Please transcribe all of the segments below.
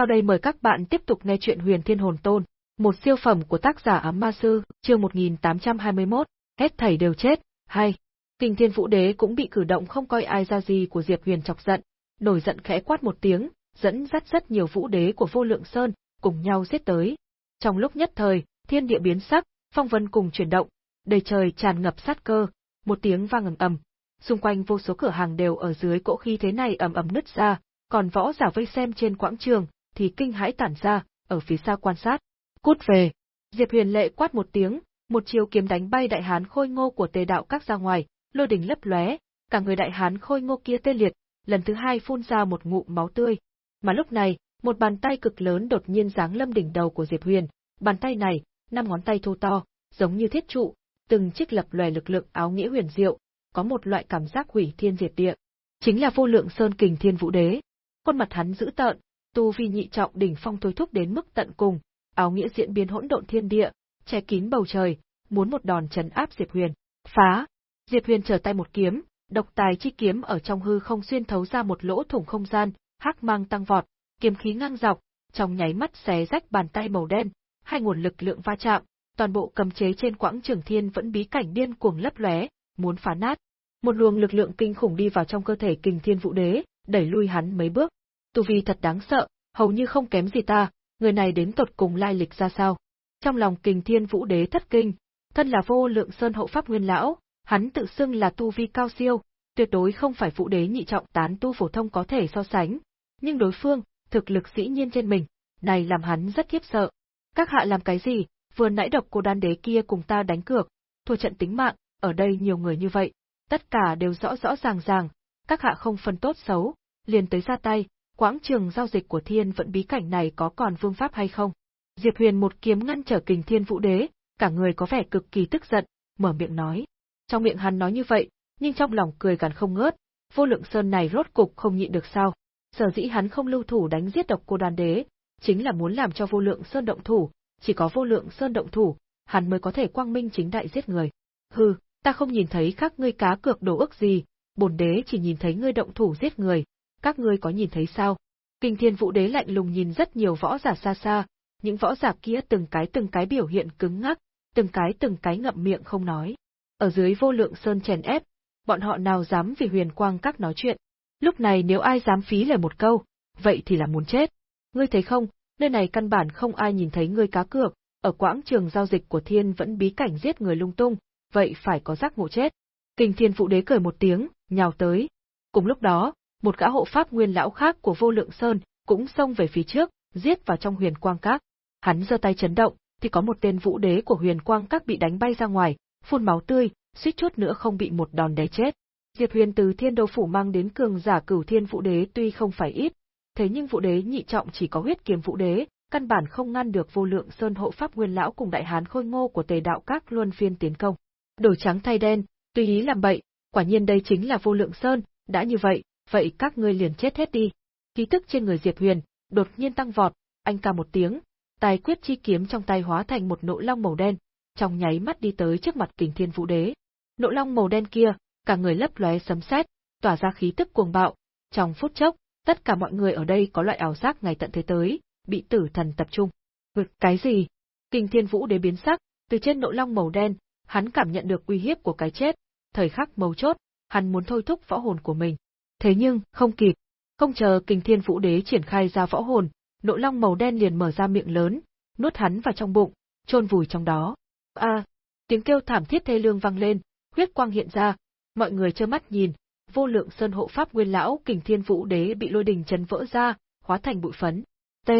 Sau đây mời các bạn tiếp tục nghe chuyện Huyền Thiên Hồn Tôn, một siêu phẩm của tác giả Ám Ma Sư, chương 1821, hết thảy đều chết, hay. Kinh Thiên Vũ Đế cũng bị cử động không coi ai ra gì của Diệp Huyền chọc giận, nổi giận khẽ quát một tiếng, dẫn dắt rất nhiều vũ đế của Vô Lượng Sơn cùng nhau giết tới. Trong lúc nhất thời, thiên địa biến sắc, phong vân cùng chuyển động, đầy trời tràn ngập sát cơ, một tiếng vang ầm ầm, xung quanh vô số cửa hàng đều ở dưới cỗ khí thế này ầm ầm nứt ra, còn võ giả vây xem trên quảng trường thì kinh hãi tản ra, ở phía xa quan sát. Cút về. Diệp Huyền lệ quát một tiếng, một chiêu kiếm đánh bay đại hán khôi ngô của Tề đạo các ra ngoài, lôi đỉnh lấp lóe, cả người đại hán khôi ngô kia tê liệt, lần thứ hai phun ra một ngụm máu tươi. Mà lúc này, một bàn tay cực lớn đột nhiên giáng lâm đỉnh đầu của Diệp Huyền, bàn tay này, năm ngón tay thô to, giống như thiết trụ, từng chiếc lập lòe lực lượng áo nghĩa huyền diệu, có một loại cảm giác hủy thiên diệt địa. Chính là vô lượng sơn kình thiên vũ đế. Khuôn mặt hắn dữ tợn, tu vi nhị trọng đỉnh phong thôi thúc đến mức tận cùng, áo nghĩa diễn biến hỗn độn thiên địa, che kín bầu trời, muốn một đòn chấn áp Diệp Huyền. Phá! Diệp Huyền trở tay một kiếm, độc tài chi kiếm ở trong hư không xuyên thấu ra một lỗ thủng không gian, hắc mang tăng vọt, kiếm khí ngang dọc, trong nháy mắt xé rách bàn tay màu đen, hai nguồn lực lượng va chạm, toàn bộ cầm chế trên quãng trường thiên vẫn bí cảnh điên cuồng lấp lóe, muốn phá nát. Một luồng lực lượng kinh khủng đi vào trong cơ thể Kình Thiên Vũ Đế, đẩy lui hắn mấy bước. Tu vi thật đáng sợ, hầu như không kém gì ta, người này đến tột cùng lai lịch ra sao. Trong lòng Kình Thiên Vũ Đế thất kinh, thân là vô lượng sơn hậu pháp nguyên lão, hắn tự xưng là tu vi cao siêu, tuyệt đối không phải Vũ Đế nhị trọng tán tu phổ thông có thể so sánh, nhưng đối phương, thực lực dĩ nhiên trên mình, này làm hắn rất khiếp sợ. Các hạ làm cái gì, vừa nãy độc cô đan đế kia cùng ta đánh cược, thua trận tính mạng, ở đây nhiều người như vậy, tất cả đều rõ rõ ràng ràng, các hạ không phân tốt xấu, liền tới ra tay, quãng trường giao dịch của thiên vận bí cảnh này có còn phương pháp hay không. Diệp Huyền một kiếm ngăn trở kình thiên vũ đế, cả người có vẻ cực kỳ tức giận, mở miệng nói. Trong miệng hắn nói như vậy, nhưng trong lòng cười gần không ngớt, vô lượng sơn này rốt cục không nhịn được sao. Sở dĩ hắn không lưu thủ đánh giết độc cô đoàn đế, chính là muốn làm cho vô lượng sơn động thủ, chỉ có vô lượng sơn động thủ, hắn mới có thể quang minh chính đại giết người. Hừ, ta không nhìn thấy các ngươi cá cược đồ ước gì, bổn đế chỉ nhìn thấy ngươi động thủ giết người, các ngươi có nhìn thấy sao? Kinh Thiên Vũ Đế lạnh lùng nhìn rất nhiều võ giả xa xa, những võ giả kia từng cái từng cái biểu hiện cứng ngắc, từng cái từng cái ngậm miệng không nói. Ở dưới vô lượng sơn chèn ép, bọn họ nào dám vì huyền quang các nói chuyện. Lúc này nếu ai dám phí lời một câu, vậy thì là muốn chết. Ngươi thấy không, nơi này căn bản không ai nhìn thấy ngươi cá cược, ở quãng trường giao dịch của thiên vẫn bí cảnh giết người lung tung, vậy phải có giác ngộ chết. Kinh thiên phụ đế cười một tiếng, nhào tới. Cùng lúc đó, một gã hộ pháp nguyên lão khác của vô lượng sơn, cũng xông về phía trước, giết vào trong huyền quang các. Hắn giơ tay chấn động, thì có một tên vũ đế của huyền quang các bị đánh bay ra ngoài, phun máu tươi, suýt chút nữa không bị một đòn đè chết. Diệp Huyền từ Thiên Đô phủ mang đến cường giả Cửu Thiên Vũ Đế tuy không phải ít, thế nhưng Vũ Đế nhị trọng chỉ có huyết kiếm Vũ Đế, căn bản không ngăn được Vô Lượng Sơn hộ pháp Nguyên lão cùng đại hán khôi ngô của Tề đạo các luân phiên tiến công. Đổi trắng thay đen, tùy ý làm bậy, quả nhiên đây chính là Vô Lượng Sơn, đã như vậy, vậy các ngươi liền chết hết đi. Khí tức trên người Diệp Huyền đột nhiên tăng vọt, anh ca một tiếng, tài quyết chi kiếm trong tay hóa thành một nộ long màu đen, trong nháy mắt đi tới trước mặt Kình Thiên Vũ Đế. Nộ long màu đen kia, cả người lấp lóe sấm sét, tỏa ra khí tức cuồng bạo, trong phút chốc, tất cả mọi người ở đây có loại ảo giác ngày tận thế tới, bị tử thần tập trung. Vực cái gì? Kình Thiên Vũ Đế biến sắc, từ trên nộ long màu đen, hắn cảm nhận được uy hiếp của cái chết, thời khắc mấu chốt, hắn muốn thôi thúc võ hồn của mình. Thế nhưng, không kịp, không chờ Kình Thiên Vũ Đế triển khai ra võ hồn, nội long màu đen liền mở ra miệng lớn, nuốt hắn vào trong bụng, chôn vùi trong đó. A, tiếng kêu thảm thiết thê lương vang lên, huyết quang hiện ra, mọi người trơ mắt nhìn, vô lượng sơn hộ pháp nguyên lão Kình Thiên Vũ Đế bị lôi đình chấn vỡ ra, hóa thành bụi phấn. T.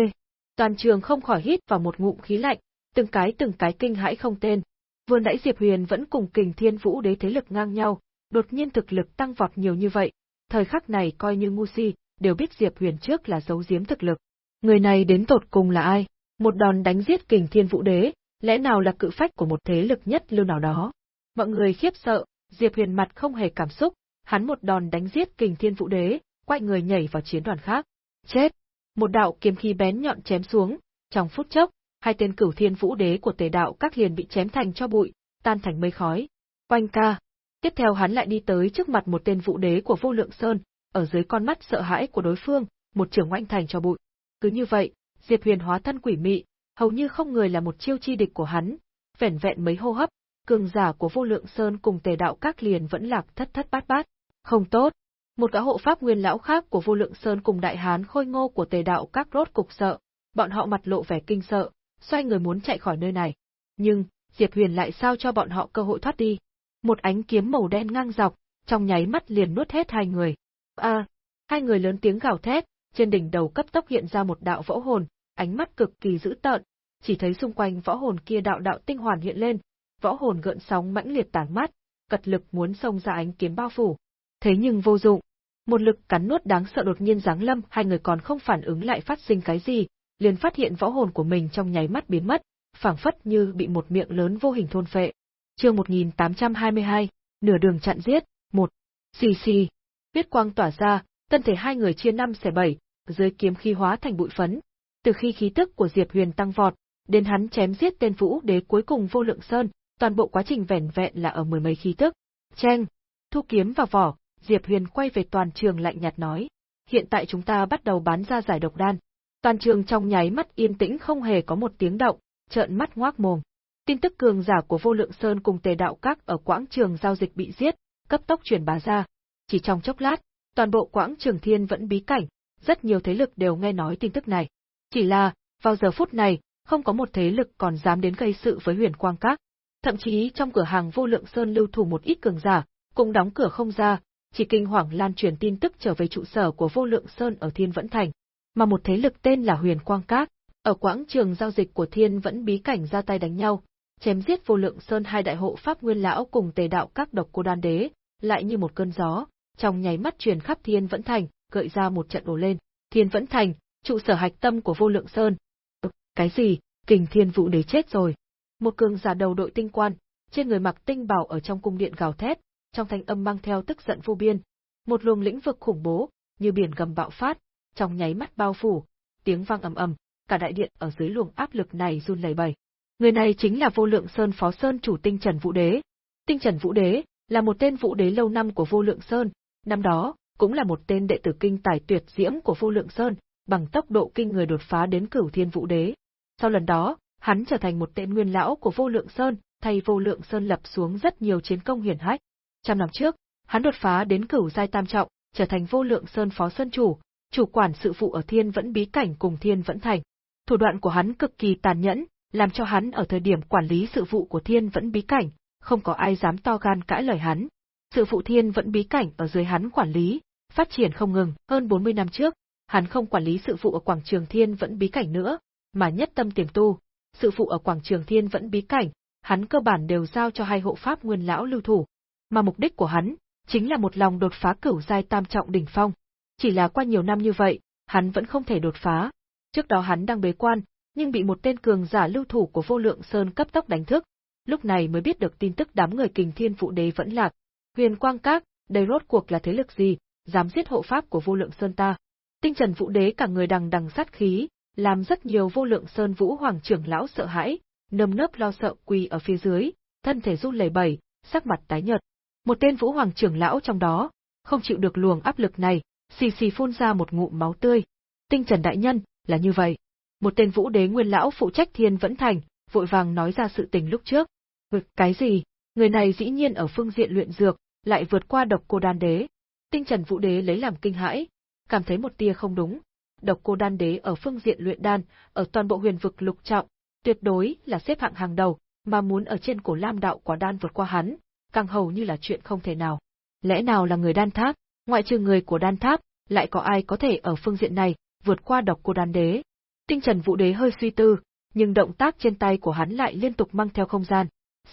Toàn trường không khỏi hít vào một ngụm khí lạnh, từng cái từng cái kinh hãi không tên. Vừa nãy Diệp Huyền vẫn cùng Kình Thiên Vũ Đế thế lực ngang nhau, đột nhiên thực lực tăng vọt nhiều như vậy, thời khắc này coi như ngu si, đều biết Diệp Huyền trước là giấu giếm thực lực. Người này đến tột cùng là ai? Một đòn đánh giết Kình Thiên Vũ Đế, lẽ nào là cự phách của một thế lực nhất lưu nào đó? Mọi người khiếp sợ, Diệp Huyền mặt không hề cảm xúc, hắn một đòn đánh giết Kình Thiên Vũ Đế, quay người nhảy vào chiến đoàn khác. Chết! Một đạo kiếm khí bén nhọn chém xuống, trong phút chốc, hai tên Cửu Thiên Vũ Đế của Tề đạo các liền bị chém thành cho bụi, tan thành mây khói. Oanh ca! Tiếp theo hắn lại đi tới trước mặt một tên Vũ Đế của Vô Lượng Sơn, ở dưới con mắt sợ hãi của đối phương, một trưởng oanh thành cho bụi. Cứ như vậy, Diệp Huyền hóa thân quỷ mị, hầu như không người là một chiêu chi địch của hắn, vẻn vẹn mấy hô hấp, cường giả của vô lượng sơn cùng tề đạo các liền vẫn lạc thất thất bát bát. Không tốt. Một gã hộ pháp nguyên lão khác của vô lượng sơn cùng đại hán khôi ngô của tề đạo các rốt cục sợ, bọn họ mặt lộ vẻ kinh sợ, xoay người muốn chạy khỏi nơi này. Nhưng, Diệp Huyền lại sao cho bọn họ cơ hội thoát đi. Một ánh kiếm màu đen ngang dọc, trong nháy mắt liền nuốt hết hai người. A, hai người lớn tiếng gào thét, trên đỉnh đầu cấp tốc hiện ra một đạo võ hồn, ánh mắt cực kỳ dữ tợn, chỉ thấy xung quanh võ hồn kia đạo đạo tinh hoàn hiện lên, võ hồn gợn sóng mãnh liệt tản mắt, cật lực muốn xông ra ánh kiếm bao phủ. Thế nhưng vô dụng. Một lực cắn nuốt đáng sợ đột nhiên giáng lâm, hai người còn không phản ứng lại phát sinh cái gì, liền phát hiện võ hồn của mình trong nháy mắt biến mất, phảng phất như bị một miệng lớn vô hình thôn phệ. Chương 1822, nửa đường chặn giết, một. Xì xì. Huyết quang tỏa ra, thân thể hai người chia năm xẻ bảy, dưới kiếm khí hóa thành bụi phấn. Từ khi khí tức của Diệp Huyền tăng vọt, đến hắn chém giết tên Vũ Đế cuối cùng vô lượng sơn, toàn bộ quá trình vẻn vẹn là ở mười mấy khí tức. Chen, thu kiếm vào vỏ, Diệp Huyền quay về toàn trường lạnh nhạt nói, hiện tại chúng ta bắt đầu bán ra giải độc đan. Toàn trường trong nháy mắt yên tĩnh không hề có một tiếng động, trợn mắt ngoác mồm. Tin tức cường giả của Vô Lượng Sơn cùng Tề Đạo Các ở quãng trường giao dịch bị giết, cấp tốc truyền bá ra. Chỉ trong chốc lát, toàn bộ quãng trường thiên vẫn bí cảnh, rất nhiều thế lực đều nghe nói tin tức này. Chỉ là, vào giờ phút này, không có một thế lực còn dám đến gây sự với huyền quang các. Thậm chí trong cửa hàng vô lượng sơn lưu thủ một ít cường giả, cũng đóng cửa không ra, chỉ kinh hoàng lan truyền tin tức trở về trụ sở của vô lượng sơn ở Thiên Vẫn Thành. Mà một thế lực tên là huyền quang các, ở quãng trường giao dịch của Thiên Vẫn bí cảnh ra tay đánh nhau, chém giết vô lượng sơn hai đại hộ pháp nguyên lão cùng tề đạo các độc cô đan đế, lại như một cơn gió, trong nháy mắt truyền khắp Thiên Vẫn Thành, gợi ra một trận đổ lên. Thiên Vẫn Thành, trụ sở hạch tâm của vô lượng sơn, ừ, cái gì, kình thiên vũ đế chết rồi. Một cường giả đầu đội tinh quan, trên người mặc tinh bào ở trong cung điện gào thét, trong thanh âm mang theo tức giận vô biên. Một luồng lĩnh vực khủng bố, như biển gầm bạo phát, trong nháy mắt bao phủ, tiếng vang ầm ầm, cả đại điện ở dưới luồng áp lực này run lẩy bẩy. Người này chính là Vô Lượng Sơn Phó Sơn chủ Tinh Trần Vũ Đế. Tinh Trần Vũ Đế là một tên vũ đế lâu năm của Vô Lượng Sơn, năm đó cũng là một tên đệ tử kinh tài tuyệt diễm của Vô Lượng Sơn, bằng tốc độ kinh người đột phá đến Cửu Thiên Vũ Đế. Sau lần đó, hắn trở thành một tên nguyên lão của Vô Lượng Sơn, thay Vô Lượng Sơn lập xuống rất nhiều chiến công hiển hách. Trăm năm trước, hắn đột phá đến cửu giai tam trọng, trở thành Vô Lượng Sơn phó sơn chủ, chủ quản sự vụ ở Thiên Vẫn bí cảnh cùng Thiên Vẫn thành. Thủ đoạn của hắn cực kỳ tàn nhẫn, làm cho hắn ở thời điểm quản lý sự vụ của Thiên Vẫn bí cảnh, không có ai dám to gan cãi lời hắn. Sự vụ Thiên Vẫn bí cảnh ở dưới hắn quản lý, phát triển không ngừng, hơn 40 năm trước, hắn không quản lý sự vụ ở quảng trường Thiên Vẫn bí cảnh nữa, mà nhất tâm tiềm tu, sự vụ ở quảng trường thiên vẫn bí cảnh, hắn cơ bản đều giao cho hai hộ pháp nguyên lão lưu thủ, mà mục đích của hắn chính là một lòng đột phá cửu giai tam trọng đỉnh phong. Chỉ là qua nhiều năm như vậy, hắn vẫn không thể đột phá. Trước đó hắn đang bế quan, nhưng bị một tên cường giả lưu thủ của vô lượng sơn cấp tốc đánh thức, lúc này mới biết được tin tức đám người kình thiên phụ đế vẫn lạc. Huyền quang các, đây rốt cuộc là thế lực gì, dám giết hộ pháp của vô lượng sơn ta. Tinh trần phụ đế cả người đằng đằng sát khí, làm rất nhiều vô lượng sơn vũ hoàng trưởng lão sợ hãi, nơm nớp lo sợ quỳ ở phía dưới, thân thể run lẩy bẩy, sắc mặt tái nhợt. Một tên vũ hoàng trưởng lão trong đó, không chịu được luồng áp lực này, xì xì phun ra một ngụm máu tươi. Tinh Trần đại nhân, là như vậy. Một tên vũ đế nguyên lão phụ trách thiên vẫn thành, vội vàng nói ra sự tình lúc trước. Vực cái gì? Người này dĩ nhiên ở phương diện luyện dược, lại vượt qua độc cô đan đế. Tinh Trần vũ đế lấy làm kinh hãi, cảm thấy một tia không đúng, độc cô đan đế ở phương diện luyện đan, ở toàn bộ huyền vực lục trọng, tuyệt đối là xếp hạng hàng đầu, mà muốn ở trên cổ lam đạo quả đan vượt qua hắn, càng hầu như là chuyện không thể nào. Lẽ nào là người đan tháp, ngoại trừ người của đan tháp, lại có ai có thể ở phương diện này, vượt qua độc cô đan đế? Tinh Trần Vũ Đế hơi suy tư, nhưng động tác trên tay của hắn lại liên tục mang theo không gian,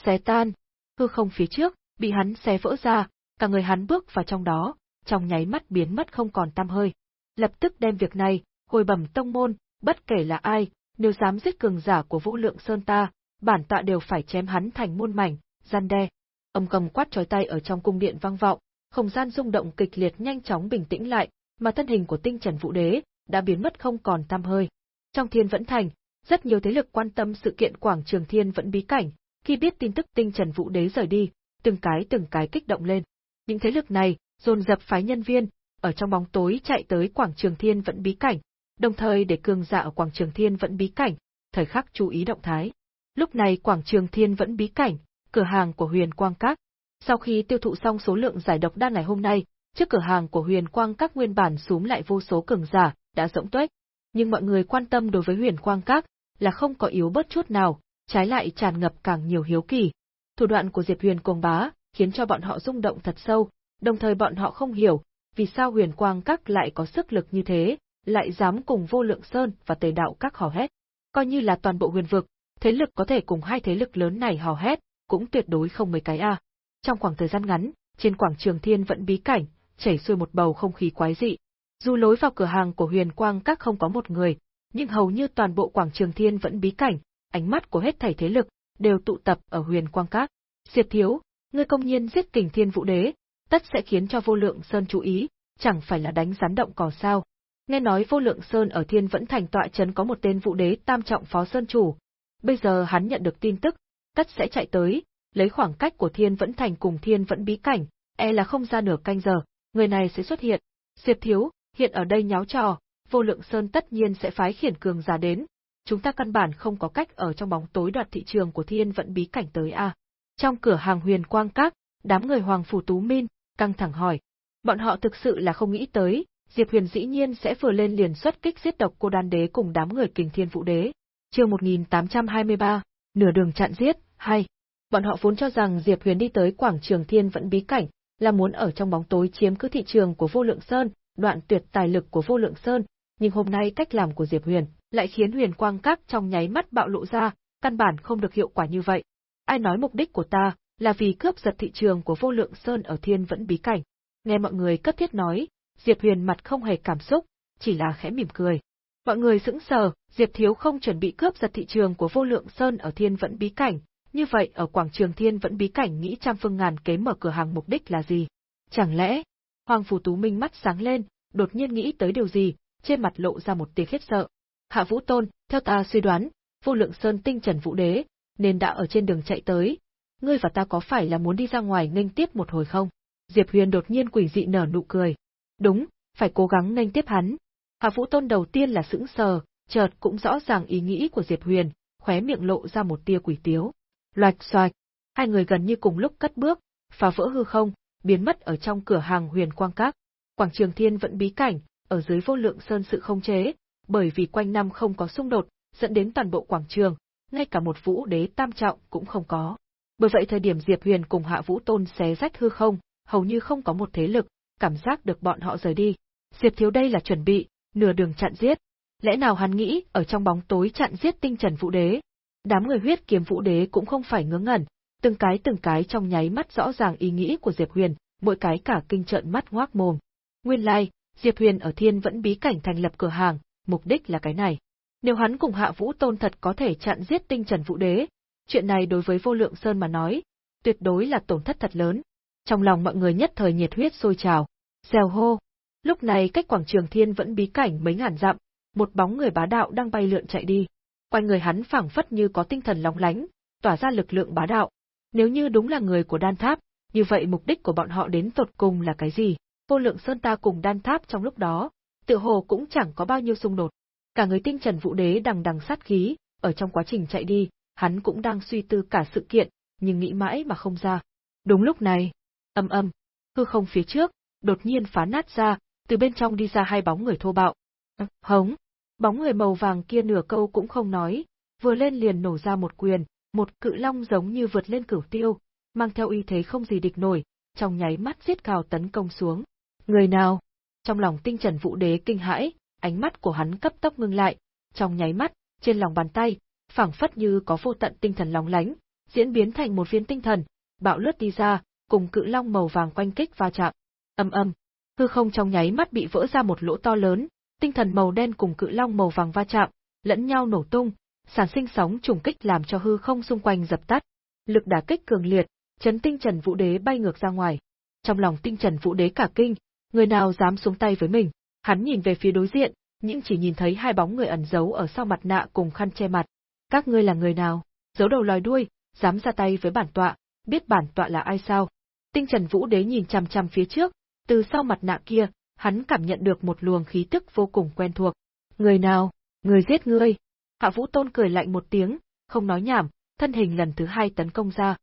xé tan, hư không phía trước, bị hắn xé vỡ ra, cả người hắn bước vào trong đó, trong nháy mắt biến mất không còn tăm hơi lập tức đem việc này, hồi bẩm tông môn, bất kể là ai, nếu dám giết cường giả của vũ lượng sơn ta, bản tọa đều phải chém hắn thành muôn mảnh, gian đe. Âm cầm quát chói tay ở trong cung điện vang vọng, không gian rung động kịch liệt nhanh chóng bình tĩnh lại, mà thân hình của tinh trần vũ đế, đã biến mất không còn tăm hơi. Trong thiên vẫn thành, rất nhiều thế lực quan tâm sự kiện quảng trường thiên vẫn bí cảnh, khi biết tin tức tinh trần vũ đế rời đi, từng cái từng cái kích động lên. Những thế lực này, dồn dập phái nhân viên, ở trong bóng tối chạy tới quảng trường thiên vẫn bí cảnh, đồng thời để cường giả ở quảng trường thiên vẫn bí cảnh, thời khắc chú ý động thái. Lúc này quảng trường thiên vẫn bí cảnh, cửa hàng của Huyền Quang Các. Sau khi tiêu thụ xong số lượng giải độc đan ngày hôm nay, trước cửa hàng của Huyền Quang Các nguyên bản súm lại vô số cường giả, đã rỗng tuếch. Nhưng mọi người quan tâm đối với Huyền Quang Các là không có yếu bớt chút nào, trái lại tràn ngập càng nhiều hiếu kỳ. Thủ đoạn của Diệp Huyền cuồng bá, khiến cho bọn họ rung động thật sâu, đồng thời bọn họ không hiểu, vì sao Huyền Quang Các lại có sức lực như thế, lại dám cùng Vô Lượng Sơn và Tề Đạo Các hò hét. Coi như là toàn bộ huyền vực, thế lực có thể cùng hai thế lực lớn này hò hét, cũng tuyệt đối không mấy cái a. Trong khoảng thời gian ngắn, trên quảng trường thiên vẫn bí cảnh, chảy xuôi một bầu không khí quái dị. Dù lối vào cửa hàng của Huyền Quang Các không có một người, nhưng hầu như toàn bộ quảng trường thiên vẫn bí cảnh, ánh mắt của hết thảy thế lực đều tụ tập ở Huyền Quang Các. Diệp Thiếu, ngươi công nhiên giết Kình Thiên Vũ Đế, tất sẽ khiến cho Vô Lượng Sơn chú ý, chẳng phải là đánh rắn động cỏ sao? Nghe nói Vô Lượng Sơn ở Thiên vẫn thành tọa trấn có một tên Vũ Đế tam trọng phó sơn chủ. Bây giờ hắn nhận được tin tức, tất sẽ chạy tới, lấy khoảng cách của Thiên vẫn thành cùng Thiên vẫn bí cảnh, e là không ra nửa canh giờ, người này sẽ xuất hiện. Diệp Thiếu, hiện ở đây nháo trò, Vô Lượng Sơn tất nhiên sẽ phái khiển cường giả đến. Chúng ta căn bản không có cách ở trong bóng tối đoạt thị trường của Thiên vận bí cảnh tới a. Trong cửa hàng Huyền Quang Các, đám người Hoàng phủ Tú Min căng thẳng hỏi. Bọn họ thực sự là không nghĩ tới, Diệp Huyền dĩ nhiên sẽ vừa lên liền xuất kích giết độc cô đan đế cùng đám người kình thiên vũ đế. Chương 1823, nửa đường chặn giết, hay. Bọn họ vốn cho rằng Diệp Huyền đi tới quảng trường thiên vận bí cảnh, là muốn ở trong bóng tối chiếm cứ thị trường của vô lượng sơn, đoạn tuyệt tài lực của vô lượng sơn, nhưng hôm nay cách làm của Diệp Huyền lại khiến Huyền Quang Các trong nháy mắt bạo lộ ra, căn bản không được hiệu quả như vậy. Ai nói mục đích của ta là vì cướp giật thị trường của vô lượng sơn ở thiên vẫn bí cảnh. Nghe mọi người cấp thiết nói, Diệp Huyền mặt không hề cảm xúc, chỉ là khẽ mỉm cười. Mọi người sững sờ, Diệp Thiếu không chuẩn bị cướp giật thị trường của vô lượng sơn ở thiên vẫn bí cảnh, như vậy ở quảng trường thiên vẫn bí cảnh nghĩ trăm phương ngàn kế mở cửa hàng mục đích là gì? Chẳng lẽ, Hoàng Phủ Tú Minh mắt sáng lên, đột nhiên nghĩ tới điều gì, trên mặt lộ ra một tia khiếp sợ. Hạ Vũ Tôn, theo ta suy đoán, vô lượng sơn tinh trần vũ đế, nên đã ở trên đường chạy tới. Ngươi và ta có phải là muốn đi ra ngoài nghênh tiếp một hồi không? Diệp Huyền đột nhiên quỷ dị nở nụ cười. Đúng, phải cố gắng nghênh tiếp hắn. Hạ Vũ Tôn đầu tiên là sững sờ, chợt cũng rõ ràng ý nghĩ của Diệp Huyền, khóe miệng lộ ra một tia quỷ tiếu. Loạch xoạch, hai người gần như cùng lúc cất bước, phá vỡ hư không, biến mất ở trong cửa hàng Huyền Quang Các. Quảng trường Thiên vẫn bí cảnh, ở dưới vô lượng sơn sự không chế, bởi vì quanh năm không có xung đột, dẫn đến toàn bộ quảng trường, ngay cả một vũ đế tam trọng cũng không có. Bởi vậy thời điểm Diệp Huyền cùng Hạ Vũ Tôn xé rách hư không, hầu như không có một thế lực, cảm giác được bọn họ rời đi. Diệp Thiếu đây là chuẩn bị, nửa đường chặn giết. Lẽ nào hắn nghĩ ở trong bóng tối chặn giết tinh trần vũ đế? Đám người huyết kiếm vũ đế cũng không phải ngớ ngẩn, từng cái từng cái trong nháy mắt rõ ràng ý nghĩ của Diệp Huyền, mỗi cái cả kinh trợn mắt ngoác mồm. Nguyên lai, like, Diệp Huyền ở thiên vẫn bí cảnh thành lập cửa hàng, mục đích là cái này. Nếu hắn cùng Hạ Vũ Tôn thật có thể chặn giết tinh trần vũ đế, chuyện này đối với vô lượng sơn mà nói, tuyệt đối là tổn thất thật lớn. Trong lòng mọi người nhất thời nhiệt huyết sôi trào, xèo hô. Lúc này cách quảng trường thiên vẫn bí cảnh mấy ngàn dặm, một bóng người bá đạo đang bay lượn chạy đi. Quanh người hắn phảng phất như có tinh thần lóng lánh, tỏa ra lực lượng bá đạo. Nếu như đúng là người của đan tháp, như vậy mục đích của bọn họ đến tột cùng là cái gì? Vô lượng sơn ta cùng đan tháp trong lúc đó, tự hồ cũng chẳng có bao nhiêu xung đột. Cả người tinh trần vũ đế đằng đằng sát khí, ở trong quá trình chạy đi, hắn cũng đang suy tư cả sự kiện, nhưng nghĩ mãi mà không ra. Đúng lúc này, âm âm, hư không phía trước, đột nhiên phá nát ra, từ bên trong đi ra hai bóng người thô bạo. Ờ, hống, bóng người màu vàng kia nửa câu cũng không nói, vừa lên liền nổ ra một quyền, một cự long giống như vượt lên cửu tiêu, mang theo uy thế không gì địch nổi, trong nháy mắt giết cào tấn công xuống. Người nào? Trong lòng tinh trần vũ đế kinh hãi, ánh mắt của hắn cấp tốc ngưng lại, trong nháy mắt, trên lòng bàn tay, phảng phất như có vô tận tinh thần lóng lánh, diễn biến thành một viên tinh thần, bạo lướt đi ra, cùng cự long màu vàng quanh kích va chạm. Âm âm, hư không trong nháy mắt bị vỡ ra một lỗ to lớn, tinh thần màu đen cùng cự long màu vàng va chạm, lẫn nhau nổ tung, sản sinh sóng trùng kích làm cho hư không xung quanh dập tắt. Lực đả kích cường liệt, chấn tinh Trần Vũ Đế bay ngược ra ngoài. Trong lòng tinh Trần Vũ Đế cả kinh, người nào dám xuống tay với mình? Hắn nhìn về phía đối diện, nhưng chỉ nhìn thấy hai bóng người ẩn giấu ở sau mặt nạ cùng khăn che mặt. Các ngươi là người nào? Giấu đầu lòi đuôi, dám ra tay với bản tọa, biết bản tọa là ai sao? Tinh Trần Vũ Đế nhìn chằm chằm phía trước, từ sau mặt nạ kia, hắn cảm nhận được một luồng khí tức vô cùng quen thuộc. Người nào? Người giết ngươi. Hạ Vũ Tôn cười lạnh một tiếng, không nói nhảm, thân hình lần thứ hai tấn công ra.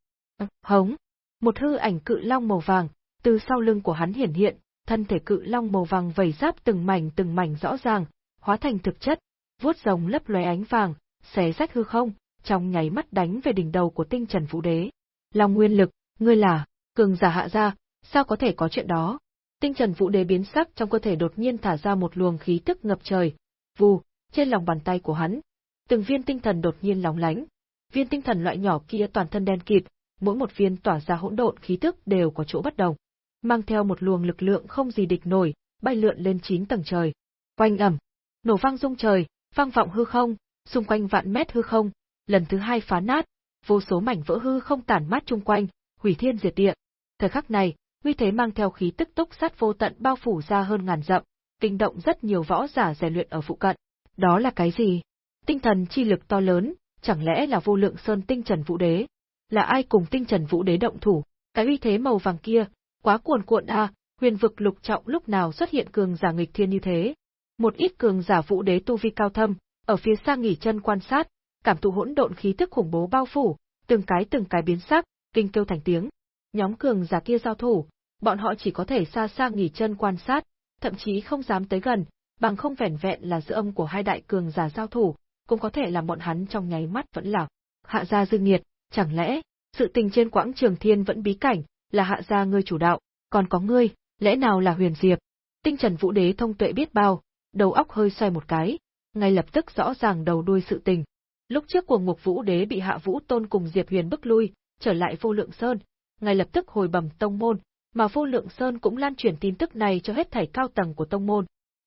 Hống! Một hư ảnh cự long màu vàng, từ sau lưng của hắn hiển hiện, thân thể cự long màu vàng vẩy giáp từng mảnh từng mảnh rõ ràng, hóa thành thực chất, vuốt rồng lấp lóe ánh vàng, xé rách hư không, trong nháy mắt đánh về đỉnh đầu của Tinh Trần Vũ Đế. Long nguyên lực, ngươi là cường giả hạ gia, sao có thể có chuyện đó? Tinh Trần Vũ Đế biến sắc trong cơ thể đột nhiên thả ra một luồng khí tức ngập trời. Vù, trên lòng bàn tay của hắn, từng viên tinh thần đột nhiên lóng lánh. Viên tinh thần loại nhỏ kia toàn thân đen kịt, mỗi một viên tỏa ra hỗn độn khí tức đều có chỗ bất đồng, mang theo một luồng lực lượng không gì địch nổi, bay lượn lên chín tầng trời. Quanh ẩm, nổ vang rung trời, vang vọng hư không, xung quanh vạn mét hư không, lần thứ hai phá nát, vô số mảnh vỡ hư không tản mát chung quanh, hủy thiên diệt địa. Thời khắc này, uy thế mang theo khí tức túc sát vô tận bao phủ ra hơn ngàn dặm, kinh động rất nhiều võ giả rèn luyện ở phụ cận. Đó là cái gì? Tinh thần chi lực to lớn, chẳng lẽ là vô lượng sơn tinh trần vũ đế? Là ai cùng tinh trần vũ đế động thủ? Cái uy thế màu vàng kia, quá cuồn cuộn a, huyền vực lục trọng lúc nào xuất hiện cường giả nghịch thiên như thế? Một ít cường giả vũ đế tu vi cao thâm, ở phía xa nghỉ chân quan sát, cảm thụ hỗn độn khí tức khủng bố bao phủ, từng cái từng cái biến sắc, kinh kêu thành tiếng. Nhóm cường giả kia giao thủ, bọn họ chỉ có thể xa xa nghỉ chân quan sát, thậm chí không dám tới gần, bằng không vẻn vẹn là giữa âm của hai đại cường giả giao thủ, cũng có thể làm bọn hắn trong nháy mắt vẫn lạc. Hạ gia dư nghiệt, chẳng lẽ, sự tình trên quãng trường thiên vẫn bí cảnh, là hạ gia ngươi chủ đạo, còn có ngươi, lẽ nào là huyền diệp? Tinh Trần Vũ Đế thông tuệ biết bao, đầu óc hơi xoay một cái, ngay lập tức rõ ràng đầu đuôi sự tình. Lúc trước cuồng ngục Vũ Đế bị Hạ Vũ Tôn cùng Diệp Huyền bức lui, trở lại Vô Lượng Sơn, ngay lập tức hồi bẩm tông môn, mà Vô Lượng Sơn cũng lan truyền tin tức này cho hết thảy cao tầng của tông môn.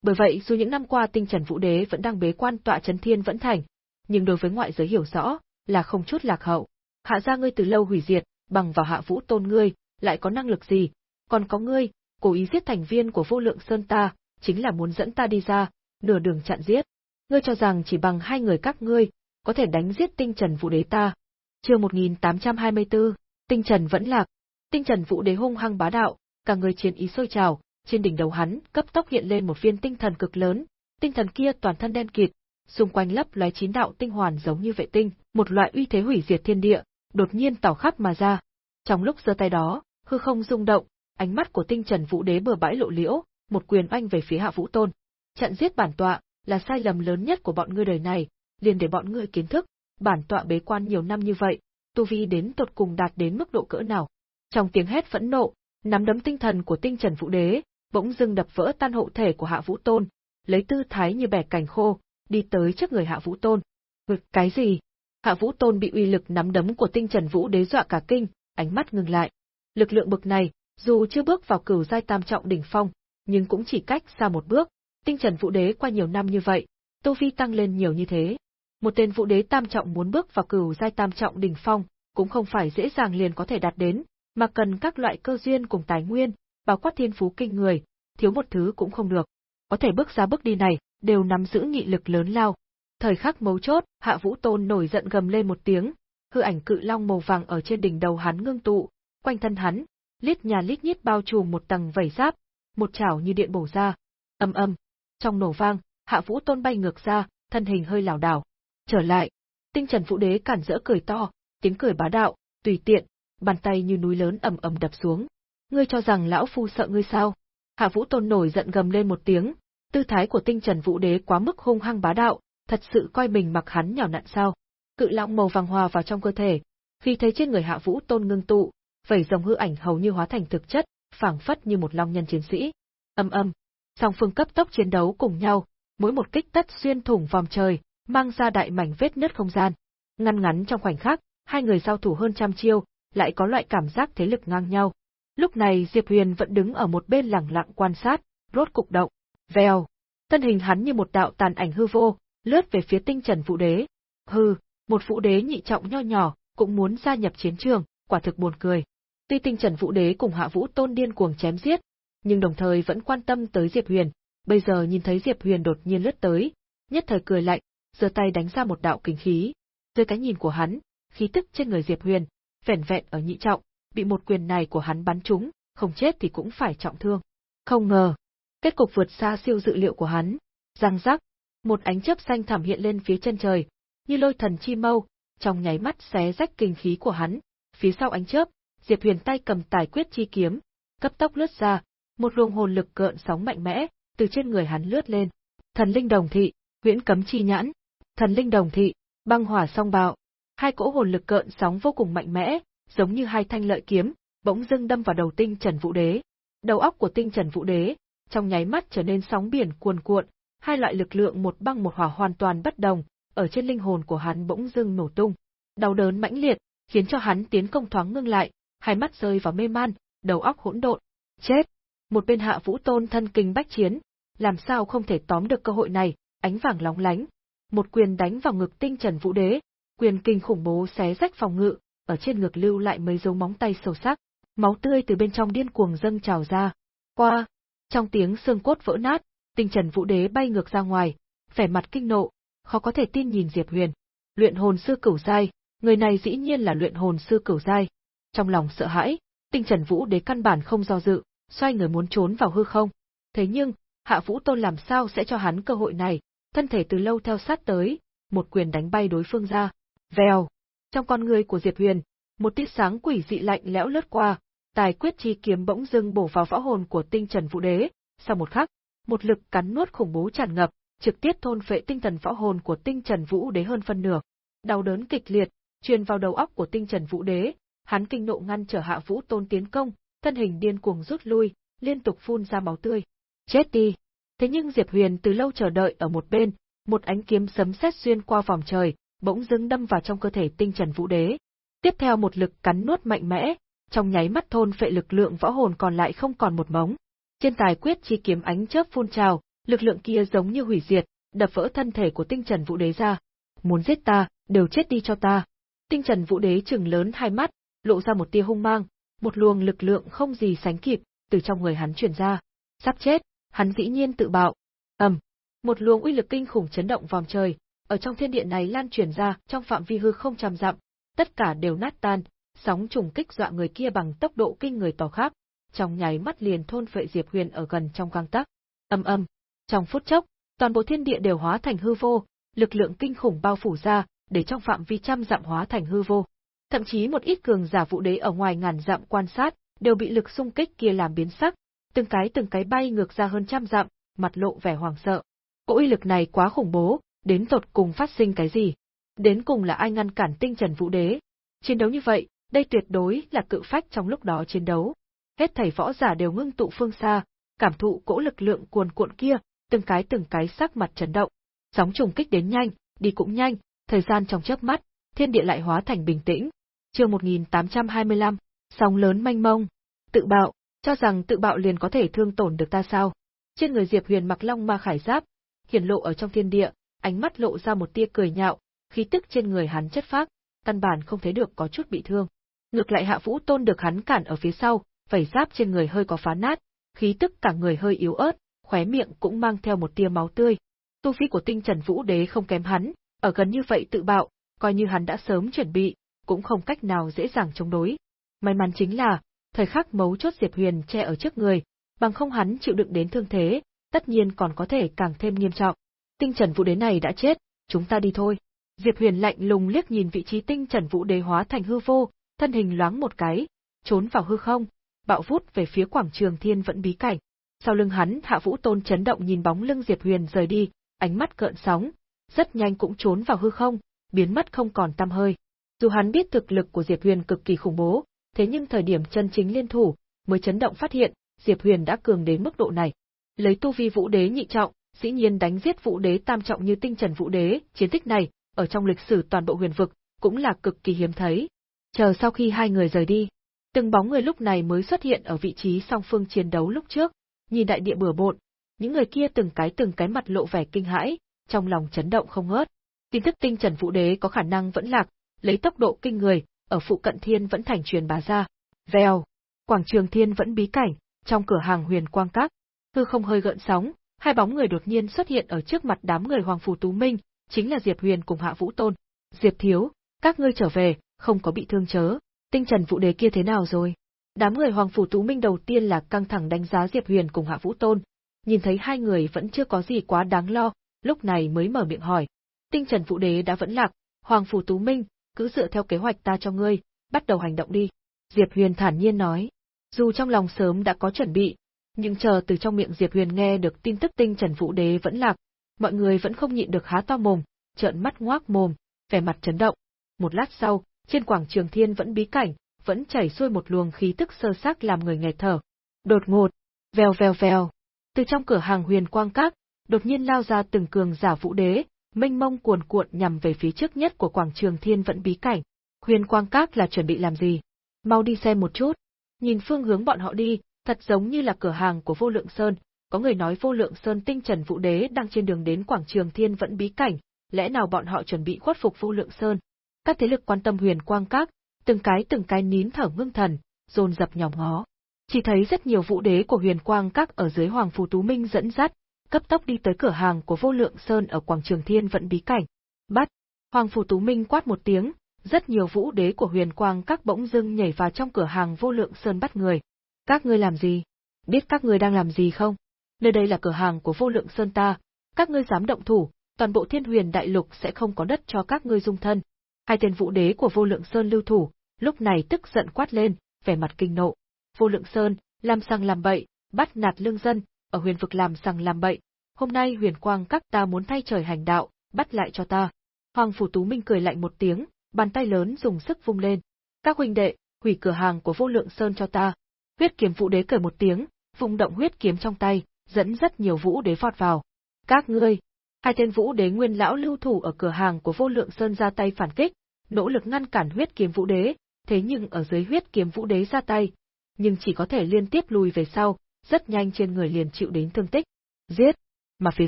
Bởi vậy, dù những năm qua Tinh Trần Vũ Đế vẫn đang bế quan tọa chấn thiên vẫn thành, nhưng đối với ngoại giới hiểu rõ, là không chút lạc hậu. Hạ gia ngươi từ lâu hủy diệt, bằng vào Hạ Vũ Tôn ngươi, lại có năng lực gì? Còn có ngươi, cố ý giết thành viên của Vô Lượng Sơn ta, chính là muốn dẫn ta đi ra, nửa đường chặn giết. Ngươi cho rằng chỉ bằng hai người các ngươi, có thể đánh giết tinh trần vũ đế ta. Chương 1824, tinh trần vẫn lạc. Tinh trần vũ đế hung hăng bá đạo, cả người chiến ý sôi trào, trên đỉnh đầu hắn cấp tốc hiện lên một viên tinh thần cực lớn, tinh thần kia toàn thân đen kịt, xung quanh lấp lóe chín đạo tinh hoàn giống như vệ tinh, một loại uy thế hủy diệt thiên địa, đột nhiên tảo khắp mà ra. Trong lúc giơ tay đó, hư không rung động, ánh mắt của tinh trần vũ đế bừa bãi lộ liễu, một quyền oanh về phía hạ vũ tôn. trận giết bản tọa, là sai lầm lớn nhất của bọn ngươi đời này, liền để bọn ngươi kiến thức, bản tọa bế quan nhiều năm như vậy, tu vi đến tột cùng đạt đến mức độ cỡ nào. Trong tiếng hét phẫn nộ, nắm đấm tinh thần của tinh trần vũ đế, bỗng dưng đập vỡ tan hộ thể của hạ vũ tôn, lấy tư thái như bẻ cành khô, đi tới trước người hạ vũ tôn. Ngực cái gì? Hạ vũ tôn bị uy lực nắm đấm của tinh trần vũ đế dọa cả kinh, ánh mắt ngừng lại. Lực lượng bực này, dù chưa bước vào cửu giai tam trọng đỉnh phong, nhưng cũng chỉ cách xa một bước, tinh trần vũ đế qua nhiều năm như vậy, tu vi tăng lên nhiều như thế. Một tên vũ đế tam trọng muốn bước vào cửu giai tam trọng đỉnh phong, cũng không phải dễ dàng liền có thể đạt đến, mà cần các loại cơ duyên cùng tài nguyên, bao quát thiên phú kinh người, thiếu một thứ cũng không được. Có thể bước ra bước đi này, đều nắm giữ nghị lực lớn lao. Thời khắc mấu chốt, Hạ Vũ Tôn nổi giận gầm lên một tiếng, hư ảnh cự long màu vàng ở trên đỉnh đầu hắn ngưng tụ, quanh thân hắn, lít nhà lít nhít bao trùm một tầng vảy giáp, một chảo như điện bổ ra. ầm ầm. trong nổ vang, Hạ Vũ Tôn bay ngược ra, thân hình hơi lảo đảo. Trở lại, Tinh Trần Vũ Đế cản rỡ cười to, tiếng cười bá đạo, tùy tiện, bàn tay như núi lớn ầm ầm đập xuống. Ngươi cho rằng lão phu sợ ngươi sao? Hạ Vũ Tôn nổi giận gầm lên một tiếng, tư thái của Tinh Trần Vũ Đế quá mức hung hăng bá đạo, thật sự coi mình mặc hắn nhào nặn sao? Cự long màu vàng hòa vào trong cơ thể, khi thấy trên người Hạ Vũ Tôn ngưng tụ, vảy rồng hư ảnh hầu như hóa thành thực chất, phảng phất như một long nhân chiến sĩ. Âm âm, song phương cấp tốc chiến đấu cùng nhau, mỗi một kích tất xuyên thủng vòng trời, mang ra đại mảnh vết nứt không gian. Ngăn ngắn trong khoảnh khắc, hai người giao thủ hơn trăm chiêu, lại có loại cảm giác thế lực ngang nhau. Lúc này Diệp Huyền vẫn đứng ở một bên lẳng lặng quan sát, rốt cục động. Vèo, thân hình hắn như một đạo tàn ảnh hư vô, lướt về phía tinh trần vũ đế. Hừ, một vũ đế nhị trọng nho nhỏ, cũng muốn gia nhập chiến trường, quả thực buồn cười. Tuy tinh trần vũ đế cùng hạ vũ tôn điên cuồng chém giết, nhưng đồng thời vẫn quan tâm tới Diệp Huyền, bây giờ nhìn thấy Diệp Huyền đột nhiên lướt tới, nhất thời cười lạnh, giơ tay đánh ra một đạo kinh khí. Dưới cái nhìn của hắn, khí tức trên người Diệp Huyền, vẻn vẹn ở nhị trọng, bị một quyền này của hắn bắn trúng, không chết thì cũng phải trọng thương. Không ngờ, kết cục vượt xa siêu dự liệu của hắn. Răng rắc, Một ánh chớp xanh thẳm hiện lên phía chân trời, như lôi thần chi mâu, trong nháy mắt xé rách kinh khí của hắn. Phía sau ánh chớp, Diệp Huyền tay cầm tài quyết chi kiếm, cấp tốc lướt ra, một luồng hồn lực cợn sóng mạnh mẽ từ trên người hắn lướt lên. Thần linh đồng thị, huyễn cấm chi nhãn, thần linh đồng thị, băng hỏa song bạo. Hai cỗ hồn lực cợn sóng vô cùng mạnh mẽ, giống như hai thanh lợi kiếm, bỗng dưng đâm vào đầu tinh Trần Vũ Đế. Đầu óc của tinh Trần Vũ Đế, trong nháy mắt trở nên sóng biển cuồn cuộn, hai loại lực lượng một băng một hỏa hoàn toàn bất đồng, ở trên linh hồn của hắn bỗng dưng nổ tung. Đau đớn mãnh liệt, khiến cho hắn tiến công thoáng ngưng lại, hai mắt rơi vào mê man, đầu óc hỗn độn. Chết! Một bên hạ vũ tôn thân kinh bách chiến, làm sao không thể tóm được cơ hội này, ánh vàng lóng lánh. Một quyền đánh vào ngực tinh trần vũ đế, quyền kinh khủng bố xé rách phòng ngự, ở trên ngực lưu lại mấy dấu móng tay sâu sắc, máu tươi từ bên trong điên cuồng dâng trào ra. Qua, trong tiếng xương cốt vỡ nát, tinh trần vũ đế bay ngược ra ngoài, vẻ mặt kinh nộ, khó có thể tin nhìn Diệp Huyền. Luyện hồn sư cửu giai, người này dĩ nhiên là luyện hồn sư cửu giai. Trong lòng sợ hãi, tinh trần vũ đế căn bản không do dự, xoay người muốn trốn vào hư không. Thế nhưng, Hạ Vũ Tôn làm sao sẽ cho hắn cơ hội này, thân thể từ lâu theo sát tới, một quyền đánh bay đối phương ra. Vèo! Trong con người của Diệp Huyền, một tia sáng quỷ dị lạnh lẽo lướt qua, tài quyết chi kiếm bỗng dưng bổ vào võ hồn của tinh trần vũ đế, sau một khắc, một lực cắn nuốt khủng bố tràn ngập, trực tiếp thôn phệ tinh thần võ hồn của tinh trần vũ đế hơn phân nửa. Đau đớn kịch liệt, truyền vào đầu óc của tinh trần vũ đế, hắn kinh nộ ngăn trở hạ vũ tôn tiến công, thân hình điên cuồng rút lui, liên tục phun ra máu tươi. Chết đi! Thế nhưng Diệp Huyền từ lâu chờ đợi ở một bên, một ánh kiếm sấm sét xuyên qua vòng trời, bỗng dưng đâm vào trong cơ thể tinh trần vũ đế. Tiếp theo một lực cắn nuốt mạnh mẽ, trong nháy mắt thôn phệ lực lượng võ hồn còn lại không còn một móng. Trên tài quyết chi kiếm ánh chớp phun trào, lực lượng kia giống như hủy diệt, đập vỡ thân thể của tinh trần vũ đế ra. Muốn giết ta, đều chết đi cho ta. Tinh trần vũ đế trừng lớn hai mắt, lộ ra một tia hung mang, một luồng lực lượng không gì sánh kịp, từ trong người hắn truyền ra. Sắp chết, hắn dĩ nhiên tự bạo. ầm, một luồng uy lực kinh khủng chấn động vòng trời, ở trong thiên địa này lan truyền ra trong phạm vi hư không trăm dặm, tất cả đều nát tan, sóng trùng kích dọa người kia bằng tốc độ kinh người tỏ khắp, trong nháy mắt liền thôn phệ Diệp Huyền ở gần trong gang tắc. Âm âm, trong phút chốc, toàn bộ thiên địa đều hóa thành hư vô, lực lượng kinh khủng bao phủ ra, để trong phạm vi trăm dặm hóa thành hư vô. Thậm chí một ít cường giả vũ đế ở ngoài ngàn dặm quan sát, đều bị lực xung kích kia làm biến sắc, từng cái từng cái bay ngược ra hơn trăm dặm, mặt lộ vẻ hoảng sợ. Cỗ uy lực này quá khủng bố, đến tột cùng phát sinh cái gì? Đến cùng là ai ngăn cản tinh trần vũ đế? Chiến đấu như vậy, đây tuyệt đối là cự phách trong lúc đó chiến đấu. Hết thảy võ giả đều ngưng tụ phương xa, cảm thụ cỗ lực lượng cuồn cuộn kia, từng cái từng cái sắc mặt chấn động. Sóng trùng kích đến nhanh, đi cũng nhanh, thời gian trong chớp mắt, thiên địa lại hóa thành bình tĩnh. Chương 1825, sóng lớn manh mông, tự bạo, cho rằng tự bạo liền có thể thương tổn được ta sao? Trên người Diệp Huyền mặc long ma khải giáp, hiển lộ ở trong thiên địa, ánh mắt lộ ra một tia cười nhạo, khí tức trên người hắn chất phác, căn bản không thấy được có chút bị thương. Ngược lại Hạ Vũ Tôn được hắn cản ở phía sau, vảy giáp trên người hơi có phá nát, khí tức cả người hơi yếu ớt, khóe miệng cũng mang theo một tia máu tươi. Tu vi của Tinh Trần Vũ Đế không kém hắn, ở gần như vậy tự bạo, coi như hắn đã sớm chuẩn bị, cũng không cách nào dễ dàng chống đối. May mắn chính là, thời khắc mấu chốt Diệp Huyền che ở trước người, bằng không hắn chịu đựng đến thương thế, tất nhiên còn có thể càng thêm nghiêm trọng. Tinh Trần Vũ Đế này đã chết, chúng ta đi thôi. Diệp Huyền lạnh lùng liếc nhìn vị trí Tinh Trần Vũ Đế hóa thành hư vô, thân hình loáng một cái, trốn vào hư không, bạo vút về phía quảng trường Thiên Vẫn bí cảnh. Sau lưng hắn, Hạ Vũ Tôn chấn động nhìn bóng lưng Diệp Huyền rời đi, ánh mắt cợn sóng, rất nhanh cũng trốn vào hư không, biến mất không còn tăm hơi. Dù hắn biết thực lực của Diệp Huyền cực kỳ khủng bố, thế nhưng thời điểm chân chính liên thủ, mới chấn động phát hiện, Diệp Huyền đã cường đến mức độ này. Lấy tu vi Vũ Đế nhị trọng, dĩ nhiên đánh giết Vũ Đế tam trọng như Tinh Trần Vũ Đế, chiến tích này, ở trong lịch sử toàn bộ huyền vực, cũng là cực kỳ hiếm thấy. Chờ sau khi hai người rời đi, từng bóng người lúc này mới xuất hiện ở vị trí song phương chiến đấu lúc trước, nhìn đại địa bừa bộn, những người kia từng cái từng cái mặt lộ vẻ kinh hãi, trong lòng chấn động không ngớt. Tin tức Tinh Trần Vũ Đế có khả năng vẫn lạc, lấy tốc độ kinh người, ở phụ cận thiên vẫn thành truyền bá ra. Vèo, quảng trường thiên vẫn bí cảnh, trong cửa hàng huyền quang các, hư không hơi gợn sóng, hai bóng người đột nhiên xuất hiện ở trước mặt đám người Hoàng Phủ Tú Minh, chính là Diệp Huyền cùng Hạ Vũ Tôn. Diệp Thiếu, các ngươi trở về, không có bị thương chớ. Tinh Trần vụ Đế kia thế nào rồi? Đám người Hoàng Phủ Tú Minh đầu tiên là căng thẳng đánh giá Diệp Huyền cùng Hạ Vũ Tôn, nhìn thấy hai người vẫn chưa có gì quá đáng lo, lúc này mới mở miệng hỏi. Tinh Trần vụ Đế đã vẫn lạc, Hoàng Phủ Tú Minh, cứ dựa theo kế hoạch ta cho ngươi, bắt đầu hành động đi. Diệp Huyền thản nhiên nói. Dù trong lòng sớm đã có chuẩn bị, nhưng chờ từ trong miệng Diệp Huyền nghe được tin tức Tinh Trần Vũ Đế vẫn lạc, mọi người vẫn không nhịn được há to mồm, trợn mắt ngoác mồm, vẻ mặt chấn động. Một lát sau, trên quảng trường thiên vẫn bí cảnh, vẫn chảy xuôi một luồng khí tức sơ xác làm người nghẹt thở. Đột ngột, vèo vèo vèo, từ trong cửa hàng huyền quang các, đột nhiên lao ra từng cường giả vũ đế, mênh mông cuồn cuộn nhằm về phía trước nhất của quảng trường thiên vẫn bí cảnh. Huyền quang các là chuẩn bị làm gì? Mau đi xem một chút. Nhìn phương hướng bọn họ đi, thật giống như là cửa hàng của vô lượng sơn, có người nói vô lượng sơn tinh trần vũ đế đang trên đường đến quảng trường thiên vẫn bí cảnh, lẽ nào bọn họ chuẩn bị khuất phục vô lượng sơn? Các thế lực quan tâm huyền quang các, từng cái từng cái nín thở ngưng thần, dồn dập nhòm ngó. Chỉ thấy rất nhiều vũ đế của huyền quang các ở dưới Hoàng Phù Tú Minh dẫn dắt, cấp tốc đi tới cửa hàng của vô lượng sơn ở quảng trường thiên vận bí cảnh. Bắt! Hoàng Phù Tú Minh quát một tiếng, rất nhiều vũ đế của huyền quang các bỗng dưng nhảy vào trong cửa hàng vô lượng sơn bắt người. Các ngươi làm gì? Biết các ngươi đang làm gì không? Nơi đây là cửa hàng của vô lượng sơn ta, các ngươi dám động thủ, toàn bộ thiên huyền đại lục sẽ không có đất cho các ngươi dung thân. Hai tên vũ đế của vô lượng sơn lưu thủ, lúc này tức giận quát lên, vẻ mặt kinh nộ. Vô lượng sơn, làm sằng làm bậy, bắt nạt lương dân, ở huyền vực làm sằng làm bậy. Hôm nay huyền quang các ta muốn thay trời hành đạo, bắt lại cho ta. Hoàng Phủ Tú Minh cười lạnh một tiếng, bàn tay lớn dùng sức vung lên. Các huynh đệ, hủy cửa hàng của vô lượng sơn cho ta. Huyết kiếm vũ đế cười một tiếng, vung động huyết kiếm trong tay, dẫn rất nhiều vũ đế vọt vào. Các ngươi, hai tên vũ đế nguyên lão lưu thủ ở cửa hàng của vô lượng sơn ra tay phản kích, nỗ lực ngăn cản huyết kiếm vũ đế, thế nhưng ở dưới huyết kiếm vũ đế ra tay, nhưng chỉ có thể liên tiếp lùi về sau, rất nhanh trên người liền chịu đến thương tích. Giết! Mà phía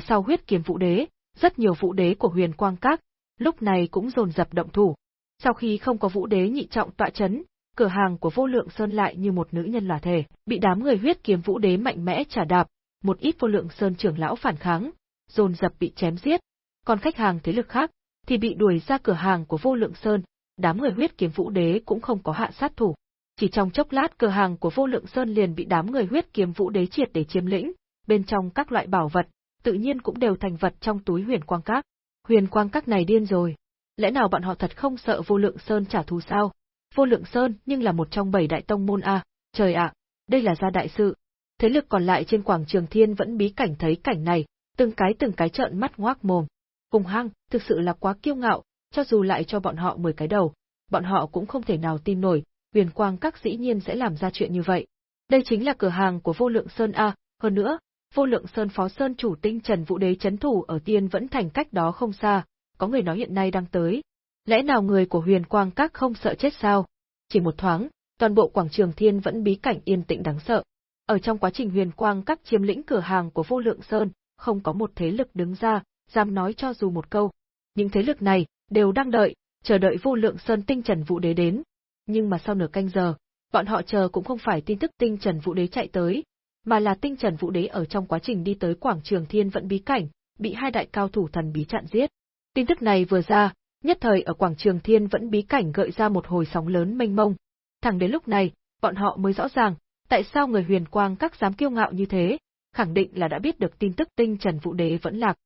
sau huyết kiếm vũ đế, rất nhiều vũ đế của huyền quang các, lúc này cũng dồn dập động thủ. Sau khi không có vũ đế nhị trọng tọa chấn, cửa hàng của vô lượng sơn lại như một nữ nhân là thể, bị đám người huyết kiếm vũ đế mạnh mẽ trả đạp, một ít vô lượng sơn trưởng lão phản kháng, dồn dập bị chém giết, còn khách hàng thế lực khác thì bị đuổi ra cửa hàng của vô lượng sơn, đám người huyết kiếm vũ đế cũng không có hạ sát thủ. Chỉ trong chốc lát cửa hàng của vô lượng sơn liền bị đám người huyết kiếm vũ đế triệt để chiếm lĩnh, bên trong các loại bảo vật, tự nhiên cũng đều thành vật trong túi huyền quang các. Huyền quang các này điên rồi. Lẽ nào bọn họ thật không sợ vô lượng sơn trả thù sao? Vô lượng sơn nhưng là một trong bảy đại tông môn A, trời ạ, đây là gia đại sự. Thế lực còn lại trên quảng trường thiên vẫn bí cảnh thấy cảnh này, từng cái từng cái trợn mắt ngoác mồm. Cùng hăng, thực sự là quá kiêu ngạo, cho dù lại cho bọn họ 10 cái đầu, bọn họ cũng không thể nào tin nổi, huyền quang các dĩ nhiên sẽ làm ra chuyện như vậy. Đây chính là cửa hàng của vô lượng Sơn A, hơn nữa, vô lượng Sơn Phó Sơn chủ tinh Trần Vũ Đế chấn thủ ở tiên vẫn thành cách đó không xa, có người nói hiện nay đang tới. Lẽ nào người của huyền quang các không sợ chết sao? Chỉ một thoáng, toàn bộ quảng trường thiên vẫn bí cảnh yên tĩnh đáng sợ. Ở trong quá trình huyền quang các chiếm lĩnh cửa hàng của vô lượng Sơn, không có một thế lực đứng ra, dám nói cho dù một câu. Những thế lực này, đều đang đợi, chờ đợi vô lượng Sơn tinh Trần Vũ Đế đến. Nhưng mà sau nửa canh giờ, bọn họ chờ cũng không phải tin tức tinh Trần Vũ Đế chạy tới, mà là tinh Trần Vũ Đế ở trong quá trình đi tới quảng trường thiên vận bí cảnh, bị hai đại cao thủ thần bí chặn giết. Tin tức này vừa ra, nhất thời ở quảng trường thiên vẫn bí cảnh gợi ra một hồi sóng lớn mênh mông. Thẳng đến lúc này, bọn họ mới rõ ràng, tại sao người huyền quang các dám kiêu ngạo như thế, khẳng định là đã biết được tin tức tinh Trần Vũ Đế vẫn lạc.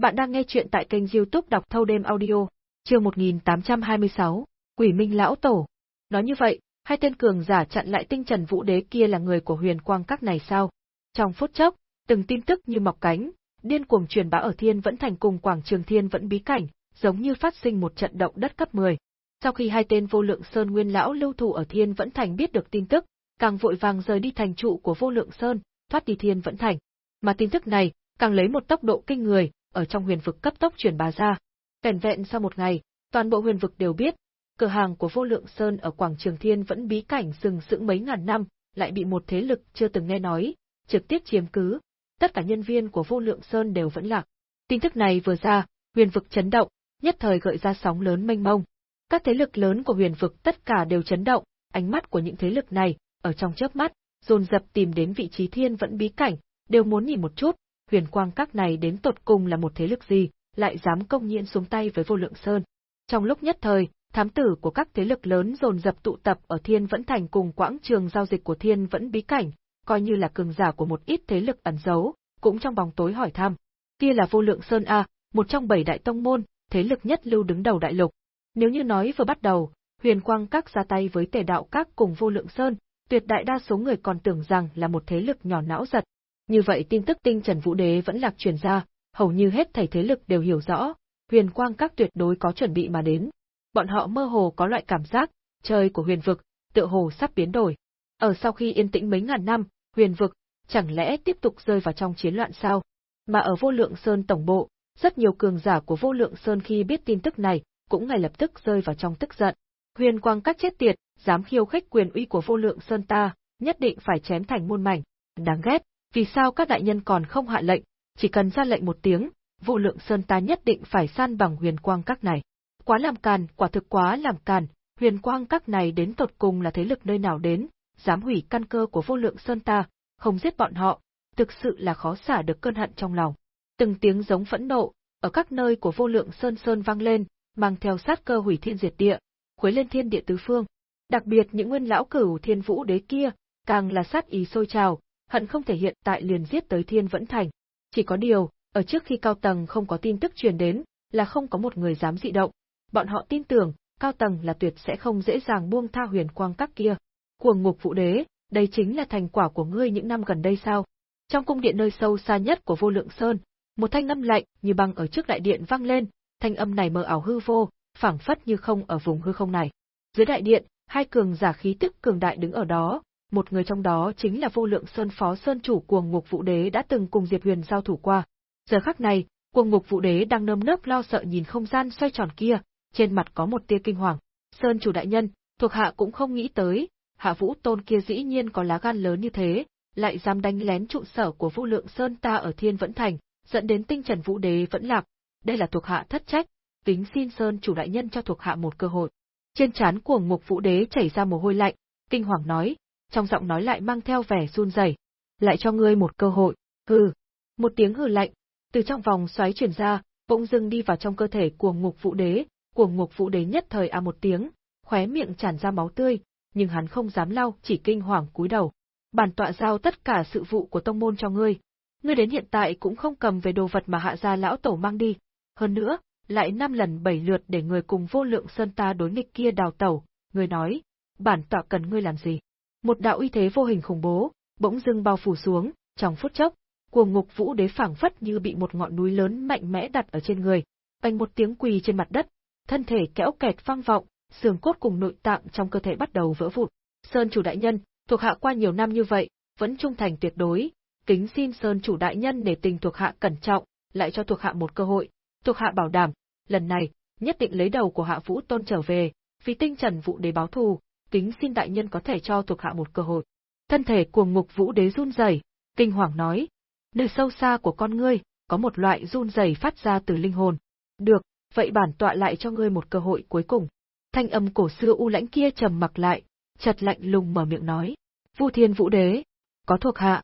Bạn đang nghe chuyện tại kênh youtube đọc thâu đêm audio, chương 1826, Quỷ Minh Lão Tổ. Nói như vậy, hai tên cường giả chặn lại tinh Trần Vũ Đế kia là người của huyền quang các này sao? Trong phút chốc, từng tin tức như mọc cánh, điên cuồng truyền bá ở thiên vẫn thành cùng quảng trường thiên vẫn bí cảnh, giống như phát sinh một trận động đất cấp 10. Sau khi hai tên vô lượng sơn nguyên lão lưu thủ ở thiên vẫn thành biết được tin tức, càng vội vàng rời đi thành trụ của vô lượng sơn, thoát đi thiên vẫn thành. Mà tin tức này, càng lấy một tốc độ kinh người, ở trong huyền vực cấp tốc truyền bá ra. Vẻn vẹn sau một ngày, toàn bộ huyền vực đều biết, cửa hàng của vô lượng sơn ở quảng trường thiên vẫn bí cảnh sừng sững mấy ngàn năm, lại bị một thế lực chưa từng nghe nói, trực tiếp chiếm cứ. Tất cả nhân viên của vô lượng sơn đều vẫn lạc. Tin tức này vừa ra, huyền vực chấn động, nhất thời gợi ra sóng lớn mênh mông. Các thế lực lớn của huyền vực tất cả đều chấn động, ánh mắt của những thế lực này, ở trong chớp mắt, dồn dập tìm đến vị trí thiên vẫn bí cảnh, đều muốn nhìn một chút, huyền quang các này đến tột cùng là một thế lực gì, lại dám công nhiên xuống tay với vô lượng sơn. Trong lúc nhất thời, thám tử của các thế lực lớn dồn dập tụ tập ở thiên vẫn thành cùng quãng trường giao dịch của thiên vẫn bí cảnh, coi như là cường giả của một ít thế lực ẩn giấu, cũng trong bóng tối hỏi thăm. Kia là vô lượng sơn A, một trong bảy đại tông môn, thế lực nhất lưu đứng đầu đại lục. Nếu như nói vừa bắt đầu, Huyền Quang Các ra tay với Tề Đạo Các cùng Vô Lượng Sơn, tuyệt đại đa số người còn tưởng rằng là một thế lực nhỏ não giật. Như vậy tin tức tinh Trần Vũ Đế vẫn lạc truyền ra, hầu như hết thảy thế lực đều hiểu rõ, Huyền Quang Các tuyệt đối có chuẩn bị mà đến. Bọn họ mơ hồ có loại cảm giác, trời của huyền vực, tựa hồ sắp biến đổi. Ở sau khi yên tĩnh mấy ngàn năm, huyền vực, chẳng lẽ tiếp tục rơi vào trong chiến loạn sao? Mà ở vô lượng sơn tổng bộ, rất nhiều cường giả của vô lượng sơn khi biết tin tức này, cũng ngay lập tức rơi vào trong tức giận. Huyền quang các chết tiệt, dám khiêu khích quyền uy của vô lượng sơn ta, nhất định phải chém thành muôn mảnh. Đáng ghét, vì sao các đại nhân còn không hạ lệnh, chỉ cần ra lệnh một tiếng, vô lượng sơn ta nhất định phải san bằng huyền quang các này. Quá làm càn, quả thực quá làm càn, huyền quang các này đến tột cùng là thế lực nơi nào đến, dám hủy căn cơ của vô lượng sơn ta, không giết bọn họ, thực sự là khó xả được cơn hận trong lòng. Từng tiếng giống phẫn nộ, ở các nơi của vô lượng sơn sơn vang lên, mang theo sát cơ hủy thiên diệt địa, khuấy lên thiên địa tứ phương. Đặc biệt những nguyên lão cửu thiên vũ đế kia, càng là sát ý sôi trào, hận không thể hiện tại liền giết tới thiên vẫn thành. Chỉ có điều, ở trước khi cao tầng không có tin tức truyền đến, là không có một người dám dị động. Bọn họ tin tưởng, cao tầng là tuyệt sẽ không dễ dàng buông tha huyền quang các kia. Cuồng ngục vũ đế, đây chính là thành quả của ngươi những năm gần đây sao? Trong cung điện nơi sâu xa nhất của vô lượng sơn, một thanh âm lạnh như băng ở trước đại điện vang lên, thanh âm này mờ ảo hư vô, phảng phất như không ở vùng hư không này. Dưới đại điện, hai cường giả khí tức cường đại đứng ở đó, một người trong đó chính là vô lượng sơn phó sơn chủ cuồng ngục vũ đế đã từng cùng Diệp Huyền giao thủ qua. Giờ khắc này, cuồng ngục vũ đế đang nơm nớp lo sợ nhìn không gian xoay tròn kia, trên mặt có một tia kinh hoàng. Sơn chủ đại nhân, thuộc hạ cũng không nghĩ tới, hạ vũ tôn kia dĩ nhiên có lá gan lớn như thế, lại dám đánh lén trụ sở của Vũ Lượng Sơn ta ở Thiên Vẫn Thành, dẫn đến tinh trần vũ đế vẫn lạc. Đây là thuộc hạ thất trách, tính xin Sơn chủ đại nhân cho thuộc hạ một cơ hội. Trên trán của Ngục Vũ Đế chảy ra mồ hôi lạnh, kinh hoàng nói, trong giọng nói lại mang theo vẻ run rẩy, lại cho ngươi một cơ hội. Hừ. Một tiếng hừ lạnh, từ trong vòng xoáy truyền ra, bỗng dưng đi vào trong cơ thể của Ngục Vũ Đế, của Ngục Vũ Đế nhất thời a một tiếng, khóe miệng tràn ra máu tươi, nhưng hắn không dám lau, chỉ kinh hoàng cúi đầu. Bản tọa giao tất cả sự vụ của tông môn cho ngươi. Ngươi đến hiện tại cũng không cầm về đồ vật mà hạ gia lão tổ mang đi. Hơn nữa, lại năm lần bảy lượt để người cùng vô lượng sơn ta đối nghịch kia đào tẩu, ngươi nói, bản tọa cần ngươi làm gì? Một đạo uy thế vô hình khủng bố, bỗng dưng bao phủ xuống, trong phút chốc, cuồng ngục vũ đế phảng phất như bị một ngọn núi lớn mạnh mẽ đặt ở trên người, bành một tiếng quỳ trên mặt đất, thân thể kéo kẹt vang vọng, xương cốt cùng nội tạng trong cơ thể bắt đầu vỡ vụn. Sơn chủ đại nhân, thuộc hạ qua nhiều năm như vậy, vẫn trung thành tuyệt đối, kính xin Sơn chủ đại nhân để tình thuộc hạ cẩn trọng, lại cho thuộc hạ một cơ hội. Thuộc hạ bảo đảm, lần này, nhất định lấy đầu của hạ vũ tôn trở về, vì tinh trần vụ đế báo thù, kính xin đại nhân có thể cho thuộc hạ một cơ hội. Thân thể cuồng ngục vũ đế run rẩy, kinh hoàng nói, nơi sâu xa của con ngươi, có một loại run rẩy phát ra từ linh hồn. Được, vậy bản tọa lại cho ngươi một cơ hội cuối cùng. Thanh âm cổ xưa u lãnh kia trầm mặc lại, chật lạnh lùng mở miệng nói. Vu Thiên Vũ Đế, có thuộc hạ.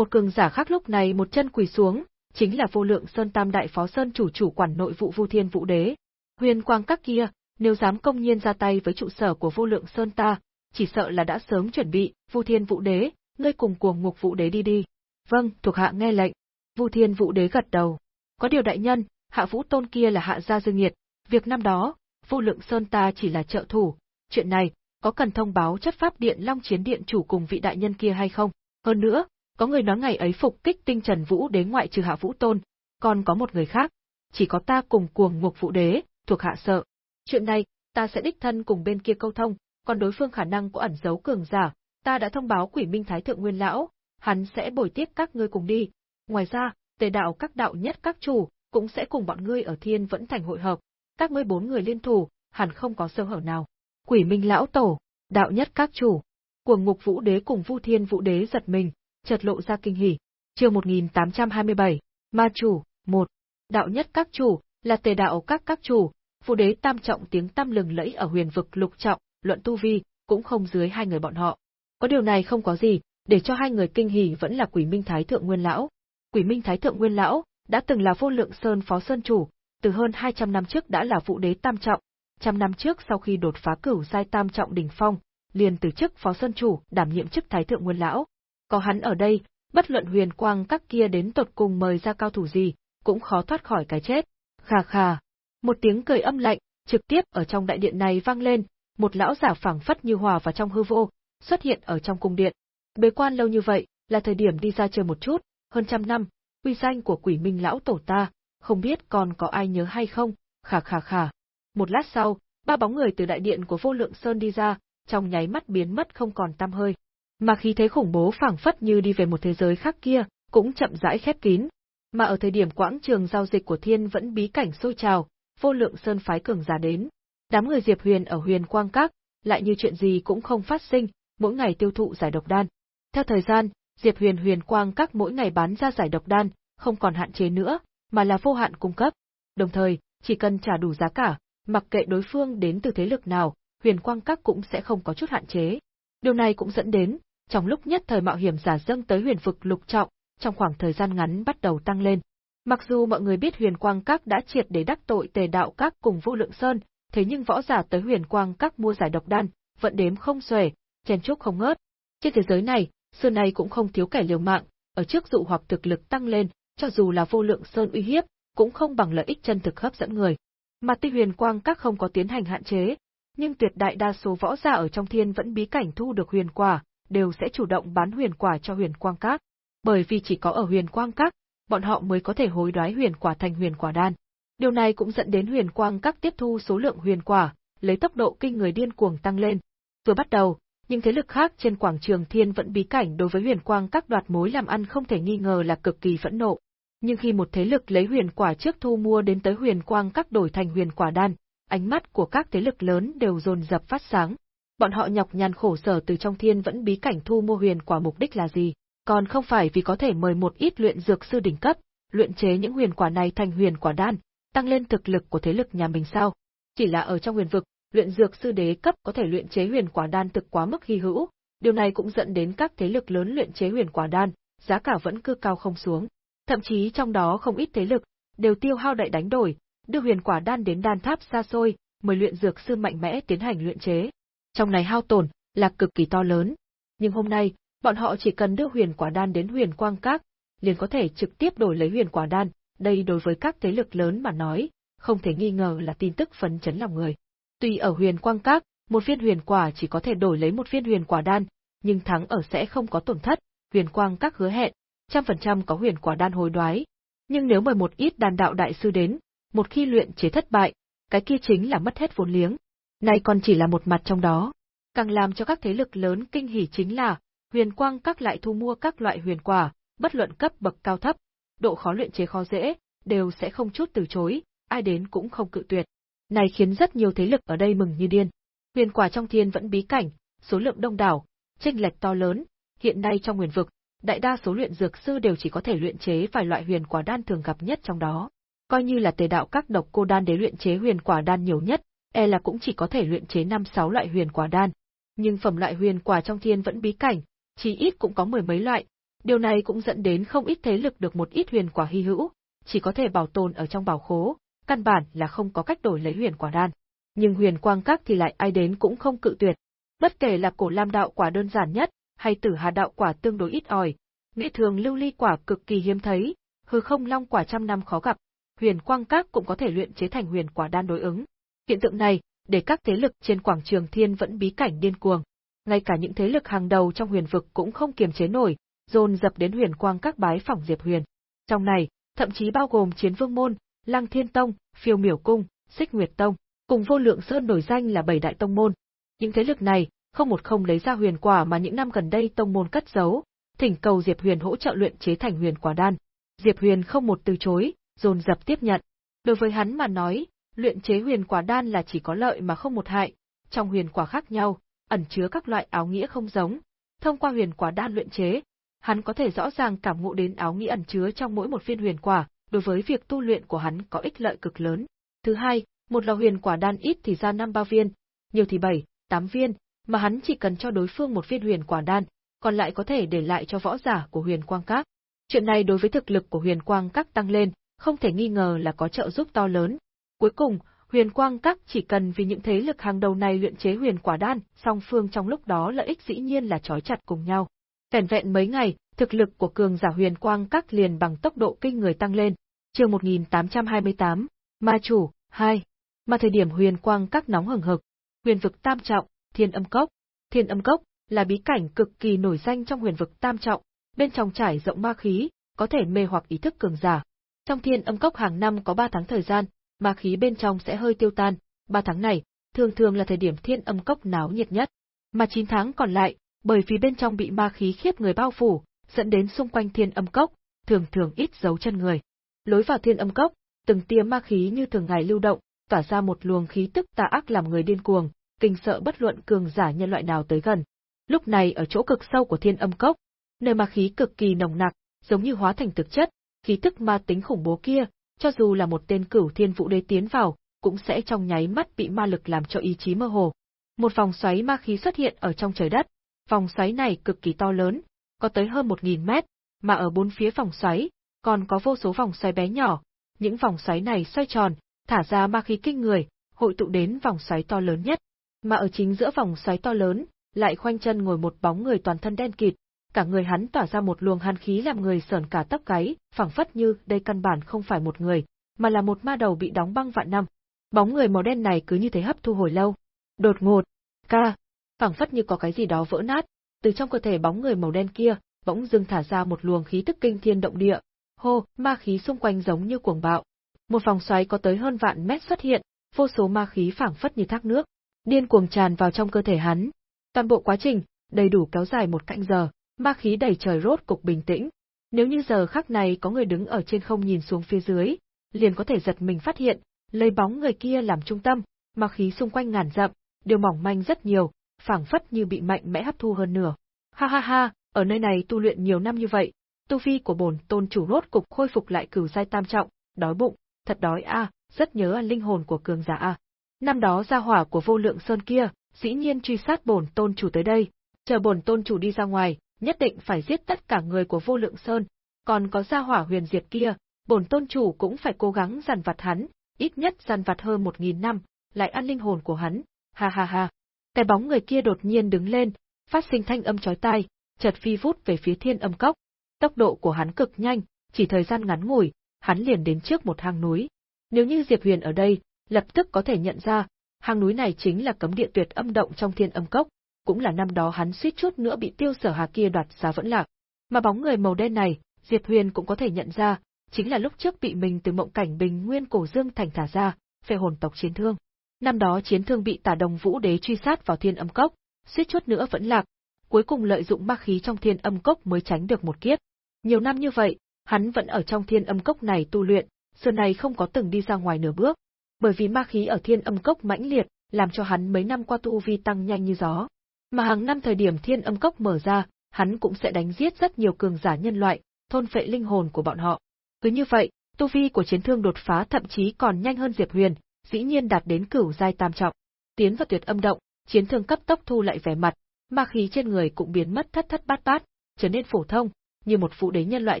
Một cường giả khác lúc này một chân quỳ xuống, chính là vô lượng Sơn Tam Đại Phó Sơn chủ chủ quản nội vụ Vu Thiên Vũ Đế. Huyền quang các kia, nếu dám công nhiên ra tay với trụ sở của vô lượng Sơn ta, chỉ sợ là đã sớm chuẩn bị, Vu Thiên Vũ Đế, ngươi cùng cuồng ngục Vũ Đế đi đi. Vâng, thuộc hạ nghe lệnh. Vu Thiên Vũ Đế gật đầu. Có điều đại nhân, hạ vũ tôn kia là hạ gia dương nhiệt việc năm đó, vô lượng Sơn ta chỉ là trợ thủ, chuyện này, có cần thông báo chất pháp điện Long Chiến Điện chủ cùng vị đại nhân kia hay không? Hơn nữa, có người nói ngày ấy phục kích tinh Trần Vũ đế ngoại trừ Hạ Vũ Tôn, còn có một người khác, chỉ có ta cùng cuồng ngục vũ đế, thuộc hạ sợ. Chuyện này, ta sẽ đích thân cùng bên kia câu thông, còn đối phương khả năng có ẩn giấu cường giả, ta đã thông báo Quỷ Minh Thái thượng Nguyên lão, hắn sẽ bồi tiếp các ngươi cùng đi. Ngoài ra, tề đạo các đạo nhất các chủ cũng sẽ cùng bọn ngươi ở Thiên vẫn thành hội hợp, các ngươi bốn người liên thủ, hẳn không có sơ hở nào. Quỷ Minh lão tổ, đạo nhất các chủ, cuồng ngục vũ đế cùng Vu Thiên vũ đế giật mình, chợt lộ ra kinh hỉ. Chương 1827, Ma chủ, 1. Đạo nhất các chủ, là tề đạo các các chủ, phụ đế tam trọng tiếng tam lừng lẫy ở huyền vực lục trọng, luận tu vi, cũng không dưới hai người bọn họ. Có điều này không có gì, để cho hai người kinh hỉ vẫn là Quỷ Minh Thái thượng Nguyên lão. Quỷ Minh Thái thượng Nguyên lão đã từng là vô lượng sơn phó sơn chủ, từ hơn 200 năm trước đã là phụ đế tam trọng, trăm năm trước sau khi đột phá cửu giai tam trọng đỉnh phong, liền từ chức phó sơn chủ, đảm nhiệm chức thái thượng nguyên lão. Có hắn ở đây, bất luận huyền quang các kia đến tột cùng mời ra cao thủ gì, cũng khó thoát khỏi cái chết. Khà khà, một tiếng cười âm lạnh, trực tiếp ở trong đại điện này vang lên, một lão giả phảng phất như hòa vào trong hư vô, xuất hiện ở trong cung điện. Bế quan lâu như vậy, là thời điểm đi ra chơi một chút, hơn trăm năm, uy danh của quỷ minh lão tổ ta, không biết còn có ai nhớ hay không, khà khà khà. Một lát sau, ba bóng người từ đại điện của vô lượng sơn đi ra, trong nháy mắt biến mất không còn tăm hơi. Mà khí thế khủng bố phảng phất như đi về một thế giới khác kia, cũng chậm rãi khép kín. Mà ở thời điểm quãng trường giao dịch của thiên vẫn bí cảnh sôi trào, vô lượng sơn phái cường giả đến. Đám người Diệp Huyền ở Huyền Quang Các, lại như chuyện gì cũng không phát sinh, mỗi ngày tiêu thụ giải độc đan. Theo thời gian, Diệp Huyền Huyền Quang Các mỗi ngày bán ra giải độc đan, không còn hạn chế nữa, mà là vô hạn cung cấp. Đồng thời, chỉ cần trả đủ giá cả, mặc kệ đối phương đến từ thế lực nào, Huyền Quang Các cũng sẽ không có chút hạn chế. Điều này cũng dẫn đến, trong lúc nhất thời mạo hiểm giả dâng tới huyền vực lục trọng, trong khoảng thời gian ngắn bắt đầu tăng lên. Mặc dù mọi người biết huyền quang các đã triệt để đắc tội tề đạo các cùng vô lượng sơn, thế nhưng võ giả tới huyền quang các mua giải độc đan, vẫn đếm không xuể, chen chúc không ngớt. Trên thế giới này, xưa nay cũng không thiếu kẻ liều mạng, ở trước dụ hoặc thực lực tăng lên, cho dù là vô lượng sơn uy hiếp, cũng không bằng lợi ích chân thực hấp dẫn người. Mà tuy huyền quang các không có tiến hành hạn chế, nhưng tuyệt đại đa số võ giả ở trong thiên vẫn bí cảnh thu được huyền quả, đều sẽ chủ động bán huyền quả cho huyền quang các. Bởi vì chỉ có ở huyền quang các, bọn họ mới có thể hối đoái huyền quả thành huyền quả đan. Điều này cũng dẫn đến huyền quang các tiếp thu số lượng huyền quả, lấy tốc độ kinh người điên cuồng tăng lên. Vừa bắt đầu, những thế lực khác trên quảng trường thiên vẫn bí cảnh đối với huyền quang các đoạt mối làm ăn không thể nghi ngờ là cực kỳ phẫn nộ. Nhưng khi một thế lực lấy huyền quả trước thu mua đến tới huyền quang các đổi thành huyền quả đan, ánh mắt của các thế lực lớn đều dồn dập phát sáng. Bọn họ nhọc nhằn khổ sở từ trong thiên vẫn bí cảnh thu mua huyền quả mục đích là gì? Còn không phải vì có thể mời một ít luyện dược sư đỉnh cấp, luyện chế những huyền quả này thành huyền quả đan, tăng lên thực lực của thế lực nhà mình sao? Chỉ là ở trong huyền vực, luyện dược sư đế cấp có thể luyện chế huyền quả đan thực quá mức hy hữu, điều này cũng dẫn đến các thế lực lớn luyện chế huyền quả đan, giá cả vẫn cứ cao không xuống. Thậm chí trong đó không ít thế lực đều tiêu hao đại đánh đổi, đưa huyền quả đan đến đan tháp xa xôi, mời luyện dược sư mạnh mẽ tiến hành luyện chế. Trong này hao tổn là cực kỳ to lớn. Nhưng hôm nay, bọn họ chỉ cần đưa huyền quả đan đến huyền quang các, liền có thể trực tiếp đổi lấy huyền quả đan, đây đối với các thế lực lớn mà nói, không thể nghi ngờ là tin tức phấn chấn lòng người. Tuy ở huyền quang các, một viên huyền quả chỉ có thể đổi lấy một viên huyền quả đan, nhưng thắng ở sẽ không có tổn thất, huyền quang các hứa hẹn, trăm phần trăm có huyền quả đan hồi đoái. Nhưng nếu mời một ít đàn đạo đại sư đến, một khi luyện chế thất bại, cái kia chính là mất hết vốn liếng nay còn chỉ là một mặt trong đó. Càng làm cho các thế lực lớn kinh hỉ chính là, huyền quang các lại thu mua các loại huyền quả, bất luận cấp bậc cao thấp, độ khó luyện chế khó dễ, đều sẽ không chút từ chối, ai đến cũng không cự tuyệt. Này khiến rất nhiều thế lực ở đây mừng như điên. Huyền quả trong thiên vẫn bí cảnh, số lượng đông đảo, chênh lệch to lớn, hiện nay trong huyền vực, đại đa số luyện dược sư đều chỉ có thể luyện chế vài loại huyền quả đan thường gặp nhất trong đó. Coi như là tề đạo các độc cô đan để luyện chế huyền quả đan nhiều nhất, e là cũng chỉ có thể luyện chế 5-6 loại huyền quả đan. Nhưng phẩm loại huyền quả trong thiên vẫn bí cảnh, chỉ ít cũng có mười mấy loại, điều này cũng dẫn đến không ít thế lực được một ít huyền quả hy hữu, chỉ có thể bảo tồn ở trong bảo khố, căn bản là không có cách đổi lấy huyền quả đan. Nhưng huyền quang các thì lại ai đến cũng không cự tuyệt. Bất kể là cổ lam đạo quả đơn giản nhất, hay tử hà đạo quả tương đối ít ỏi, nghĩa thường lưu ly quả cực kỳ hiếm thấy, hư không long quả trăm năm khó gặp, huyền quang các cũng có thể luyện chế thành huyền quả đan đối ứng. Hiện tượng này, để các thế lực trên quảng trường thiên vẫn bí cảnh điên cuồng. Ngay cả những thế lực hàng đầu trong huyền vực cũng không kiềm chế nổi, dồn dập đến huyền quang các bái phỏng Diệp Huyền. Trong này, thậm chí bao gồm Chiến Vương môn, Lăng Thiên tông, Phiêu Miểu cung, Xích Nguyệt tông, cùng Vô Lượng Sơn nổi danh là bảy đại tông môn. Những thế lực này, không một không lấy ra huyền quả mà những năm gần đây tông môn cất giấu, thỉnh cầu Diệp Huyền hỗ trợ luyện chế thành huyền quả đan. Diệp Huyền không một từ chối, dồn dập tiếp nhận. Đối với hắn mà nói, luyện chế huyền quả đan là chỉ có lợi mà không một hại, trong huyền quả khác nhau, ẩn chứa các loại áo nghĩa không giống. Thông qua huyền quả đan luyện chế, hắn có thể rõ ràng cảm ngộ đến áo nghĩa ẩn chứa trong mỗi một viên huyền quả, đối với việc tu luyện của hắn có ích lợi cực lớn. Thứ hai, một lò huyền quả đan ít thì ra năm ba viên, nhiều thì bảy, tám viên, mà hắn chỉ cần cho đối phương một viên huyền quả đan, còn lại có thể để lại cho võ giả của huyền quang các. Chuyện này đối với thực lực của huyền quang các tăng lên, không thể nghi ngờ là có trợ giúp to lớn. Cuối cùng, huyền quang các chỉ cần vì những thế lực hàng đầu này luyện chế huyền quả đan, song phương trong lúc đó lợi ích dĩ nhiên là trói chặt cùng nhau. Vẻn vẹn mấy ngày, thực lực của cường giả huyền quang các liền bằng tốc độ kinh người tăng lên. Chương 1828, Ma chủ, 2. Mà thời điểm huyền quang các nóng hừng hực, huyền vực tam trọng, thiên âm cốc. Thiên âm cốc là bí cảnh cực kỳ nổi danh trong huyền vực tam trọng, bên trong trải rộng ma khí, có thể mê hoặc ý thức cường giả. Trong thiên âm cốc hàng năm có 3 tháng thời gian, ma khí bên trong sẽ hơi tiêu tan, 3 tháng này, thường thường là thời điểm thiên âm cốc náo nhiệt nhất. Mà 9 tháng còn lại, bởi vì bên trong bị ma khí khiếp người bao phủ, dẫn đến xung quanh thiên âm cốc, thường thường ít dấu chân người. Lối vào thiên âm cốc, từng tia ma khí như thường ngày lưu động, tỏa ra một luồng khí tức tà ác làm người điên cuồng, kinh sợ bất luận cường giả nhân loại nào tới gần. Lúc này ở chỗ cực sâu của thiên âm cốc, nơi ma khí cực kỳ nồng nặc, giống như hóa thành thực chất, khí tức ma tính khủng bố kia, cho dù là một tên cửu thiên vũ đế tiến vào, cũng sẽ trong nháy mắt bị ma lực làm cho ý chí mơ hồ. Một vòng xoáy ma khí xuất hiện ở trong trời đất, vòng xoáy này cực kỳ to lớn, có tới hơn một nghìn mét, mà ở bốn phía vòng xoáy, còn có vô số vòng xoáy bé nhỏ. Những vòng xoáy này xoay tròn, thả ra ma khí kinh người, hội tụ đến vòng xoáy to lớn nhất. Mà ở chính giữa vòng xoáy to lớn, lại khoanh chân ngồi một bóng người toàn thân đen kịt, cả người hắn tỏa ra một luồng hàn khí làm người sởn cả tóc gáy, phảng phất như đây căn bản không phải một người, mà là một ma đầu bị đóng băng vạn năm. Bóng người màu đen này cứ như thế hấp thu hồi lâu. Đột ngột, ca, phảng phất như có cái gì đó vỡ nát, từ trong cơ thể bóng người màu đen kia, bỗng dưng thả ra một luồng khí tức kinh thiên động địa. Hô, ma khí xung quanh giống như cuồng bạo. Một vòng xoáy có tới hơn vạn mét xuất hiện, vô số ma khí phảng phất như thác nước, điên cuồng tràn vào trong cơ thể hắn. Toàn bộ quá trình, đầy đủ kéo dài một cạnh giờ, ma khí đầy trời rốt cục bình tĩnh. Nếu như giờ khắc này có người đứng ở trên không nhìn xuống phía dưới, liền có thể giật mình phát hiện, lấy bóng người kia làm trung tâm, ma khí xung quanh ngàn dặm, đều mỏng manh rất nhiều, phảng phất như bị mạnh mẽ hấp thu hơn nửa. Ha ha ha, ở nơi này tu luyện nhiều năm như vậy, tu vi của bổn tôn chủ rốt cục khôi phục lại cửu giai tam trọng, đói bụng, thật đói a, rất nhớ an linh hồn của cường giả a. Năm đó gia hỏa của vô lượng sơn kia, dĩ nhiên truy sát bổn tôn chủ tới đây, chờ bổn tôn chủ đi ra ngoài, nhất định phải giết tất cả người của vô lượng sơn, còn có gia hỏa huyền diệt kia, bổn tôn chủ cũng phải cố gắng giàn vặt hắn, ít nhất giàn vặt hơn một nghìn năm, lại ăn linh hồn của hắn, ha ha ha. Cái bóng người kia đột nhiên đứng lên, phát sinh thanh âm chói tai, chợt phi vút về phía thiên âm cốc. Tốc độ của hắn cực nhanh, chỉ thời gian ngắn ngủi, hắn liền đến trước một hang núi. Nếu như Diệp Huyền ở đây, lập tức có thể nhận ra, hang núi này chính là cấm địa tuyệt âm động trong thiên âm cốc, cũng là năm đó hắn suýt chút nữa bị tiêu sở hà kia đoạt giá vẫn lạc. Mà bóng người màu đen này, Diệp Huyền cũng có thể nhận ra, chính là lúc trước bị mình từ mộng cảnh bình nguyên cổ dương thành thả ra, phệ hồn tộc chiến thương. Năm đó chiến thương bị tả đồng vũ đế truy sát vào thiên âm cốc, suýt chút nữa vẫn lạc, cuối cùng lợi dụng ma khí trong thiên âm cốc mới tránh được một kiếp. Nhiều năm như vậy, hắn vẫn ở trong thiên âm cốc này tu luyện, xưa này không có từng đi ra ngoài nửa bước, bởi vì ma khí ở thiên âm cốc mãnh liệt, làm cho hắn mấy năm qua tu vi tăng nhanh như gió. Mà hàng năm thời điểm thiên âm cốc mở ra, hắn cũng sẽ đánh giết rất nhiều cường giả nhân loại, thôn phệ linh hồn của bọn họ. Cứ như vậy, tu vi của chiến thương đột phá thậm chí còn nhanh hơn Diệp Huyền, dĩ nhiên đạt đến cửu giai tam trọng. Tiến vào tuyệt âm động, chiến thương cấp tốc thu lại vẻ mặt, ma khí trên người cũng biến mất thất thất bát bát, trở nên phổ thông, như một phụ đế nhân loại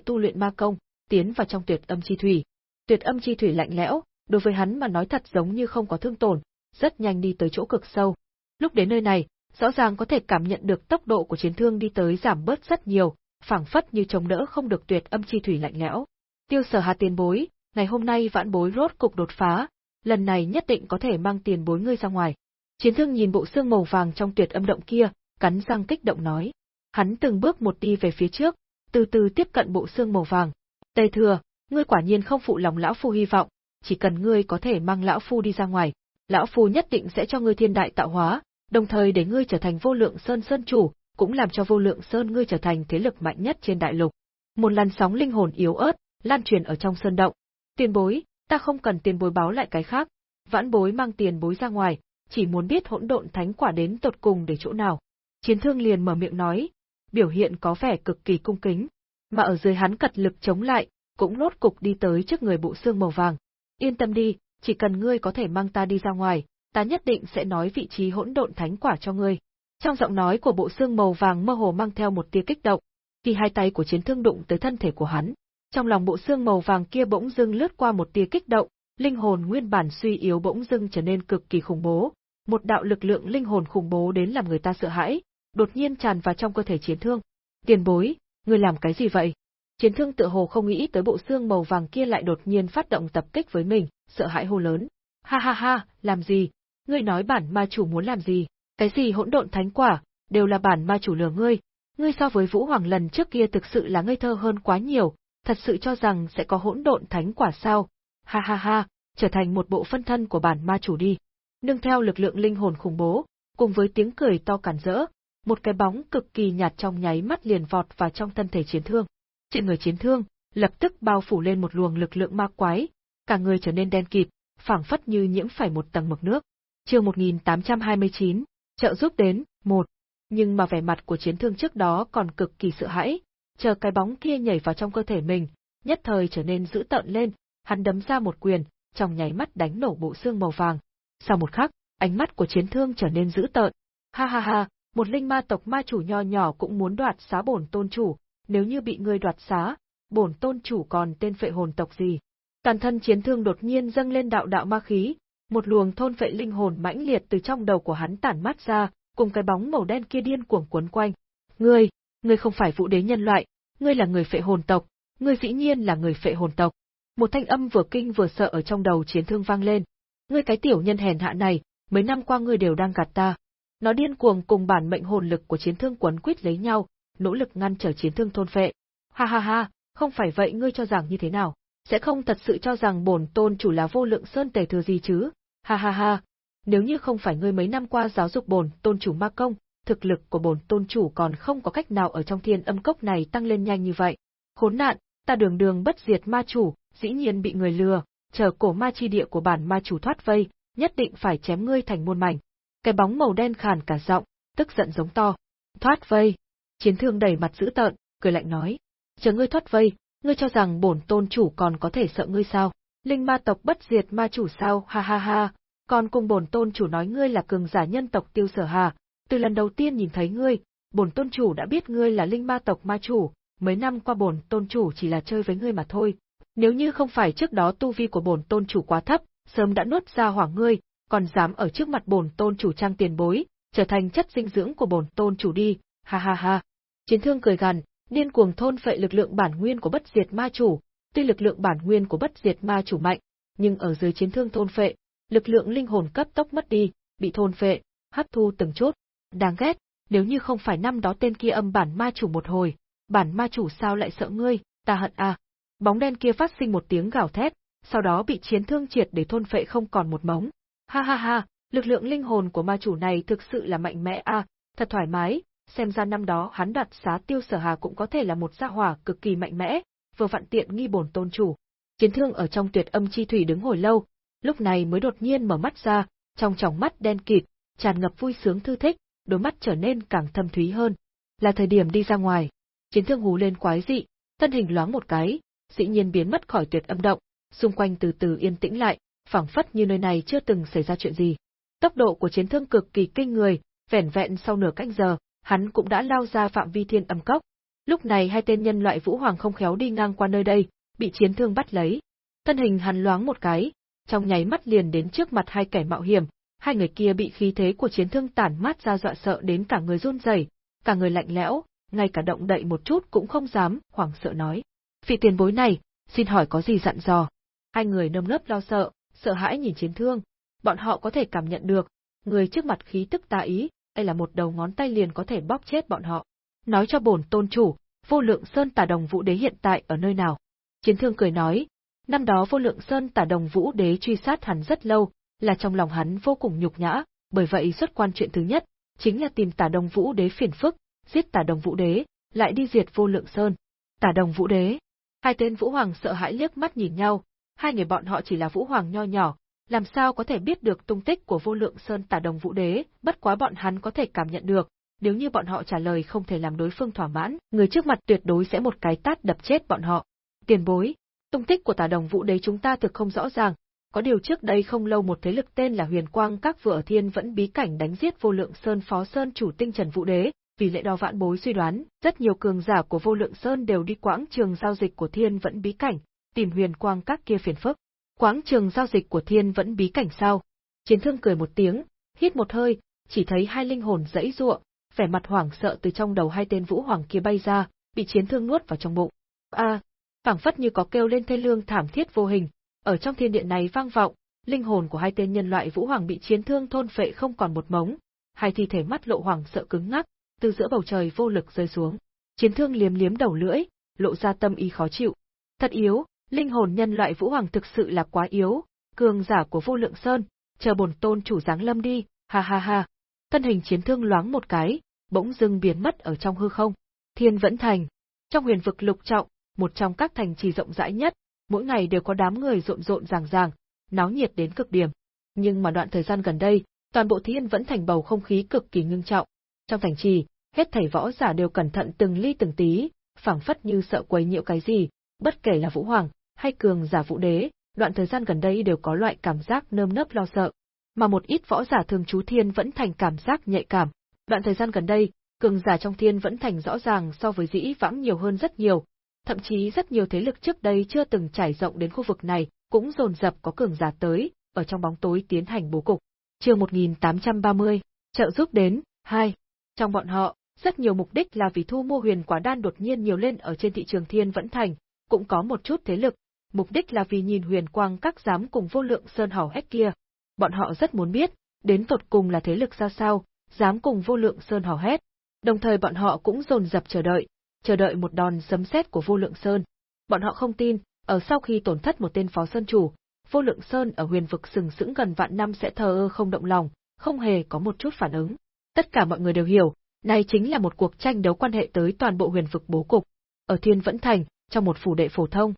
tu luyện ma công, tiến vào trong tuyệt âm chi thủy. Tuyệt âm chi thủy lạnh lẽo, đối với hắn mà nói thật giống như không có thương tổn, rất nhanh đi tới chỗ cực sâu. Lúc đến nơi này, rõ ràng có thể cảm nhận được tốc độ của chiến thương đi tới giảm bớt rất nhiều, phảng phất như chống đỡ không được tuyệt âm chi thủy lạnh lẽo. Tiêu Sở Hà tiền bối, ngày hôm nay vãn bối rốt cục đột phá, lần này nhất định có thể mang tiền bối ngươi ra ngoài. Chiến thương nhìn bộ xương màu vàng trong tuyệt âm động kia, cắn răng kích động nói. Hắn từng bước một đi về phía trước, từ từ tiếp cận bộ xương màu vàng. Tề thừa, ngươi quả nhiên không phụ lòng lão phu hy vọng, chỉ cần ngươi có thể mang lão phu đi ra ngoài, lão phu nhất định sẽ cho ngươi thiên đại tạo hóa, đồng thời để ngươi trở thành vô lượng sơn sơn chủ, cũng làm cho vô lượng sơn ngươi trở thành thế lực mạnh nhất trên đại lục. Một làn sóng linh hồn yếu ớt, lan truyền ở trong sơn động. Tiền bối, ta không cần tiền bối báo lại cái khác, vãn bối mang tiền bối ra ngoài, chỉ muốn biết hỗn độn thánh quả đến tột cùng để chỗ nào. Chiến thương liền mở miệng nói, biểu hiện có vẻ cực kỳ cung kính, mà ở dưới hắn cật lực chống lại, cũng lốt cục đi tới trước người bộ xương màu vàng. Yên tâm đi, chỉ cần ngươi có thể mang ta đi ra ngoài, ta nhất định sẽ nói vị trí hỗn độn thánh quả cho ngươi. Trong giọng nói của bộ xương màu vàng mơ hồ mang theo một tia kích động, khi hai tay của chiến thương đụng tới thân thể của hắn. Trong lòng bộ xương màu vàng kia bỗng dưng lướt qua một tia kích động, linh hồn nguyên bản suy yếu bỗng dưng trở nên cực kỳ khủng bố, một đạo lực lượng linh hồn khủng bố đến làm người ta sợ hãi, đột nhiên tràn vào trong cơ thể chiến thương. Tiền bối, ngươi làm cái gì vậy? Chiến thương tự hồ không nghĩ tới bộ xương màu vàng kia lại đột nhiên phát động tập kích với mình, sợ hãi hô lớn. Ha ha ha, làm gì? Ngươi nói bản ma chủ muốn làm gì? Cái gì hỗn độn thánh quả, đều là bản ma chủ lừa ngươi. Ngươi so với Vũ Hoàng lần trước kia thực sự là ngây thơ hơn quá nhiều, thật sự cho rằng sẽ có hỗn độn thánh quả sao? Ha ha ha, trở thành một bộ phân thân của bản ma chủ đi. Nương theo lực lượng linh hồn khủng bố, cùng với tiếng cười to cản rỡ, một cái bóng cực kỳ nhạt trong nháy mắt liền vọt vào trong thân thể chiến thương. Trên người chiến thương, lập tức bao phủ lên một luồng lực lượng ma quái, cả người trở nên đen kịt, phảng phất như nhiễm phải một tầng mực nước. Chương 1829, trợ giúp đến, một. Nhưng mà vẻ mặt của chiến thương trước đó còn cực kỳ sợ hãi, chờ cái bóng kia nhảy vào trong cơ thể mình, nhất thời trở nên dữ tợn lên, hắn đấm ra một quyền, trong nháy mắt đánh nổ bộ xương màu vàng. Sau một khắc, ánh mắt của chiến thương trở nên dữ tợn. Ha ha ha, một linh ma tộc ma chủ nho nhỏ cũng muốn đoạt xá bổn tôn chủ, nếu như bị ngươi đoạt xá, bổn tôn chủ còn tên phệ hồn tộc gì? Toàn thân chiến thương đột nhiên dâng lên đạo đạo ma khí, một luồng thôn phệ linh hồn mãnh liệt từ trong đầu của hắn tản mát ra, cùng cái bóng màu đen kia điên cuồng cuốn quanh. Ngươi, ngươi không phải vũ đế nhân loại, ngươi là người phệ hồn tộc, ngươi dĩ nhiên là người phệ hồn tộc. Một thanh âm vừa kinh vừa sợ ở trong đầu chiến thương vang lên. Ngươi cái tiểu nhân hèn hạ này, mấy năm qua ngươi đều đang gạt ta. Nó điên cuồng cùng bản mệnh hồn lực của chiến thương quấn quýt lấy nhau, nỗ lực ngăn trở chiến thương thôn phệ. Ha ha ha, không phải vậy ngươi cho rằng như thế nào? Sẽ không thật sự cho rằng bổn tôn chủ là vô lượng sơn tề thừa gì chứ? Ha ha ha, nếu như không phải ngươi mấy năm qua giáo dục bổn tôn chủ ma công, thực lực của bổn tôn chủ còn không có cách nào ở trong thiên âm cốc này tăng lên nhanh như vậy. Khốn nạn, ta đường đường bất diệt ma chủ, dĩ nhiên bị người lừa, chờ cổ ma chi địa của bản ma chủ thoát vây, nhất định phải chém ngươi thành muôn mảnh. Cái bóng màu đen khàn cả giọng, tức giận giống to. Thoát vây. Chiến thương đầy mặt dữ tợn, cười lạnh nói. Chờ ngươi thoát vây, ngươi cho rằng bổn tôn chủ còn có thể sợ ngươi sao? Linh ma tộc bất diệt ma chủ sao? Ha ha ha, còn cùng bổn tôn chủ nói ngươi là cường giả nhân tộc tiêu sở hà, từ lần đầu tiên nhìn thấy ngươi, bổn tôn chủ đã biết ngươi là linh ma tộc ma chủ, mấy năm qua bổn tôn chủ chỉ là chơi với ngươi mà thôi. Nếu như không phải trước đó tu vi của bổn tôn chủ quá thấp, sớm đã nuốt ra hỏa ngươi, còn dám ở trước mặt bổn tôn chủ trang tiền bối, trở thành chất dinh dưỡng của bổn tôn chủ đi, ha ha ha. Chiến thương cười gằn, điên cuồng thôn phệ lực lượng bản nguyên của bất diệt ma chủ, tuy lực lượng bản nguyên của bất diệt ma chủ mạnh, nhưng ở dưới chiến thương thôn phệ, lực lượng linh hồn cấp tốc mất đi, bị thôn phệ, hấp thu từng chút. Đáng ghét, nếu như không phải năm đó tên kia âm bản ma chủ một hồi, bản ma chủ sao lại sợ ngươi, ta hận à. Bóng đen kia phát sinh một tiếng gào thét, sau đó bị chiến thương triệt để thôn phệ không còn một móng. Ha ha ha, lực lượng linh hồn của ma chủ này thực sự là mạnh mẽ a, thật thoải mái, xem ra năm đó hắn đặt xá tiêu sở hà cũng có thể là một gia hỏa cực kỳ mạnh mẽ, vừa vặn tiện nghi bổn tôn chủ. Chiến thương ở trong tuyệt âm chi thủy đứng hồi lâu, lúc này mới đột nhiên mở mắt ra, trong tròng mắt đen kịt, tràn ngập vui sướng thư thích, đôi mắt trở nên càng thâm thúy hơn. Là thời điểm đi ra ngoài. Chiến thương hú lên quái dị, thân hình loáng một cái, dĩ nhiên biến mất khỏi tuyệt âm động, xung quanh từ từ yên tĩnh lại, phảng phất như nơi này chưa từng xảy ra chuyện gì. Tốc độ của chiến thương cực kỳ kinh người, vẻn vẹn sau nửa canh giờ, hắn cũng đã lao ra phạm vi thiên âm cốc. Lúc này hai tên nhân loại vũ hoàng không khéo đi ngang qua nơi đây, bị chiến thương bắt lấy. Thân hình hắn loáng một cái, trong nháy mắt liền đến trước mặt hai kẻ mạo hiểm, hai người kia bị khí thế của chiến thương tản mát ra dọa sợ đến cả người run rẩy, cả người lạnh lẽo, ngay cả động đậy một chút cũng không dám, hoảng sợ nói. Vị tiền bối này, xin hỏi có gì dặn dò? Hai người nơm nớp lo sợ, sợ hãi nhìn chiến thương, bọn họ có thể cảm nhận được, người trước mặt khí tức tà ý, đây là một đầu ngón tay liền có thể bóp chết bọn họ. Nói cho bổn tôn chủ, vô lượng sơn tả đồng vũ đế hiện tại ở nơi nào? Chiến thương cười nói, năm đó vô lượng sơn tả đồng vũ đế truy sát hắn rất lâu, là trong lòng hắn vô cùng nhục nhã, bởi vậy xuất quan chuyện thứ nhất, chính là tìm tả đồng vũ đế phiền phức, giết tả đồng vũ đế, lại đi diệt vô lượng sơn. tả đồng vũ đế. Hai tên vũ hoàng sợ hãi liếc mắt nhìn nhau, hai người bọn họ chỉ là vũ hoàng nho nhỏ, làm sao có thể biết được tung tích của vô lượng sơn tả đồng vũ đế, bất quá bọn hắn có thể cảm nhận được, nếu như bọn họ trả lời không thể làm đối phương thỏa mãn, người trước mặt tuyệt đối sẽ một cái tát đập chết bọn họ. Tiền bối, tung tích của tà đồng vũ đấy chúng ta thực không rõ ràng, có điều trước đây không lâu một thế lực tên là Huyền Quang các vừa ở thiên vẫn bí cảnh đánh giết vô lượng sơn phó sơn chủ tinh trần vũ đế, vì lệ đo vạn bối suy đoán, rất nhiều cường giả của vô lượng sơn đều đi quãng trường giao dịch của thiên vẫn bí cảnh, tìm huyền quang các kia phiền phức. Quãng trường giao dịch của thiên vẫn bí cảnh sao? Chiến thương cười một tiếng, hít một hơi, chỉ thấy hai linh hồn dãy ruộng, vẻ mặt hoảng sợ từ trong đầu hai tên vũ hoàng kia bay ra, bị chiến thương nuốt vào trong bụng. A, phảng phất như có kêu lên thê lương thảm thiết vô hình, ở trong thiên điện này vang vọng, linh hồn của hai tên nhân loại vũ hoàng bị chiến thương thôn phệ không còn một mống, hai thi thể mắt lộ hoàng sợ cứng ngắc, từ giữa bầu trời vô lực rơi xuống. Chiến thương liếm liếm đầu lưỡi, lộ ra tâm ý khó chịu. Thật yếu, linh hồn nhân loại vũ hoàng thực sự là quá yếu, cường giả của vô lượng sơn, chờ bổn tôn chủ dáng lâm đi, ha ha ha. Thân hình chiến thương loáng một cái, bỗng dưng biến mất ở trong hư không. Thiên vẫn thành. Trong huyền vực lục trọng, một trong các thành trì rộng rãi nhất, mỗi ngày đều có đám người rộn rộn ràng ràng, náo nhiệt đến cực điểm. Nhưng mà đoạn thời gian gần đây, toàn bộ thiên vẫn thành bầu không khí cực kỳ ngưng trọng. Trong thành trì, hết thảy võ giả đều cẩn thận từng ly từng tí, phảng phất như sợ quấy nhiễu cái gì, bất kể là Vũ Hoàng hay cường giả Vũ Đế, đoạn thời gian gần đây đều có loại cảm giác nơm nớp lo sợ. Mà một ít võ giả thường trú thiên vẫn thành cảm giác nhạy cảm. Đoạn thời gian gần đây, cường giả trong thiên vẫn thành rõ ràng so với dĩ vãng nhiều hơn rất nhiều, thậm chí rất nhiều thế lực trước đây chưa từng trải rộng đến khu vực này, cũng dồn dập có cường giả tới, ở trong bóng tối tiến hành bố cục. Chương 1830, trợ giúp đến, 2. Trong bọn họ, rất nhiều mục đích là vì thu mua huyền quả đan đột nhiên nhiều lên ở trên thị trường Thiên Vẫn Thành, cũng có một chút thế lực, mục đích là vì nhìn huyền quang các giám cùng vô lượng sơn hào hét kia. Bọn họ rất muốn biết, đến tột cùng là thế lực ra sao, dám cùng vô lượng sơn hò hét. Đồng thời bọn họ cũng dồn dập chờ đợi, chờ đợi một đòn sấm sét của vô lượng sơn. Bọn họ không tin, ở sau khi tổn thất một tên phó sơn chủ, vô lượng sơn ở huyền vực sừng sững gần vạn năm sẽ thờ ơ không động lòng, không hề có một chút phản ứng. Tất cả mọi người đều hiểu, này chính là một cuộc tranh đấu quan hệ tới toàn bộ huyền vực bố cục. Ở Thiên Vẫn Thành, trong một phủ đệ phổ thông,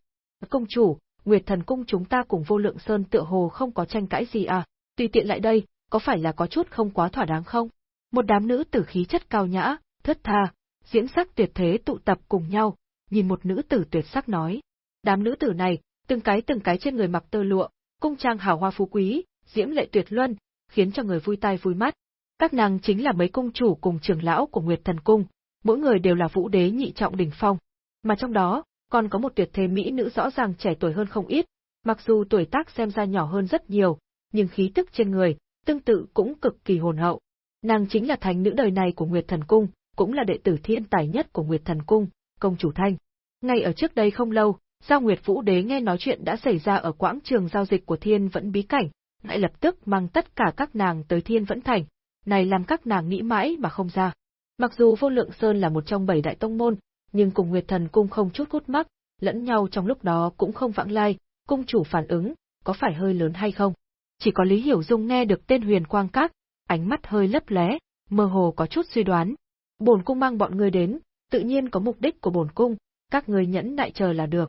công chủ, Nguyệt Thần Cung chúng ta cùng vô lượng sơn tựa hồ không có tranh cãi gì à, tùy tiện lại đây, có phải là có chút không quá thỏa đáng không? Một đám nữ tử khí chất cao nhã, thất tha, diễn sắc tuyệt thế tụ tập cùng nhau, nhìn một nữ tử tuyệt sắc nói. Đám nữ tử này, từng cái từng cái trên người mặc tơ lụa, cung trang hào hoa phú quý, diễm lệ tuyệt luân, khiến cho người vui tai vui mắt. Các nàng chính là mấy cung chủ cùng trưởng lão của Nguyệt Thần Cung, mỗi người đều là vũ đế nhị trọng đỉnh phong. Mà trong đó, còn có một tuyệt thế mỹ nữ rõ ràng trẻ tuổi hơn không ít, mặc dù tuổi tác xem ra nhỏ hơn rất nhiều, nhưng khí tức trên người, tương tự cũng cực kỳ hồn hậu. Nàng chính là thánh nữ đời này của Nguyệt Thần Cung, cũng là đệ tử thiên tài nhất của Nguyệt Thần Cung, công chủ Thanh. Ngay ở trước đây không lâu, Giao Nguyệt Vũ Đế nghe nói chuyện đã xảy ra ở quãng trường giao dịch của Thiên Vẫn Bí Cảnh, lại lập tức mang tất cả các nàng tới Thiên Vẫn Thành, này làm các nàng nghĩ mãi mà không ra. Mặc dù Vô Lượng Sơn là một trong bảy đại tông môn, nhưng cùng Nguyệt Thần Cung không chút cút mắc, lẫn nhau trong lúc đó cũng không vãng lai, cung chủ phản ứng, có phải hơi lớn hay không? Chỉ có Lý Hiểu Dung nghe được tên Huyền Quang Các, ánh mắt hơi lấp lé, mơ hồ có chút suy đoán. Bổn cung mang bọn ngươi đến, tự nhiên có mục đích của bổn cung, các ngươi nhẫn nại chờ là được.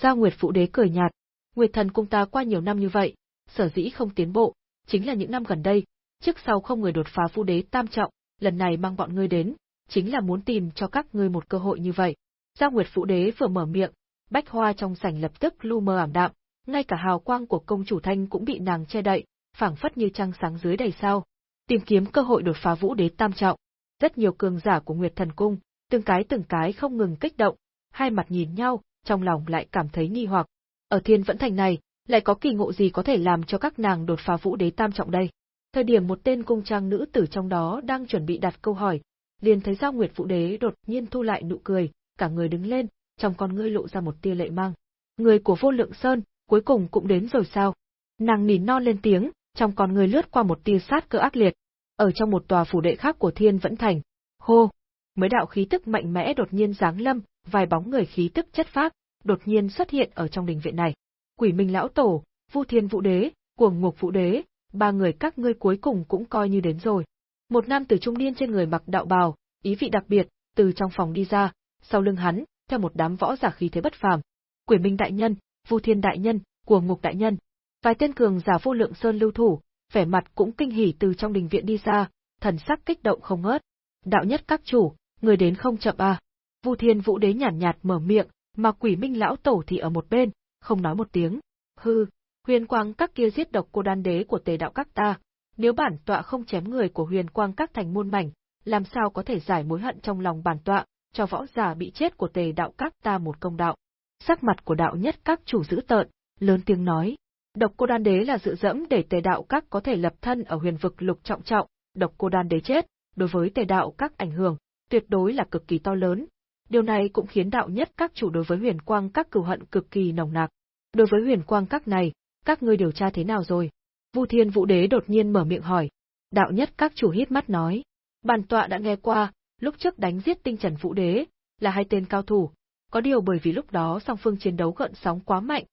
Giao Nguyệt Phụ Đế cười nhạt, Nguyệt Thần cung ta qua nhiều năm như vậy, sở dĩ không tiến bộ, chính là những năm gần đây, trước sau không người đột phá Phụ Đế tam trọng, lần này mang bọn ngươi đến, chính là muốn tìm cho các ngươi một cơ hội như vậy. Giao Nguyệt Phụ Đế vừa mở miệng, bách hoa trong sảnh lập tức lu mờ ảm đạm, ngay cả hào quang của công chủ thanh cũng bị nàng che đậy, phảng phất như trăng sáng dưới đầy sao. Tìm kiếm cơ hội đột phá Vũ Đế tam trọng. Rất nhiều cường giả của Nguyệt Thần cung, từng cái từng cái không ngừng kích động, hai mặt nhìn nhau, trong lòng lại cảm thấy nghi hoặc. Ở Thiên Vẫn Thành này, lại có kỳ ngộ gì có thể làm cho các nàng đột phá Vũ Đế tam trọng đây? Thời điểm một tên cung trang nữ tử trong đó đang chuẩn bị đặt câu hỏi, liền thấy Giao Nguyệt Vũ Đế đột nhiên thu lại nụ cười, cả người đứng lên, trong con ngươi lộ ra một tia lệ mang. Người của Vô Lượng Sơn, cuối cùng cũng đến rồi sao? Nàng nỉ non lên tiếng, trong con người lướt qua một tia sát cơ ác liệt. Ở trong một tòa phủ đệ khác của Thiên Vẫn Thành, hô, mấy đạo khí tức mạnh mẽ đột nhiên giáng lâm, vài bóng người khí tức chất phác, đột nhiên xuất hiện ở trong đình viện này. Quỷ Minh lão tổ, Vu Thiên Vũ Đế, Cuồng Ngục Vũ Đế, ba người các ngươi cuối cùng cũng coi như đến rồi. Một nam tử trung niên trên người mặc đạo bào, ý vị đặc biệt, từ trong phòng đi ra, sau lưng hắn, theo một đám võ giả khí thế bất phàm. Quỷ Minh đại nhân, Vu Thiên đại nhân, Cuồng Ngục đại nhân, vài tên cường giả vô lượng sơn lưu thủ, vẻ mặt cũng kinh hỉ từ trong đình viện đi ra, thần sắc kích động không ngớt. Đạo nhất các chủ, người đến không chậm à. Vu Thiên Vũ Đế nhàn nhạt, nhạt mở miệng, mà Quỷ Minh lão tổ thì ở một bên, không nói một tiếng. Hừ, huyền quang các kia giết độc cô đan đế của tề đạo các ta, nếu bản tọa không chém người của huyền quang các thành muôn mảnh, làm sao có thể giải mối hận trong lòng bản tọa, cho võ giả bị chết của tề đạo các ta một công đạo. Sắc mặt của đạo nhất các chủ giữ tợn, lớn tiếng nói. Độc cô đan đế là dự dẫm để tề đạo các có thể lập thân ở huyền vực lục trọng trọng, độc cô đan đế chết, đối với tề đạo các ảnh hưởng, tuyệt đối là cực kỳ to lớn. Điều này cũng khiến đạo nhất các chủ đối với huyền quang các cửu hận cực kỳ nồng nặc. Đối với huyền quang các này, các ngươi điều tra thế nào rồi? Vu Thiên Vũ Đế đột nhiên mở miệng hỏi. Đạo nhất các chủ hít mắt nói. Bản tọa đã nghe qua, lúc trước đánh giết tinh trần Vũ Đế, là hai tên cao thủ. Có điều bởi vì lúc đó song phương chiến đấu gợn sóng quá mạnh,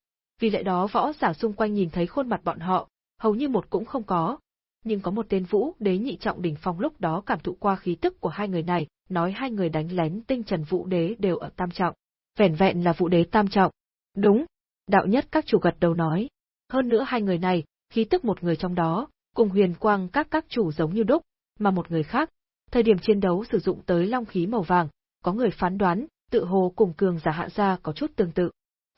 vì lẽ đó võ giả xung quanh nhìn thấy khuôn mặt bọn họ, hầu như một cũng không có. Nhưng có một tên Vũ Đế nhị trọng đỉnh phong lúc đó cảm thụ qua khí tức của hai người này, nói hai người đánh lén tinh trần Vũ Đế đều ở tam trọng. Vẻn vẹn là Vũ Đế tam trọng. Đúng, đạo nhất các chủ gật đầu nói. Hơn nữa hai người này, khí tức một người trong đó, cùng huyền quang các các chủ giống như đúc, mà một người khác, thời điểm chiến đấu sử dụng tới long khí màu vàng, có người phán đoán, tự hồ cùng cường giả hạ gia có chút tương tự.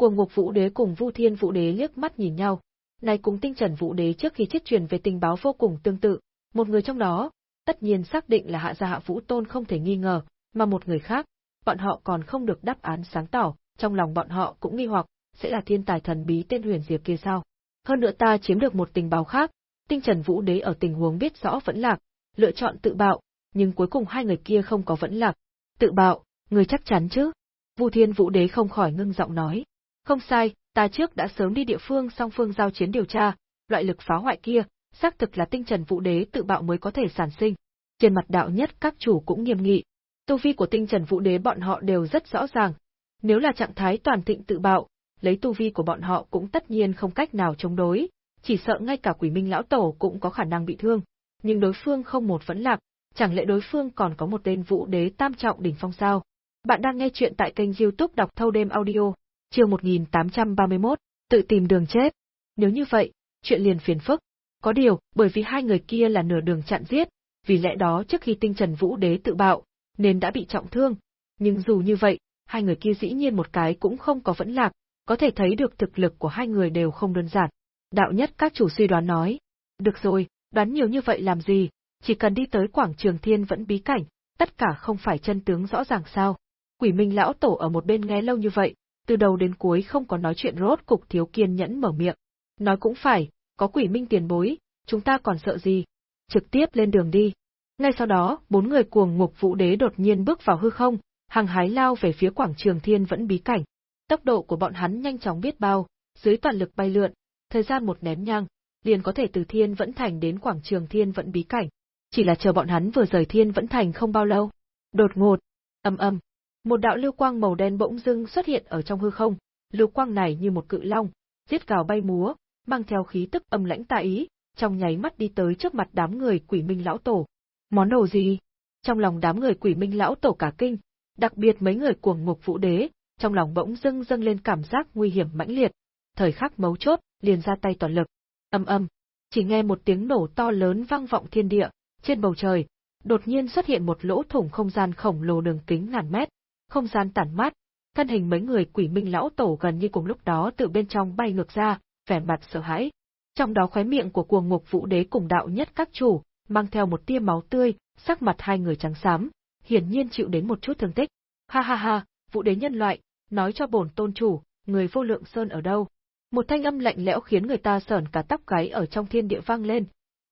Cuồng ngục vũ đế cùng Vu Thiên vũ đế liếc mắt nhìn nhau, này cùng tinh trần vũ đế trước khi chết truyền về tình báo vô cùng tương tự, một người trong đó, tất nhiên xác định là hạ gia hạ vũ tôn không thể nghi ngờ, mà một người khác, bọn họ còn không được đáp án sáng tỏ, trong lòng bọn họ cũng nghi hoặc, sẽ là thiên tài thần bí tên huyền diệp kia sao. Hơn nữa ta chiếm được một tình báo khác, tinh trần vũ đế ở tình huống biết rõ vẫn lạc, lựa chọn tự bạo, nhưng cuối cùng hai người kia không có vẫn lạc. Tự bạo, người chắc chắn chứ? Vu Thiên Vũ Đế không khỏi ngưng giọng nói. Không sai, ta trước đã sớm đi địa phương song phương giao chiến điều tra, loại lực phá hoại kia, xác thực là tinh trần Vũ Đế tự bạo mới có thể sản sinh. Trên mặt đạo nhất các chủ cũng nghiêm nghị. Tu vi của tinh trần Vũ Đế bọn họ đều rất rõ ràng. Nếu là trạng thái toàn thịnh tự bạo, lấy tu vi của bọn họ cũng tất nhiên không cách nào chống đối, chỉ sợ ngay cả quỷ minh lão tổ cũng có khả năng bị thương. Nhưng đối phương không một vẫn lạc, chẳng lẽ đối phương còn có một tên vũ đế tam trọng đỉnh phong sao? Bạn đang nghe chuyện tại kênh youtube đọc thâu đêm audio, chương 1831, tự tìm đường chết. Nếu như vậy, chuyện liền phiền phức. Có điều, bởi vì hai người kia là nửa đường chặn giết, vì lẽ đó trước khi tinh trần vũ đế tự bạo, nên đã bị trọng thương. Nhưng dù như vậy, hai người kia dĩ nhiên một cái cũng không có vẫn lạc, có thể thấy được thực lực của hai người đều không đơn giản. Đạo nhất các chủ suy đoán nói. Được rồi, đoán nhiều như vậy làm gì, chỉ cần đi tới quảng trường thiên vẫn bí cảnh, tất cả không phải chân tướng rõ ràng sao. Quỷ Minh lão tổ ở một bên nghe lâu như vậy, từ đầu đến cuối không có nói chuyện rốt cục thiếu kiên nhẫn mở miệng. Nói cũng phải, có quỷ minh tiền bối, chúng ta còn sợ gì? Trực tiếp lên đường đi. Ngay sau đó, bốn người cuồng ngục vũ đế đột nhiên bước vào hư không, hàng hái lao về phía quảng trường thiên vẫn bí cảnh. Tốc độ của bọn hắn nhanh chóng biết bao, dưới toàn lực bay lượn, thời gian một ném nhang, liền có thể từ thiên vẫn thành đến quảng trường thiên vẫn bí cảnh. Chỉ là chờ bọn hắn vừa rời thiên vẫn thành không bao lâu. Đột ngột, âm âm, một đạo lưu quang màu đen bỗng dưng xuất hiện ở trong hư không, lưu quang này như một cự long, giết gào bay múa, mang theo khí tức âm lãnh tà ý, trong nháy mắt đi tới trước mặt đám người quỷ minh lão tổ. Món đồ gì? Trong lòng đám người quỷ minh lão tổ cả kinh, đặc biệt mấy người cuồng ngục vũ đế, trong lòng bỗng dưng dâng lên cảm giác nguy hiểm mãnh liệt. Thời khắc mấu chốt, liền ra tay toàn lực. Âm âm, chỉ nghe một tiếng nổ to lớn vang vọng thiên địa, trên bầu trời, đột nhiên xuất hiện một lỗ thủng không gian khổng lồ đường kính ngàn mét, không gian tản mát, thân hình mấy người quỷ minh lão tổ gần như cùng lúc đó từ bên trong bay ngược ra, vẻ mặt sợ hãi. Trong đó khóe miệng của cuồng ngục vũ đế cùng đạo nhất các chủ, mang theo một tia máu tươi, sắc mặt hai người trắng xám, hiển nhiên chịu đến một chút thương tích. Ha ha ha, vũ đế nhân loại, nói cho bổn tôn chủ, người vô lượng sơn ở đâu? Một thanh âm lạnh lẽo khiến người ta sởn cả tóc gáy ở trong thiên địa vang lên.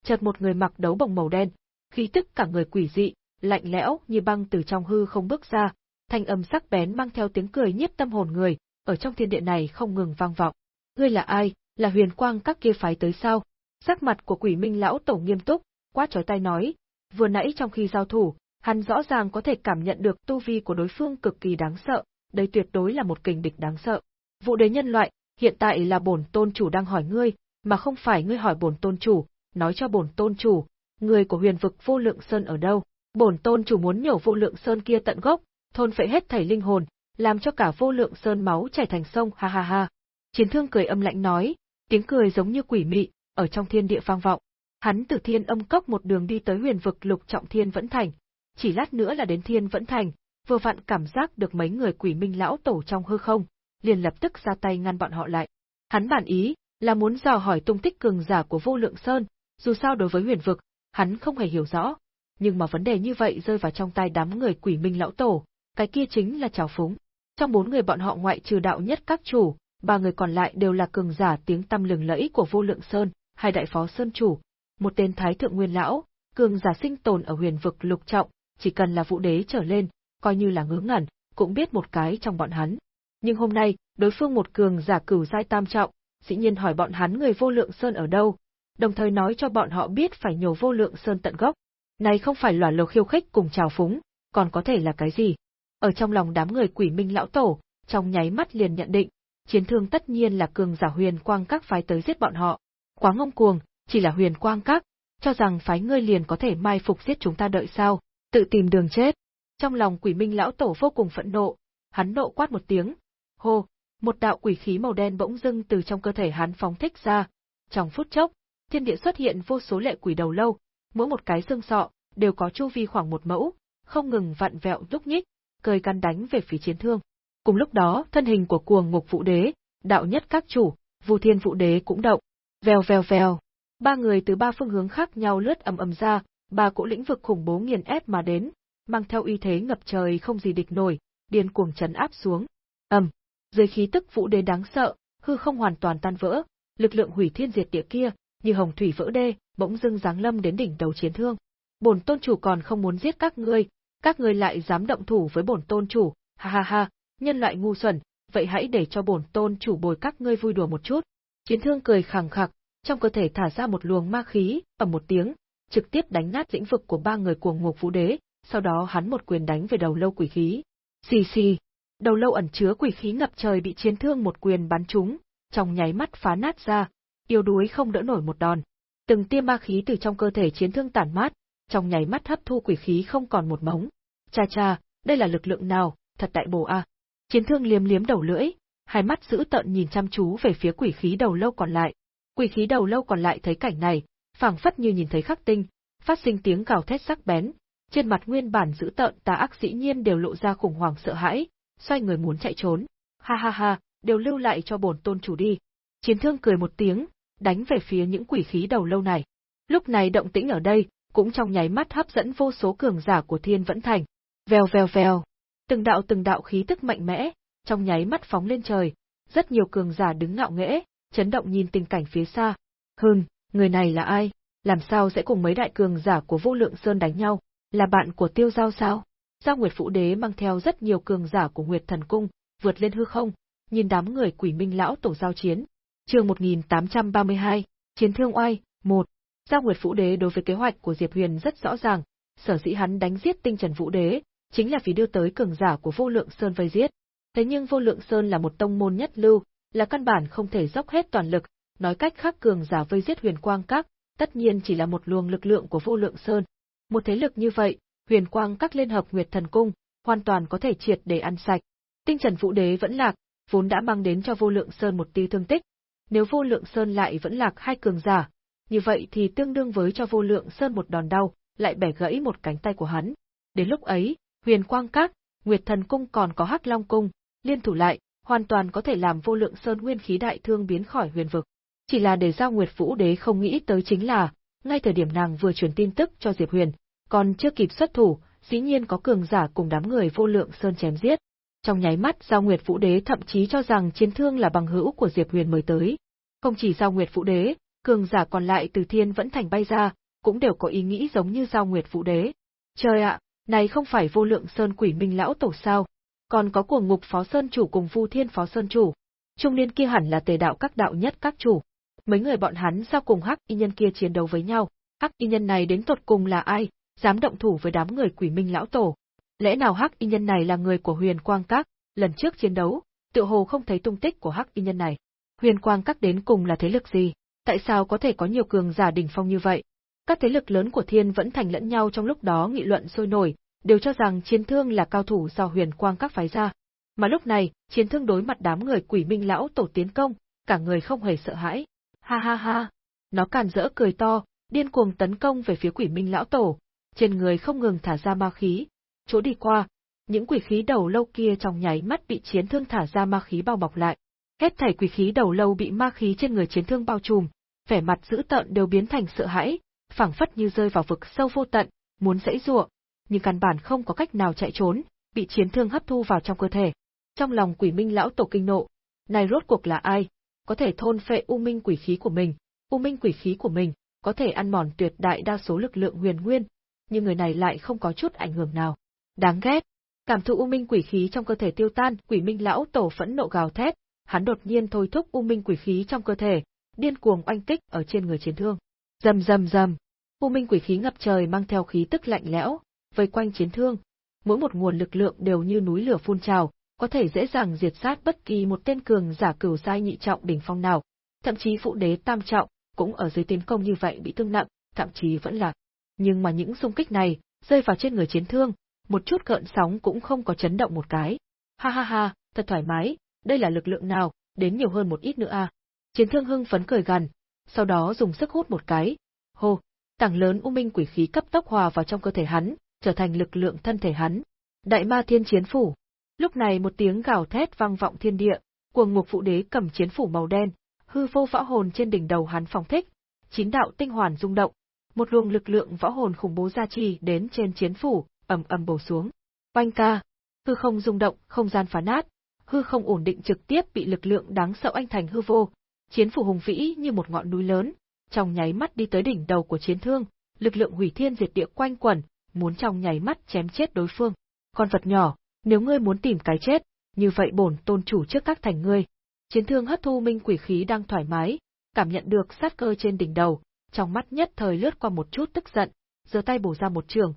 Chợt một người mặc đấu bồng màu đen, khí tức cả người quỷ dị, lạnh lẽo như băng từ trong hư không bước ra, thanh âm sắc bén mang theo tiếng cười nhiếp tâm hồn người, ở trong thiên địa này không ngừng vang vọng. Ngươi là ai, là huyền quang các kia phái tới sao? Sắc mặt của quỷ minh lão tổ nghiêm túc, quát chói tay nói, vừa nãy trong khi giao thủ, hắn rõ ràng có thể cảm nhận được tu vi của đối phương cực kỳ đáng sợ, đây tuyệt đối là một kình địch đáng sợ. Vụ đế nhân loại, hiện tại là bổn tôn chủ đang hỏi ngươi, mà không phải ngươi hỏi bổn tôn chủ, nói cho bổn tôn chủ, người của huyền vực vô lượng sơn ở đâu? Bổn tôn chủ muốn nhổ vô lượng sơn kia tận gốc, thôn phệ hết thảy linh hồn, làm cho cả vô lượng sơn máu chảy thành sông, ha ha ha. Chiến thương cười âm lạnh nói, tiếng cười giống như quỷ mị, ở trong thiên địa vang vọng. Hắn từ thiên âm cốc một đường đi tới huyền vực lục trọng thiên vẫn thành. Chỉ lát nữa là đến thiên vẫn thành, vừa vặn cảm giác được mấy người quỷ minh lão tổ trong hư không, liền lập tức ra tay ngăn bọn họ lại. Hắn bản ý, là muốn dò hỏi tung tích cường giả của vô lượng sơn, dù sao đối với huyền vực, hắn không hề hiểu rõ. Nhưng mà vấn đề như vậy rơi vào trong tay đám người quỷ minh lão tổ, cái kia chính là trào phúng. Trong bốn người bọn họ ngoại trừ đạo nhất các chủ, ba người còn lại đều là cường giả tiếng tăm lừng lẫy của vô lượng sơn, hai đại phó sơn chủ, một tên thái thượng nguyên lão, cường giả sinh tồn ở huyền vực lục trọng, chỉ cần là vũ đế trở lên, coi như là ngớ ngẩn, cũng biết một cái trong bọn hắn. Nhưng hôm nay, đối phương một cường giả cửu giai tam trọng, dĩ nhiên hỏi bọn hắn người vô lượng sơn ở đâu, đồng thời nói cho bọn họ biết phải nhổ vô lượng sơn tận gốc. Này không phải là lầu khiêu khích cùng trào phúng, còn có thể là cái gì? Ở trong lòng đám người quỷ minh lão tổ, trong nháy mắt liền nhận định, chiến thương tất nhiên là cường giả huyền quang các phái tới giết bọn họ. Quá ngông cuồng, chỉ là huyền quang các, cho rằng phái ngươi liền có thể mai phục giết chúng ta đợi sao, tự tìm đường chết. Trong lòng quỷ minh lão tổ vô cùng phẫn nộ, hắn nộ quát một tiếng, hô, một đạo quỷ khí màu đen bỗng dưng từ trong cơ thể hắn phóng thích ra. Trong phút chốc, thiên địa xuất hiện vô số lệ quỷ đầu lâu, mỗi một cái xương sọ đều có chu vi khoảng một mẫu, không ngừng vặn vẹo lúc nhích, cười căn đánh về phía chiến thương. Cùng lúc đó, thân hình của cuồng ngục vũ đế, đạo nhất các chủ, Vu Thiên Vũ Đế cũng động. Vèo vèo vèo, ba người từ ba phương hướng khác nhau lướt ầm ầm ra, ba cỗ lĩnh vực khủng bố nghiền ép mà đến, mang theo uy thế ngập trời không gì địch nổi, điên cuồng chấn áp xuống. Ầm, dưới khí tức vũ đế đáng sợ, hư không hoàn toàn tan vỡ, lực lượng hủy thiên diệt địa kia, như hồng thủy vỡ đê, bỗng dưng giáng lâm đến đỉnh đầu chiến thương. Bổn tôn chủ còn không muốn giết các ngươi, các ngươi lại dám động thủ với bổn tôn chủ, ha ha ha, nhân loại ngu xuẩn, vậy hãy để cho bổn tôn chủ bồi các ngươi vui đùa một chút. Chiến thương cười khẳng khặc, trong cơ thể thả ra một luồng ma khí, ầm một tiếng, trực tiếp đánh nát lĩnh vực của ba người cuồng ngục vũ đế, sau đó hắn một quyền đánh về đầu lâu quỷ khí. Xì xì, đầu lâu ẩn chứa quỷ khí ngập trời bị chiến thương một quyền bắn trúng, trong nháy mắt phá nát ra, yêu đuối không đỡ nổi một đòn. Từng tia ma khí từ trong cơ thể chiến thương tản mát, trong nháy mắt hấp thu quỷ khí không còn một mống. Cha cha, đây là lực lượng nào, thật đại bổ a. Chiến thương liếm liếm đầu lưỡi, hai mắt giữ tợn nhìn chăm chú về phía quỷ khí đầu lâu còn lại. Quỷ khí đầu lâu còn lại thấy cảnh này, phảng phất như nhìn thấy khắc tinh, phát sinh tiếng gào thét sắc bén, trên mặt nguyên bản giữ tợn tà ác dĩ nhiên đều lộ ra khủng hoảng sợ hãi, xoay người muốn chạy trốn. Ha ha ha, đều lưu lại cho bổn tôn chủ đi. Chiến thương cười một tiếng, đánh về phía những quỷ khí đầu lâu này. Lúc này động tĩnh ở đây, cũng trong nháy mắt hấp dẫn vô số cường giả của Thiên Vẫn Thành. Vèo vèo vèo, từng đạo từng đạo khí tức mạnh mẽ, trong nháy mắt phóng lên trời, rất nhiều cường giả đứng ngạo nghễ, chấn động nhìn tình cảnh phía xa. Hừm, người này là ai? Làm sao sẽ cùng mấy đại cường giả của Vô Lượng Sơn đánh nhau? Là bạn của Tiêu Giao sao? Giao Nguyệt Phụ Đế mang theo rất nhiều cường giả của Nguyệt Thần Cung, vượt lên hư không, nhìn đám người quỷ minh lão tổ giao chiến. Chương 1832, Chiến thương oai, 1. Giao Nguyệt Vũ Đế đối với kế hoạch của Diệp Huyền rất rõ ràng, sở dĩ hắn đánh giết Tinh Trần Vũ Đế, chính là vì đưa tới cường giả của Vô Lượng Sơn vây giết. Thế nhưng Vô Lượng Sơn là một tông môn nhất lưu, là căn bản không thể dốc hết toàn lực, nói cách khác cường giả vây giết Huyền Quang Các, tất nhiên chỉ là một luồng lực lượng của Vô Lượng Sơn. Một thế lực như vậy, Huyền Quang Các liên hợp Nguyệt Thần Cung, hoàn toàn có thể triệt để ăn sạch. Tinh Trần Vũ Đế vẫn lạc, vốn đã mang đến cho Vô Lượng Sơn một tí thương tích. Nếu Vô Lượng Sơn lại vẫn lạc hai cường giả, như vậy thì tương đương với cho Vô Lượng Sơn một đòn đau, lại bẻ gãy một cánh tay của hắn. Đến lúc ấy, Huyền Quang Các, Nguyệt Thần Cung còn có Hắc Long Cung, liên thủ lại, hoàn toàn có thể làm Vô Lượng Sơn nguyên khí đại thương biến khỏi huyền vực. Chỉ là để giao Nguyệt Vũ Đế không nghĩ tới chính là, ngay thời điểm nàng vừa truyền tin tức cho Diệp Huyền, còn chưa kịp xuất thủ, dĩ nhiên có cường giả cùng đám người Vô Lượng Sơn chém giết. Trong nháy mắt Giao Nguyệt Vũ Đế thậm chí cho rằng chiến thương là bằng hữu của Diệp Huyền mời tới. Không chỉ Giao Nguyệt Vũ Đế, cường giả còn lại từ thiên vẫn thành bay ra, cũng đều có ý nghĩ giống như Giao Nguyệt Vũ Đế. Trời ạ, này không phải vô lượng sơn quỷ minh lão tổ sao? Còn có cuồng ngục phó sơn chủ cùng Vu Thiên phó sơn chủ. Trung niên kia hẳn là tề đạo các đạo nhất các chủ. Mấy người bọn hắn sao cùng hắc y nhân kia chiến đấu với nhau? Hắc y nhân này đến tột cùng là ai? Dám động thủ với đám người quỷ minh lão tổ? Lẽ nào hắc y nhân này là người của huyền quang các? Lần trước chiến đấu, tự hồ không thấy tung tích của hắc y nhân này. Huyền quang các đến cùng là thế lực gì? Tại sao có thể có nhiều cường giả đỉnh phong như vậy? Các thế lực lớn của thiên vẫn thành lẫn nhau trong lúc đó nghị luận sôi nổi, đều cho rằng chiến thương là cao thủ do huyền quang các phái ra. Mà lúc này, chiến thương đối mặt đám người quỷ minh lão tổ tiến công, cả người không hề sợ hãi. Ha ha ha! Nó càn rỡ cười to, điên cuồng tấn công về phía quỷ minh lão tổ, trên người không ngừng thả ra ma khí. Chỗ đi qua, những quỷ khí đầu lâu kia trong nháy mắt bị chiến thương thả ra ma khí bao bọc lại. Hết thảy quỷ khí đầu lâu bị ma khí trên người chiến thương bao trùm, vẻ mặt dữ tợn đều biến thành sợ hãi, phảng phất như rơi vào vực sâu vô tận, muốn dãy giụa, nhưng căn bản không có cách nào chạy trốn, bị chiến thương hấp thu vào trong cơ thể. Trong lòng Quỷ Minh lão tổ kinh nộ, này rốt cuộc là ai? Có thể thôn phệ u minh quỷ khí của mình, u minh quỷ khí của mình, có thể ăn mòn tuyệt đại đa số lực lượng huyền nguyên, nhưng người này lại không có chút ảnh hưởng nào. Đáng ghét. Cảm thụ u minh quỷ khí trong cơ thể tiêu tan, Quỷ Minh lão tổ phẫn nộ gào thét, hắn đột nhiên thôi thúc u minh quỷ khí trong cơ thể, điên cuồng oanh kích ở trên người chiến thương. Rầm rầm rầm, u minh quỷ khí ngập trời mang theo khí tức lạnh lẽo, vây quanh chiến thương. Mỗi một nguồn lực lượng đều như núi lửa phun trào, có thể dễ dàng diệt sát bất kỳ một tên cường giả cửu giai nhị trọng đỉnh phong nào. Thậm chí phụ đế tam trọng cũng ở dưới tiến công như vậy bị thương nặng, thậm chí vẫn lạc. Nhưng mà những xung kích này rơi vào trên người chiến thương, một chút gợn sóng cũng không có chấn động một cái. Ha ha ha, thật thoải mái, đây là lực lượng nào, đến nhiều hơn một ít nữa à. Chiến thương hưng phấn cười gằn, sau đó dùng sức hút một cái. Hô, tảng lớn u minh quỷ khí cấp tốc hòa vào trong cơ thể hắn, trở thành lực lượng thân thể hắn. Đại ma thiên chiến phủ. Lúc này một tiếng gào thét vang vọng thiên địa, cuồng ngục phụ đế cầm chiến phủ màu đen, hư vô võ hồn trên đỉnh đầu hắn phong thích, chín đạo tinh hoàn rung động, một luồng lực lượng võ hồn khủng bố gia trì đến trên chiến phủ, ầm ầm bổ xuống. Oanh ca, hư không rung động, không gian phá nát, hư không ổn định trực tiếp bị lực lượng đáng sợ anh thành hư vô. Chiến phủ hùng vĩ như một ngọn núi lớn, trong nháy mắt đi tới đỉnh đầu của chiến thương, lực lượng hủy thiên diệt địa quanh quẩn, muốn trong nháy mắt chém chết đối phương. Con vật nhỏ, nếu ngươi muốn tìm cái chết, như vậy bổn tôn chủ trước các thành ngươi. Chiến thương hấp thu minh quỷ khí đang thoải mái, cảm nhận được sát cơ trên đỉnh đầu, trong mắt nhất thời lướt qua một chút tức giận, giơ tay bổ ra một trường.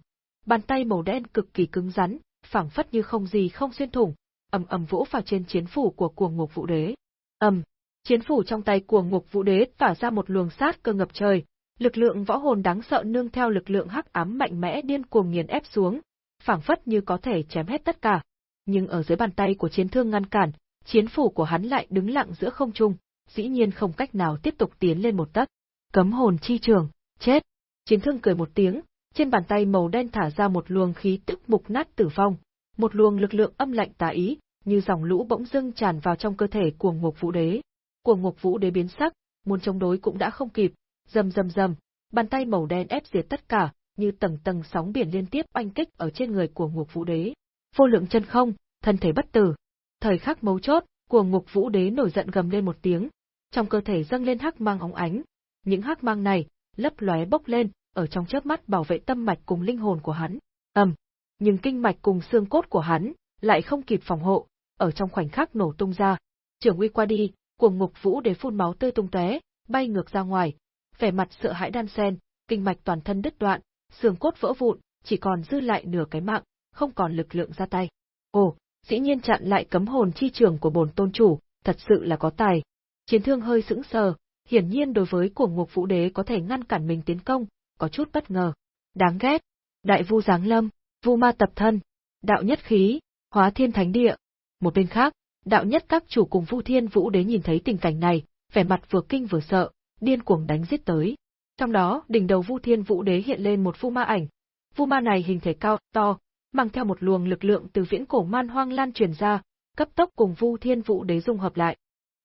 Bàn tay màu đen cực kỳ cứng rắn, phảng phất như không gì không xuyên thủng, ầm ầm vỗ vào trên chiến phủ của cuồng ngục vũ đế. Ầm, chiến phủ trong tay cuồng ngục vũ đế tỏa ra một luồng sát cơ ngập trời, lực lượng võ hồn đáng sợ nương theo lực lượng hắc ám mạnh mẽ điên cuồng nghiền ép xuống, phảng phất như có thể chém hết tất cả. Nhưng ở dưới bàn tay của chiến thương ngăn cản, chiến phủ của hắn lại đứng lặng giữa không trung, dĩ nhiên không cách nào tiếp tục tiến lên một tấc. Cấm hồn chi trường, chết. Chiến thương cười một tiếng, trên bàn tay màu đen thả ra một luồng khí tức mục nát tử vong, một luồng lực lượng âm lạnh tà ý, như dòng lũ bỗng dưng tràn vào trong cơ thể của Ngục Vũ Đế. Cuồng Ngục Vũ Đế biến sắc, muốn chống đối cũng đã không kịp, rầm rầm rầm, bàn tay màu đen ép diệt tất cả, như tầng tầng sóng biển liên tiếp oanh kích ở trên người của Ngục Vũ Đế. Vô lượng chân không, thân thể bất tử. Thời khắc mấu chốt, cuồng Ngục Vũ Đế nổi giận gầm lên một tiếng, trong cơ thể dâng lên hắc mang óng ánh. Những hắc mang này lấp lóe bốc lên, ở trong chớp mắt bảo vệ tâm mạch cùng linh hồn của hắn. Ầm, nhưng kinh mạch cùng xương cốt của hắn lại không kịp phòng hộ, ở trong khoảnh khắc nổ tung ra. Trưởng uy qua đi, cuồng ngục vũ đế phun máu tươi tung tóe, bay ngược ra ngoài, vẻ mặt sợ hãi đan sen, kinh mạch toàn thân đứt đoạn, xương cốt vỡ vụn, chỉ còn dư lại nửa cái mạng, không còn lực lượng ra tay. Ồ, dĩ nhiên chặn lại cấm hồn chi trường của bồn tôn chủ, thật sự là có tài. Chiến thương hơi sững sờ, hiển nhiên đối với cuồng ngục vũ đế có thể ngăn cản mình tiến công, có chút bất ngờ. Đáng ghét. Đại vu giáng lâm, vu ma tập thân, đạo nhất khí, hóa thiên thánh địa. Một bên khác, đạo nhất các chủ cùng vu thiên vũ đế nhìn thấy tình cảnh này, vẻ mặt vừa kinh vừa sợ, điên cuồng đánh giết tới. Trong đó, đỉnh đầu vu thiên vũ đế hiện lên một vu ma ảnh. Vu ma này hình thể cao, to, mang theo một luồng lực lượng từ viễn cổ man hoang lan truyền ra, cấp tốc cùng vu thiên vũ đế dung hợp lại.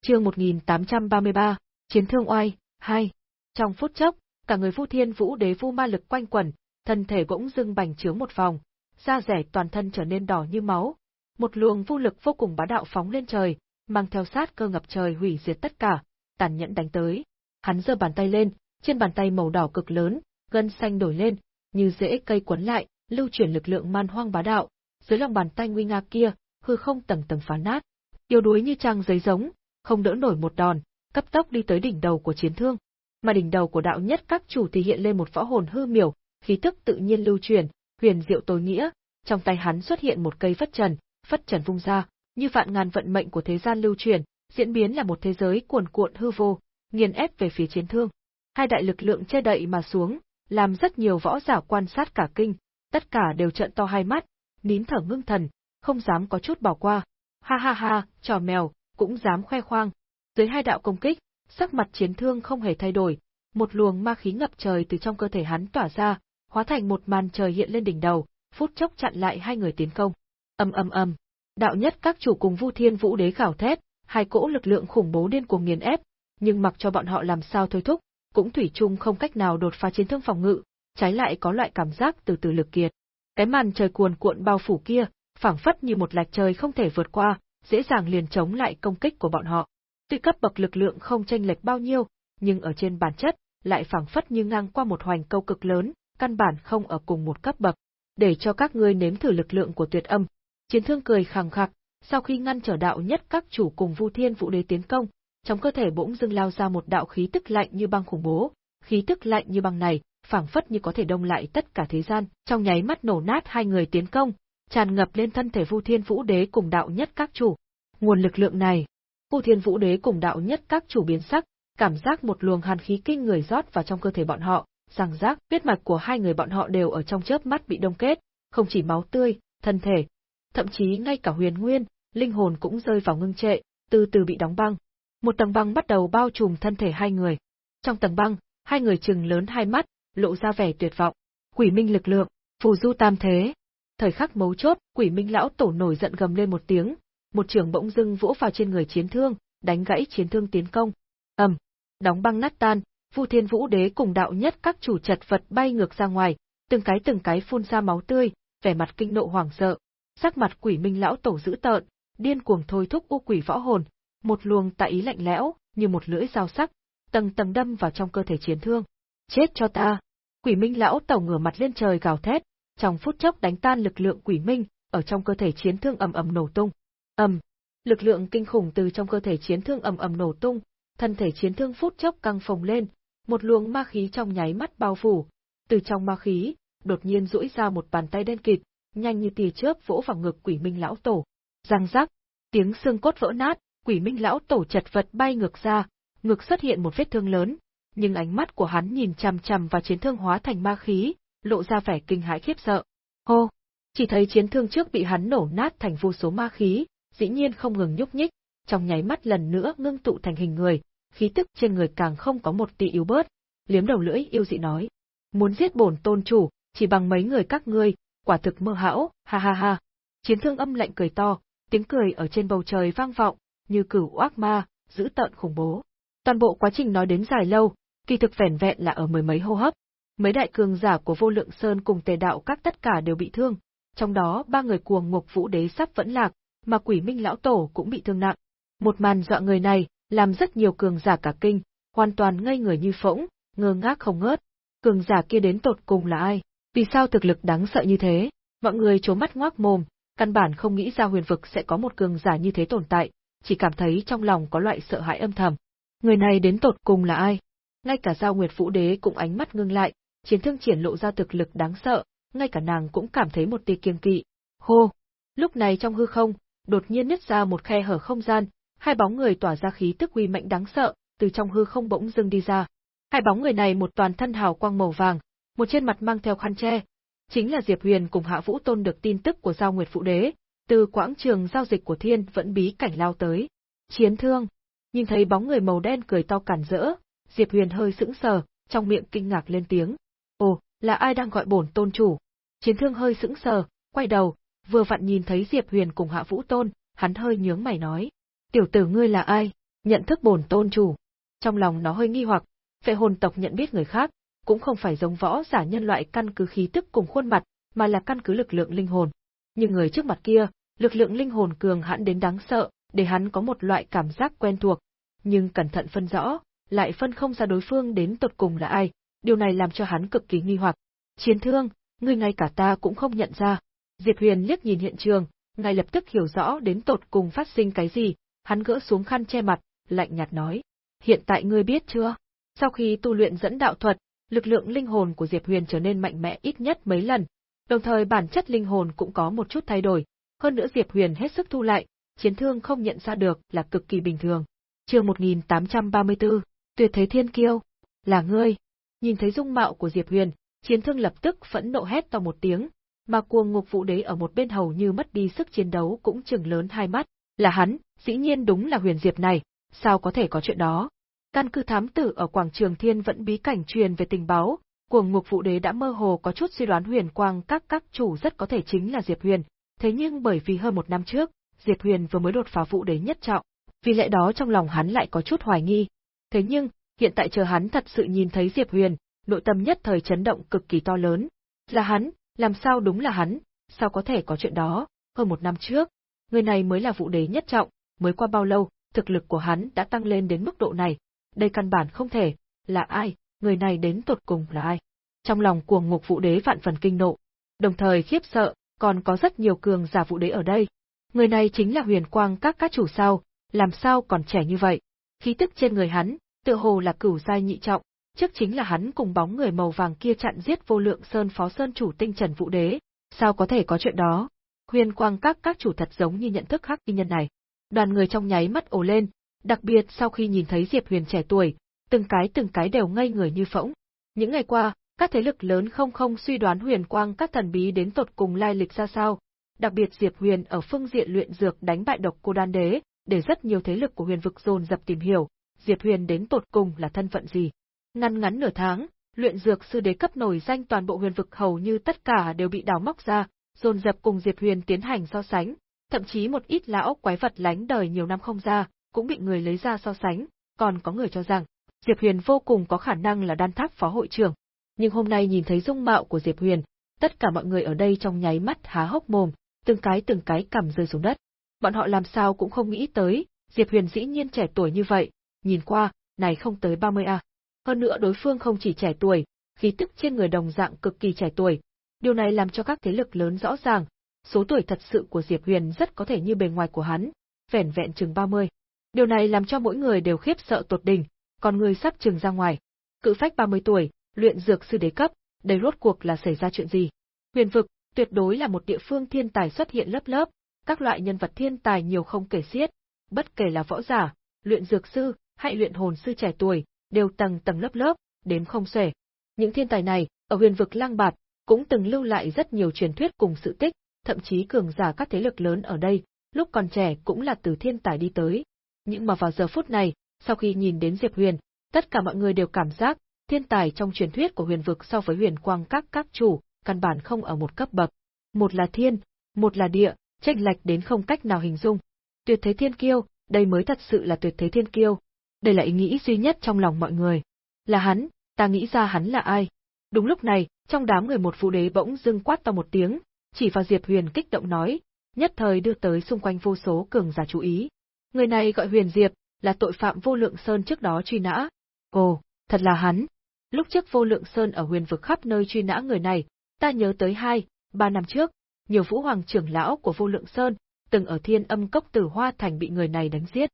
Chương 1833, Chiến thương oai, 2. Trong phút chốc, cả người Vu Thiên Vũ Đế vu ma lực quanh quẩn, thân thể bỗng dưng bành trướng một vòng, da rẻ toàn thân trở nên đỏ như máu. Một luồng vô lực vô cùng bá đạo phóng lên trời, mang theo sát cơ ngập trời hủy diệt tất cả, tàn nhẫn đánh tới. Hắn giơ bàn tay lên, trên bàn tay màu đỏ cực lớn, gân xanh đổi lên, như rễ cây quấn lại, lưu chuyển lực lượng man hoang bá đạo. Dưới lòng bàn tay nguy nga kia, hư không tầng tầng phá nát, yếu đuối như trang giấy giống, không đỡ nổi một đòn, cấp tốc đi tới đỉnh đầu của chiến thương. Mà đỉnh đầu của đạo nhất các chủ thì hiện lên một võ hồn hư miểu, khí tức tự nhiên lưu truyền, huyền diệu tối nghĩa, trong tay hắn xuất hiện một cây phất trần, phất trần vung ra, như vạn ngàn vận mệnh của thế gian lưu truyền, diễn biến là một thế giới cuồn cuộn hư vô, nghiền ép về phía chiến thương. Hai đại lực lượng che đậy mà xuống, làm rất nhiều võ giả quan sát cả kinh, tất cả đều trợn to hai mắt, nín thở ngưng thần, không dám có chút bỏ qua. Ha ha ha, trò mèo, cũng dám khoe khoang. Dưới hai đạo công kích, sắc mặt chiến thương không hề thay đổi, một luồng ma khí ngập trời từ trong cơ thể hắn tỏa ra, hóa thành một màn trời hiện lên đỉnh đầu, phút chốc chặn lại hai người tiến công. Ầm ầm ầm, đạo nhất các chủ cùng Vu Thiên Vũ Đế khảo thét, hai cỗ lực lượng khủng bố điên cuồng nghiền ép, nhưng mặc cho bọn họ làm sao thôi thúc, cũng thủy chung không cách nào đột phá chiến thương phòng ngự, trái lại có loại cảm giác từ từ lực kiệt. Cái màn trời cuồn cuộn bao phủ kia, phảng phất như một lạch trời không thể vượt qua, dễ dàng liền chống lại công kích của bọn họ. Tuy cấp bậc lực lượng không tranh lệch bao nhiêu, nhưng ở trên bản chất, lại phảng phất như ngang qua một hoành câu cực lớn, căn bản không ở cùng một cấp bậc. Để cho các ngươi nếm thử lực lượng của tuyệt âm. Chiến thương cười khẳng khặc, sau khi ngăn trở đạo nhất các chủ cùng Vu Thiên Vũ Đế tiến công, trong cơ thể bỗng dưng lao ra một đạo khí tức lạnh như băng khủng bố, khí tức lạnh như băng này, phảng phất như có thể đông lại tất cả thế gian, trong nháy mắt nổ nát hai người tiến công, tràn ngập lên thân thể Vu Thiên Vũ Đế cùng đạo nhất các chủ. Nguồn lực lượng này, Vu Thiên Vũ Đế cùng đạo nhất các chủ biến sắc, cảm giác một luồng hàn khí kinh người rót vào trong cơ thể bọn họ, rằng rác, huyết mạch của hai người bọn họ đều ở trong chớp mắt bị đông kết, không chỉ máu tươi, thân thể, thậm chí ngay cả huyền nguyên, linh hồn cũng rơi vào ngưng trệ, từ từ bị đóng băng. Một tầng băng bắt đầu bao trùm thân thể hai người. Trong tầng băng, hai người trừng lớn hai mắt, lộ ra vẻ tuyệt vọng. Quỷ minh lực lượng, phù du tam thế. Thời khắc mấu chốt, quỷ minh lão tổ nổi giận gầm lên một tiếng, một trường bỗng dưng vỗ vào trên người chiến thương, đánh gãy chiến thương tiến công. ầm, đóng băng nát tan, Vu Thiên Vũ Đế cùng đạo nhất các chủ chật vật bay ngược ra ngoài, từng cái từng cái phun ra máu tươi, vẻ mặt kinh nộ hoảng sợ. Sắc mặt quỷ minh lão tổ dữ tợn, điên cuồng thôi thúc u quỷ võ hồn, một luồng tại ý lạnh lẽo, như một lưỡi dao sắc, tầng tầng đâm vào trong cơ thể chiến thương. Chết cho ta! Quỷ minh lão tổ ngửa mặt lên trời gào thét, trong phút chốc đánh tan lực lượng quỷ minh, ở trong cơ thể chiến thương ầm ầm nổ tung. ầm, lực lượng kinh khủng từ trong cơ thể chiến thương ầm ầm nổ tung, thân thể chiến thương phút chốc căng phồng lên, một luồng ma khí trong nháy mắt bao phủ. Từ trong ma khí, đột nhiên duỗi ra một bàn tay đen kịt, nhanh như tia chớp vỗ vào ngực quỷ minh lão tổ. Răng rắc, tiếng xương cốt vỡ nát, quỷ minh lão tổ chật vật bay ngược ra, ngực xuất hiện một vết thương lớn, nhưng ánh mắt của hắn nhìn chằm chằm vào chiến thương hóa thành ma khí, lộ ra vẻ kinh hãi khiếp sợ. Hô! Chỉ thấy chiến thương trước bị hắn nổ nát thành vô số ma khí, dĩ nhiên không ngừng nhúc nhích, trong nháy mắt lần nữa ngưng tụ thành hình người, khí tức trên người càng không có một tí yếu bớt, liếm đầu lưỡi yêu dị nói. Muốn giết bổn tôn chủ, chỉ bằng mấy người các ngươi, quả thực mơ hão, ha ha ha. Chiến thương âm lạnh cười to, tiếng cười ở trên bầu trời vang vọng, như cửu ác ma, dữ tợn khủng bố. Toàn bộ quá trình nói đến dài lâu, kỳ thực vẻn vẹn là ở mười mấy hô hấp. Mấy đại cường giả của vô lượng sơn cùng tề đạo các tất cả đều bị thương, trong đó ba người cuồng ngục vũ đế sắp vẫn lạc, mà quỷ minh lão tổ cũng bị thương nặng. Một màn dọa người này, làm rất nhiều cường giả cả kinh, hoàn toàn ngây người như phỗng, ngơ ngác không ngớt. Cường giả kia đến tột cùng là ai? Vì sao thực lực đáng sợ như thế? Mọi người trố mắt ngoác mồm, căn bản không nghĩ ra huyền vực sẽ có một cường giả như thế tồn tại, chỉ cảm thấy trong lòng có loại sợ hãi âm thầm. Người này đến tột cùng là ai? Ngay cả Giao Nguyệt Vũ Đế cũng ánh mắt ngưng lại, chiến thương triển lộ ra thực lực đáng sợ, ngay cả nàng cũng cảm thấy một tia kiêng kỵ. Hô! Lúc này trong hư không, đột nhiên nứt ra một khe hở không gian, hai bóng người tỏa ra khí tức uy mạnh đáng sợ, từ trong hư không bỗng dưng đi ra. Hai bóng người này một toàn thân hào quang màu vàng, một trên mặt mang theo khăn che, chính là Diệp Huyền cùng Hạ Vũ Tôn được tin tức của Giao Nguyệt Phụ Đế, từ quãng trường giao dịch của Thiên vẫn bí cảnh lao tới. Chiến thương. Nhìn thấy bóng người màu đen cười to cản rỡ, Diệp Huyền hơi sững sờ, trong miệng kinh ngạc lên tiếng. Ồ, là ai đang gọi bổn tôn chủ? Chiến thương hơi sững sờ, quay đầu, vừa vặn nhìn thấy Diệp Huyền cùng Hạ Vũ Tôn, hắn hơi nhướng mày nói. Tiểu tử ngươi là ai? Nhận thức bổn tôn chủ. Trong lòng nó hơi nghi hoặc, phệ hồn tộc nhận biết người khác, cũng không phải giống võ giả nhân loại căn cứ khí tức cùng khuôn mặt, mà là căn cứ lực lượng linh hồn. Nhưng người trước mặt kia, lực lượng linh hồn cường hãn đến đáng sợ, để hắn có một loại cảm giác quen thuộc, nhưng cẩn thận phân rõ, lại phân không ra đối phương đến tột cùng là ai, điều này làm cho hắn cực kỳ nghi hoặc. Chiến thương, ngươi ngay cả ta cũng không nhận ra. Diệp Huyền liếc nhìn hiện trường, ngay lập tức hiểu rõ đến tột cùng phát sinh cái gì, hắn gỡ xuống khăn che mặt, lạnh nhạt nói. Hiện tại ngươi biết chưa? Sau khi tu luyện dẫn đạo thuật, lực lượng linh hồn của Diệp Huyền trở nên mạnh mẽ ít nhất mấy lần, đồng thời bản chất linh hồn cũng có một chút thay đổi, hơn nữa Diệp Huyền hết sức thu lại, chiến thương không nhận ra được là cực kỳ bình thường. Chương 1834, Tuyệt thế thiên kiêu, là ngươi. Nhìn thấy dung mạo của Diệp Huyền, chiến thương lập tức phẫn nộ hét to một tiếng, mà cuồng ngục vũ đế ở một bên hầu như mất đi sức chiến đấu cũng chừng lớn hai mắt, là hắn, dĩ nhiên đúng là Huyền Diệp này, sao có thể có chuyện đó. Căn cứ thám tử ở quảng trường thiên vẫn bí cảnh truyền về tình báo, cuồng ngục vụ đế đã mơ hồ có chút suy đoán huyền quang các các chủ rất có thể chính là Diệp Huyền, thế nhưng bởi vì hơn một năm trước, Diệp Huyền vừa mới đột phá vụ đế nhất trọng, vì lẽ đó trong lòng hắn lại có chút hoài nghi. Thế nhưng, hiện tại chờ hắn thật sự nhìn thấy Diệp Huyền, nội tâm nhất thời chấn động cực kỳ to lớn. Là hắn, làm sao đúng là hắn, sao có thể có chuyện đó, hơn một năm trước, người này mới là vụ đế nhất trọng, mới qua bao lâu, thực lực của hắn đã tăng lên đến mức độ này, đây căn bản không thể, là ai, người này đến tột cùng là ai. Trong lòng cuồng ngục vũ đế vạn phần kinh nộ, đồng thời khiếp sợ, còn có rất nhiều cường giả vũ đế ở đây. Người này chính là huyền quang các các chủ sao, làm sao còn trẻ như vậy. Khí tức trên người hắn, tựa hồ là cửu giai nhị trọng, trước chính là hắn cùng bóng người màu vàng kia chặn giết vô lượng sơn phó sơn chủ tinh trần vũ đế. Sao có thể có chuyện đó? Huyền quang các các chủ thật giống như nhận thức hắc y nhân này. Đoàn người trong nháy mắt ồ lên, đặc biệt sau khi nhìn thấy Diệp Huyền trẻ tuổi, từng cái từng cái đều ngây người như phỗng. Những ngày qua, các thế lực lớn không không suy đoán huyền quang các thần bí đến tột cùng lai lịch ra sao, đặc biệt Diệp Huyền ở phương diện luyện dược đánh bại độc cô đan đế, để rất nhiều thế lực của huyền vực dồn dập tìm hiểu, Diệp Huyền đến tột cùng là thân phận gì. Ngăn ngắn nửa tháng, luyện dược sư đế cấp nổi danh toàn bộ huyền vực hầu như tất cả đều bị đào móc ra, dồn dập cùng Diệp Huyền tiến hành so sánh, thậm chí một ít lão quái vật lánh đời nhiều năm không ra, cũng bị người lấy ra so sánh, còn có người cho rằng, Diệp Huyền vô cùng có khả năng là đan tháp phó hội trưởng. Nhưng hôm nay nhìn thấy dung mạo của Diệp Huyền, tất cả mọi người ở đây trong nháy mắt há hốc mồm, từng cái từng cái cầm rơi xuống đất. Bọn họ làm sao cũng không nghĩ tới, Diệp Huyền dĩ nhiên trẻ tuổi như vậy, nhìn qua, này không tới 30 a. Hơn nữa đối phương không chỉ trẻ tuổi, khí tức trên người đồng dạng cực kỳ trẻ tuổi. Điều này làm cho các thế lực lớn rõ ràng, số tuổi thật sự của Diệp Huyền rất có thể như bề ngoài của hắn, vẻn vẹn chừng 30. Điều này làm cho mỗi người đều khiếp sợ tột đỉnh, còn người sắp trường ra ngoài. Cự phách 30 tuổi, luyện dược sư đế cấp, đây rốt cuộc là xảy ra chuyện gì? Huyền vực, tuyệt đối là một địa phương thiên tài xuất hiện lớp lớp, các loại nhân vật thiên tài nhiều không kể xiết, bất kể là võ giả, luyện dược sư, hay luyện hồn sư trẻ tuổi, đều tầng tầng lớp lớp, đếm không xuể. Những thiên tài này, ở huyền vực lang bạt, cũng từng lưu lại rất nhiều truyền thuyết cùng sự tích, thậm chí cường giả các thế lực lớn ở đây, lúc còn trẻ cũng là từ thiên tài đi tới. Nhưng mà vào giờ phút này, sau khi nhìn đến Diệp Huyền, tất cả mọi người đều cảm giác, thiên tài trong truyền thuyết của huyền vực so với huyền quang các các chủ, căn bản không ở một cấp bậc. Một là thiên, một là địa, chênh lệch đến không cách nào hình dung. Tuyệt thế thiên kiêu, đây mới thật sự là tuyệt thế thiên kiêu. Đây là ý nghĩ duy nhất trong lòng mọi người. Là hắn, ta nghĩ ra hắn là ai. Đúng lúc này, trong đám người một phụ đế bỗng dưng quát to một tiếng, chỉ vào Diệp Huyền kích động nói, nhất thời đưa tới xung quanh vô số cường giả chú ý. Người này gọi Huyền Diệp, là tội phạm vô lượng sơn trước đó truy nã. Ồ, thật là hắn. Lúc trước vô lượng sơn ở huyền vực khắp nơi truy nã người này, ta nhớ tới hai, ba năm trước, nhiều vũ hoàng trưởng lão của vô lượng sơn, từng ở thiên âm cốc tử hoa thành bị người này đánh giết.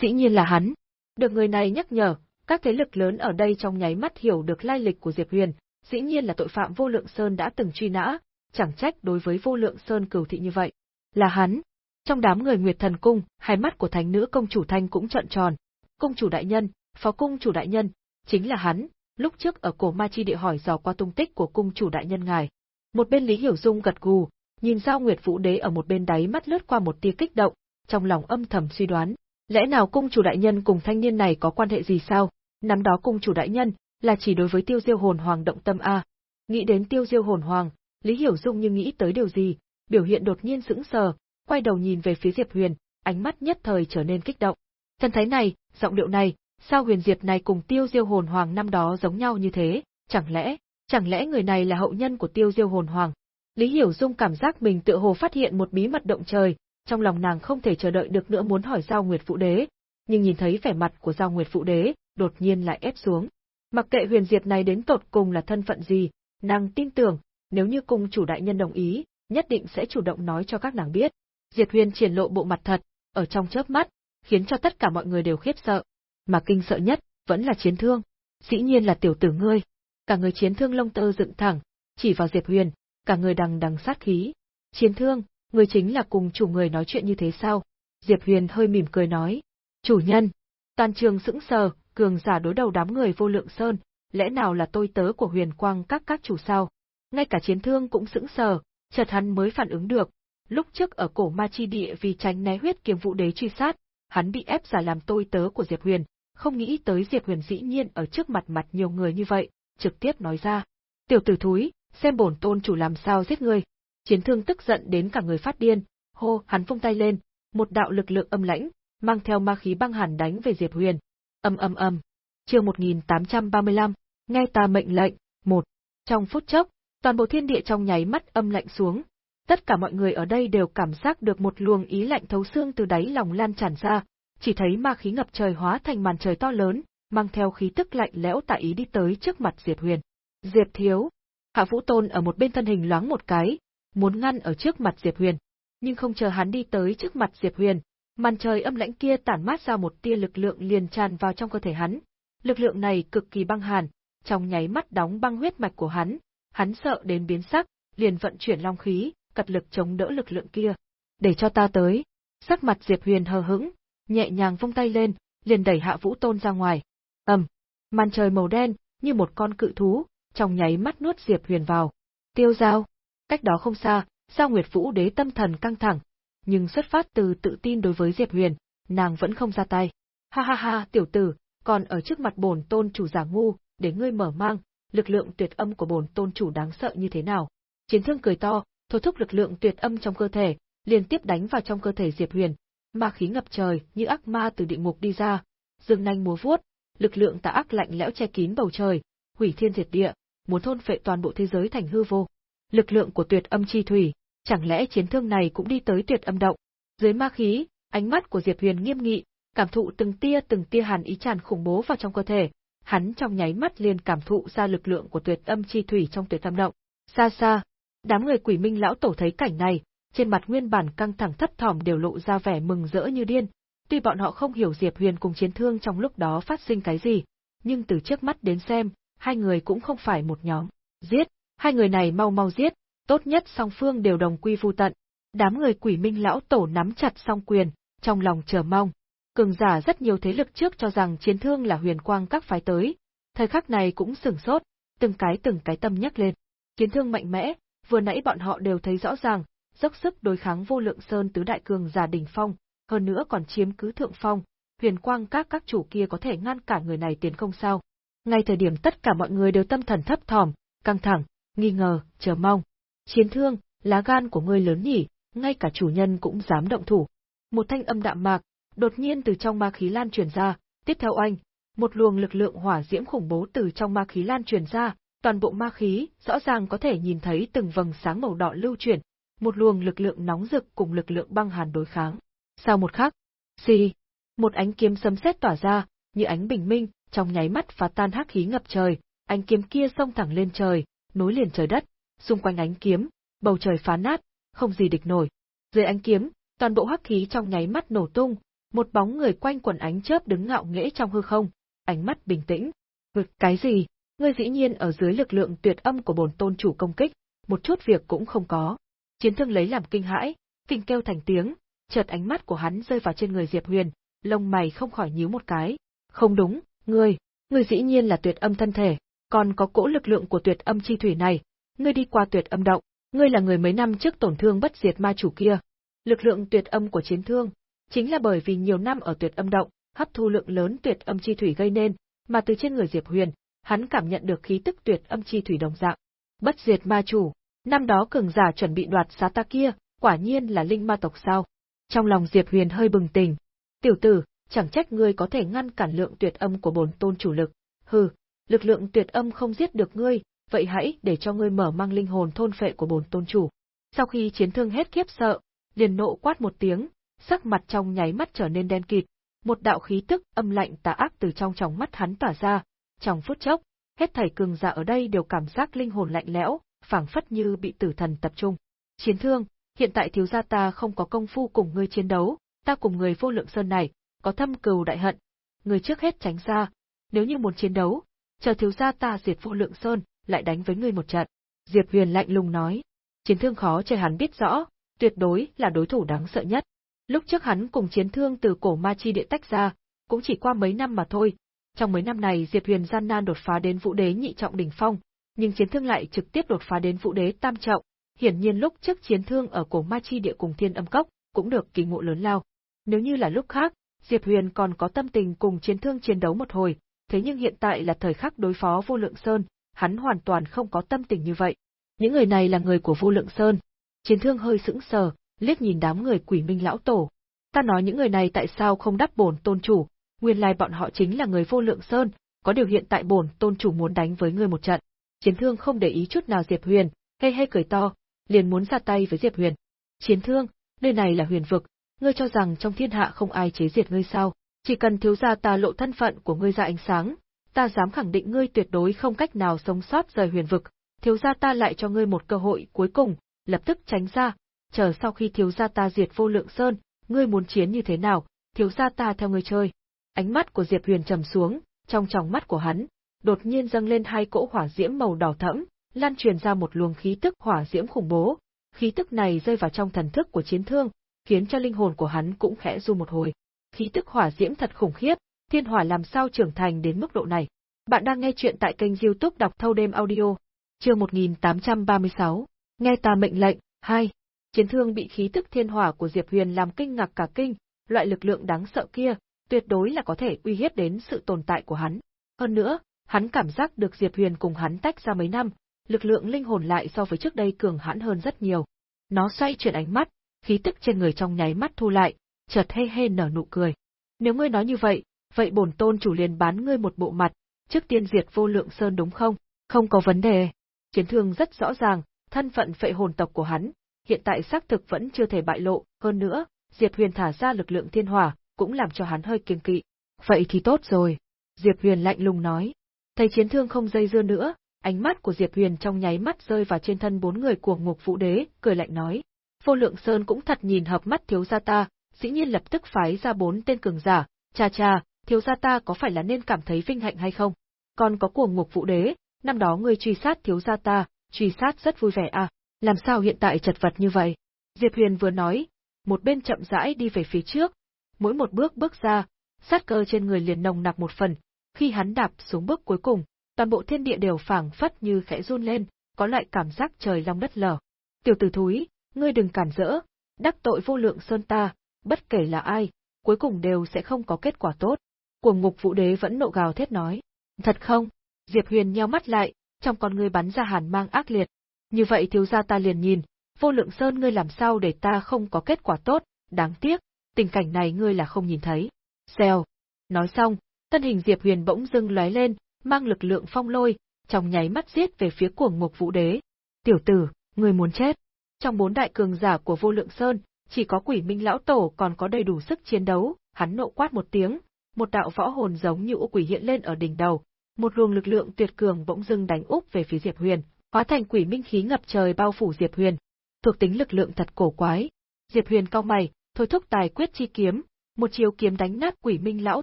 Dĩ nhiên là hắn. Được người này nhắc nhở, các thế lực lớn ở đây trong nháy mắt hiểu được lai lịch của Diệp Huyền, dĩ nhiên là tội phạm vô lượng sơn đã từng truy nã, chẳng trách đối với vô lượng sơn cửu thị như vậy. Là hắn. Trong đám người Nguyệt Thần Cung, hai mắt của thánh nữ công chủ Thanh cũng trợn tròn. Công chủ đại nhân, phó cung chủ đại nhân, chính là hắn, lúc trước ở cổ ma chi địa hỏi dò qua tung tích của cung chủ đại nhân ngài. Một bên Lý Hiểu Dung gật gù, nhìn Giao Nguyệt Vũ Đế ở một bên đáy mắt lướt qua một tia kích động, trong lòng âm thầm suy đoán, lẽ nào cung chủ đại nhân cùng thanh niên này có quan hệ gì sao? Năm đó cung chủ đại nhân là chỉ đối với Tiêu Diêu Hồn Hoàng động tâm a. Nghĩ đến Tiêu Diêu Hồn Hoàng, Lý Hiểu Dung như nghĩ tới điều gì, biểu hiện đột nhiên sững sờ, quay đầu nhìn về phía Diệp Huyền, ánh mắt nhất thời trở nên kích động. Thần thái này, giọng điệu này, sao Huyền Diệp này cùng Tiêu Diêu Hồn Hoàng năm đó giống nhau như thế, chẳng lẽ, chẳng lẽ người này là hậu nhân của Tiêu Diêu Hồn Hoàng? Lý Hiểu Dung cảm giác mình tựa hồ phát hiện một bí mật động trời, trong lòng nàng không thể chờ đợi được nữa muốn hỏi Giao Nguyệt Phụ Đế, nhưng nhìn thấy vẻ mặt của Giao Nguyệt Phụ Đế, đột nhiên lại ép xuống. Mặc kệ Huyền Diệp này đến tột cùng là thân phận gì, nàng tin tưởng, nếu như cung chủ đại nhân đồng ý, nhất định sẽ chủ động nói cho các nàng biết. Diệt Huyền triển lộ bộ mặt thật, ở trong chớp mắt, khiến cho tất cả mọi người đều khiếp sợ. Mà kinh sợ nhất, vẫn là chiến thương. Dĩ nhiên là tiểu tử ngươi. Cả người chiến thương lông tơ dựng thẳng, chỉ vào Diệp Huyền, cả người đằng đằng sát khí. Chiến thương, người chính là cùng chủ người nói chuyện như thế sao? Diệp Huyền hơi mỉm cười nói. Chủ nhân. Toàn trường sững sờ, cường giả đối đầu đám người vô lượng sơn, lẽ nào là tôi tớ của huyền quang các các chủ sao? Ngay cả chiến thương cũng sững sờ, chợt hắn mới phản ứng được. Lúc trước ở cổ ma chi địa vì tránh né huyết kiếm vũ đế truy sát, hắn bị ép giả làm tôi tớ của Diệp Huyền, không nghĩ tới Diệp Huyền dĩ nhiên ở trước mặt mặt nhiều người như vậy, trực tiếp nói ra. Tiểu tử thúi, xem bổn tôn chủ làm sao giết ngươi. Chiến thương tức giận đến cả người phát điên, hô, hắn vung tay lên, một đạo lực lượng âm lãnh, mang theo ma khí băng hàn đánh về Diệp Huyền. Âm âm âm. Chương 1835, nghe ta mệnh lệnh, một. Trong phút chốc, toàn bộ thiên địa trong nháy mắt âm lạnh xuống. Tất cả mọi người ở đây đều cảm giác được một luồng ý lạnh thấu xương từ đáy lòng lan tràn ra, chỉ thấy ma khí ngập trời hóa thành màn trời to lớn, mang theo khí tức lạnh lẽo tại ý đi tới trước mặt Diệp Huyền. Diệp thiếu, Hạ Vũ Tôn ở một bên thân hình loáng một cái, muốn ngăn ở trước mặt Diệp Huyền. Nhưng không chờ hắn đi tới trước mặt Diệp Huyền, màn trời âm lãnh kia tản mát ra một tia lực lượng liền tràn vào trong cơ thể hắn. Lực lượng này cực kỳ băng hàn, trong nháy mắt đóng băng huyết mạch của hắn, hắn sợ đến biến sắc, liền vận chuyển long khí, cật lực chống đỡ lực lượng kia. Để cho ta tới. Sắc mặt Diệp Huyền hờ hững, nhẹ nhàng vung tay lên, liền đẩy Hạ Vũ Tôn ra ngoài. Ầm, màn trời màu đen, như một con cự thú, trong nháy mắt nuốt Diệp Huyền vào. Tiêu giao, cách đó không xa, Giao Nguyệt Vũ Đế tâm thần căng thẳng, nhưng xuất phát từ tự tin đối với Diệp Huyền, nàng vẫn không ra tay. Ha ha ha, tiểu tử, còn ở trước mặt bổn tôn chủ giả ngu, để ngươi mở mang, lực lượng tuyệt âm của bổn tôn chủ đáng sợ như thế nào. Chiến thương cười to, thôi thúc lực lượng tuyệt âm trong cơ thể, liên tiếp đánh vào trong cơ thể Diệp Huyền, ma khí ngập trời như ác ma từ địa ngục đi ra, dương nhanh múa vuốt, lực lượng tà ác lạnh lẽo che kín bầu trời, hủy thiên diệt địa, muốn thôn phệ toàn bộ thế giới thành hư vô. Lực lượng của tuyệt âm chi thủy, chẳng lẽ chiến thương này cũng đi tới tuyệt âm động? Dưới ma khí, ánh mắt của Diệp Huyền nghiêm nghị, cảm thụ từng tia từng tia hàn ý tràn khủng bố vào trong cơ thể, hắn trong nháy mắt liền cảm thụ ra lực lượng của tuyệt âm chi thủy trong tuyệt âm động. Xa xa, đám người quỷ minh lão tổ thấy cảnh này, trên mặt nguyên bản căng thẳng thấp thỏm đều lộ ra vẻ mừng rỡ như điên. Tuy bọn họ không hiểu Diệp Huyền cùng chiến thương trong lúc đó phát sinh cái gì, nhưng từ trước mắt đến xem, hai người cũng không phải một nhóm. Giết, hai người này mau mau giết, tốt nhất song phương đều đồng quy vu tận. Đám người quỷ minh lão tổ nắm chặt song quyền, trong lòng chờ mong. Cường giả rất nhiều thế lực trước cho rằng chiến thương là huyền quang các phái tới, thời khắc này cũng sửng sốt, từng cái từng cái tâm nhắc lên. Chiến thương mạnh mẽ, vừa nãy bọn họ đều thấy rõ ràng, dốc sức đối kháng vô lượng sơn tứ đại cường giả đỉnh phong, hơn nữa còn chiếm cứ thượng phong, huyền quang các các chủ kia có thể ngăn cản người này tiến không sao. Ngay thời điểm tất cả mọi người đều tâm thần thấp thỏm, căng thẳng, nghi ngờ, chờ mong. Chiến thương, lá gan của ngươi lớn nhỉ, ngay cả chủ nhân cũng dám động thủ. Một thanh âm đạm mạc, đột nhiên từ trong ma khí lan truyền ra, tiếp theo anh, một luồng lực lượng hỏa diễm khủng bố từ trong ma khí lan truyền ra, toàn bộ ma khí rõ ràng có thể nhìn thấy từng vầng sáng màu đỏ lưu chuyển, một luồng lực lượng nóng rực cùng lực lượng băng hàn đối kháng. Sau một khắc, xì, một ánh kiếm sấm sét tỏa ra, như ánh bình minh, trong nháy mắt phá tan hắc khí ngập trời, ánh kiếm kia xông thẳng lên trời, nối liền trời đất, xung quanh ánh kiếm, bầu trời phá nát, không gì địch nổi. Dưới ánh kiếm, toàn bộ hắc khí trong nháy mắt nổ tung, một bóng người quanh quần ánh chớp đứng ngạo nghễ trong hư không, ánh mắt bình tĩnh. Vực cái gì? Ngươi dĩ nhiên ở dưới lực lượng tuyệt âm của bổn tôn chủ công kích, một chút việc cũng không có. Chiến thương lấy làm kinh hãi, kinh kêu thành tiếng, chợt ánh mắt của hắn rơi vào trên người Diệp Huyền, lông mày không khỏi nhíu một cái. Không đúng, ngươi, ngươi dĩ nhiên là tuyệt âm thân thể, còn có cỗ lực lượng của tuyệt âm chi thủy này, ngươi đi qua tuyệt âm động, ngươi là người mấy năm trước tổn thương bất diệt ma chủ kia. Lực lượng tuyệt âm của chiến thương, chính là bởi vì nhiều năm ở tuyệt âm động, hấp thu lượng lớn tuyệt âm chi thủy gây nên, mà từ trên người Diệp Huyền, hắn cảm nhận được khí tức tuyệt âm chi thủy đồng dạng. Bất diệt ma chủ, năm đó cường giả chuẩn bị đoạt xá ta kia, quả nhiên là linh ma tộc sao? Trong lòng Diệp Huyền hơi bừng tỉnh. Tiểu tử, chẳng trách ngươi có thể ngăn cản lượng tuyệt âm của bổn tôn chủ lực. Hừ, lực lượng tuyệt âm không giết được ngươi, vậy hãy để cho ngươi mở mang linh hồn thôn phệ của bổn tôn chủ. Sau khi chiến thương hết kiếp sợ, liền nộ quát một tiếng, sắc mặt trong nháy mắt trở nên đen kịt, một đạo khí tức âm lạnh tà ác từ trong tròng mắt hắn tỏa ra, trong phút chốc, hết thảy cường giả ở đây đều cảm giác linh hồn lạnh lẽo, phảng phất như bị tử thần tập trung. Chiến thương, hiện tại thiếu gia ta không có công phu cùng ngươi chiến đấu, ta cùng người vô lượng sơn này, có thâm cừu đại hận. Người trước hết tránh ra, nếu như muốn chiến đấu, chờ thiếu gia ta diệt vô lượng sơn, lại đánh với ngươi một trận. Diệp Huyền lạnh lùng nói. Chiến thương khó chơi hắn biết rõ, tuyệt đối là đối thủ đáng sợ nhất. Lúc trước hắn cùng chiến thương từ cổ ma chi địa tách ra, cũng chỉ qua mấy năm mà thôi. Trong mấy năm này Diệp Huyền gian nan đột phá đến vũ đế nhị trọng đỉnh phong, nhưng chiến thương lại trực tiếp đột phá đến vũ đế tam trọng. Hiển nhiên lúc trước chiến thương ở cổ ma chi địa cùng thiên âm cốc, cũng được kỳ ngộ lớn lao. Nếu như là lúc khác, Diệp Huyền còn có tâm tình cùng chiến thương chiến đấu một hồi, thế nhưng hiện tại là thời khắc đối phó vô lượng sơn, hắn hoàn toàn không có tâm tình như vậy. Những người này là người của vô lượng sơn. Chiến thương hơi sững sờ, liếc nhìn đám người quỷ minh lão tổ. Ta nói những người này tại sao không đáp bổn tôn chủ, nguyên lai bọn họ chính là người vô lượng sơn, có điều hiện tại bổn tôn chủ muốn đánh với ngươi một trận. Chiến thương không để ý chút nào Diệp Huyền, hê hê cười to, liền muốn ra tay với Diệp Huyền. Chiến thương, nơi này là huyền vực, ngươi cho rằng trong thiên hạ không ai chế diệt ngươi sao? Chỉ cần thiếu gia ta lộ thân phận của ngươi ra ánh sáng, ta dám khẳng định ngươi tuyệt đối không cách nào sống sót rời huyền vực, thiếu gia ta lại cho ngươi một cơ hội cuối cùng, lập tức tránh ra, chờ sau khi thiếu gia ta diệt vô lượng sơn, ngươi muốn chiến như thế nào, thiếu gia ta theo ngươi chơi. Ánh mắt của Diệp Huyền trầm xuống, trong tròng mắt của hắn, đột nhiên dâng lên hai cỗ hỏa diễm màu đỏ thẫm, lan truyền ra một luồng khí tức hỏa diễm khủng bố. Khí tức này rơi vào trong thần thức của chiến thương, khiến cho linh hồn của hắn cũng khẽ run một hồi. Khí tức hỏa diễm thật khủng khiếp, thiên hỏa làm sao trưởng thành đến mức độ này. Bạn đang nghe chuyện tại kênh youtube đọc thâu đêm audio, chương 1836, nghe ta mệnh lệnh, 2. Chiến thương bị khí tức thiên hỏa của Diệp Huyền làm kinh ngạc cả kinh, loại lực lượng đáng sợ kia, tuyệt đối là có thể uy hiếp đến sự tồn tại của hắn. Hơn nữa, hắn cảm giác được Diệp Huyền cùng hắn tách ra mấy năm, lực lượng linh hồn lại so với trước đây cường hãn hơn rất nhiều. Nó xoay chuyển ánh mắt, khí tức trên người trong nháy mắt thu lại, chợt hê hê nở nụ cười. Nếu ngươi nói như vậy, vậy bổn tôn chủ liền bán ngươi một bộ mặt, trước tiên diệt vô lượng sơn đúng không? Không có vấn đề. Chiến thương rất rõ ràng, thân phận phệ hồn tộc của hắn, hiện tại xác thực vẫn chưa thể bại lộ, hơn nữa, Diệp Huyền thả ra lực lượng thiên hỏa, cũng làm cho hắn hơi kiêng kỵ. Vậy thì tốt rồi. Diệp Huyền lạnh lùng nói. Thấy chiến thương không dây dưa nữa, ánh mắt của Diệp Huyền trong nháy mắt rơi vào trên thân bốn người của Ngục Vũ Đế, cười lạnh nói. Vô Lượng Sơn cũng thật nhìn hợp mắt thiếu gia ta, dĩ nhiên lập tức phái ra bốn tên cường giả, cha cha, thiếu gia ta có phải là nên cảm thấy vinh hạnh hay không? Còn có cuồng Ngục Vũ Đế, năm đó ngươi truy sát thiếu gia ta, truy sát rất vui vẻ à, làm sao hiện tại chật vật như vậy? Diệp Huyền vừa nói, một bên chậm rãi đi về phía trước, mỗi một bước bước ra, sát cơ trên người liền nồng nặc một phần, khi hắn đạp xuống bước cuối cùng, toàn bộ thiên địa đều phảng phất như khẽ run lên, có loại cảm giác trời long đất lở. Tiểu tử thúi, ngươi đừng cản rỡ, đắc tội vô lượng sơn ta, bất kể là ai, cuối cùng đều sẽ không có kết quả tốt. Cuồng ngục vũ đế vẫn nộ gào thét nói. Thật không? Diệp Huyền nheo mắt lại, trong con ngươi bắn ra hàn mang ác liệt. Như vậy thiếu gia ta liền nhìn, vô lượng sơn ngươi làm sao để ta không có kết quả tốt, đáng tiếc, tình cảnh này ngươi là không nhìn thấy. Xèo. Nói xong, thân hình Diệp Huyền bỗng dưng lóe lên, mang lực lượng phong lôi, trong nháy mắt giết về phía cuồng ngục vũ đế. Tiểu tử, ngươi muốn chết. Trong bốn đại cường giả của vô lượng sơn, chỉ có quỷ minh lão tổ còn có đầy đủ sức chiến đấu, hắn nộ quát một tiếng, một đạo võ hồn giống như quỷ hiện lên ở đỉnh đầu, một luồng lực lượng tuyệt cường bỗng dưng đánh úp về phía Diệp Huyền, hóa thành quỷ minh khí ngập trời bao phủ Diệp Huyền. Thuộc tính lực lượng thật cổ quái. Diệp Huyền cau mày, thôi thúc tài quyết chi kiếm, một chiều kiếm đánh nát quỷ minh lão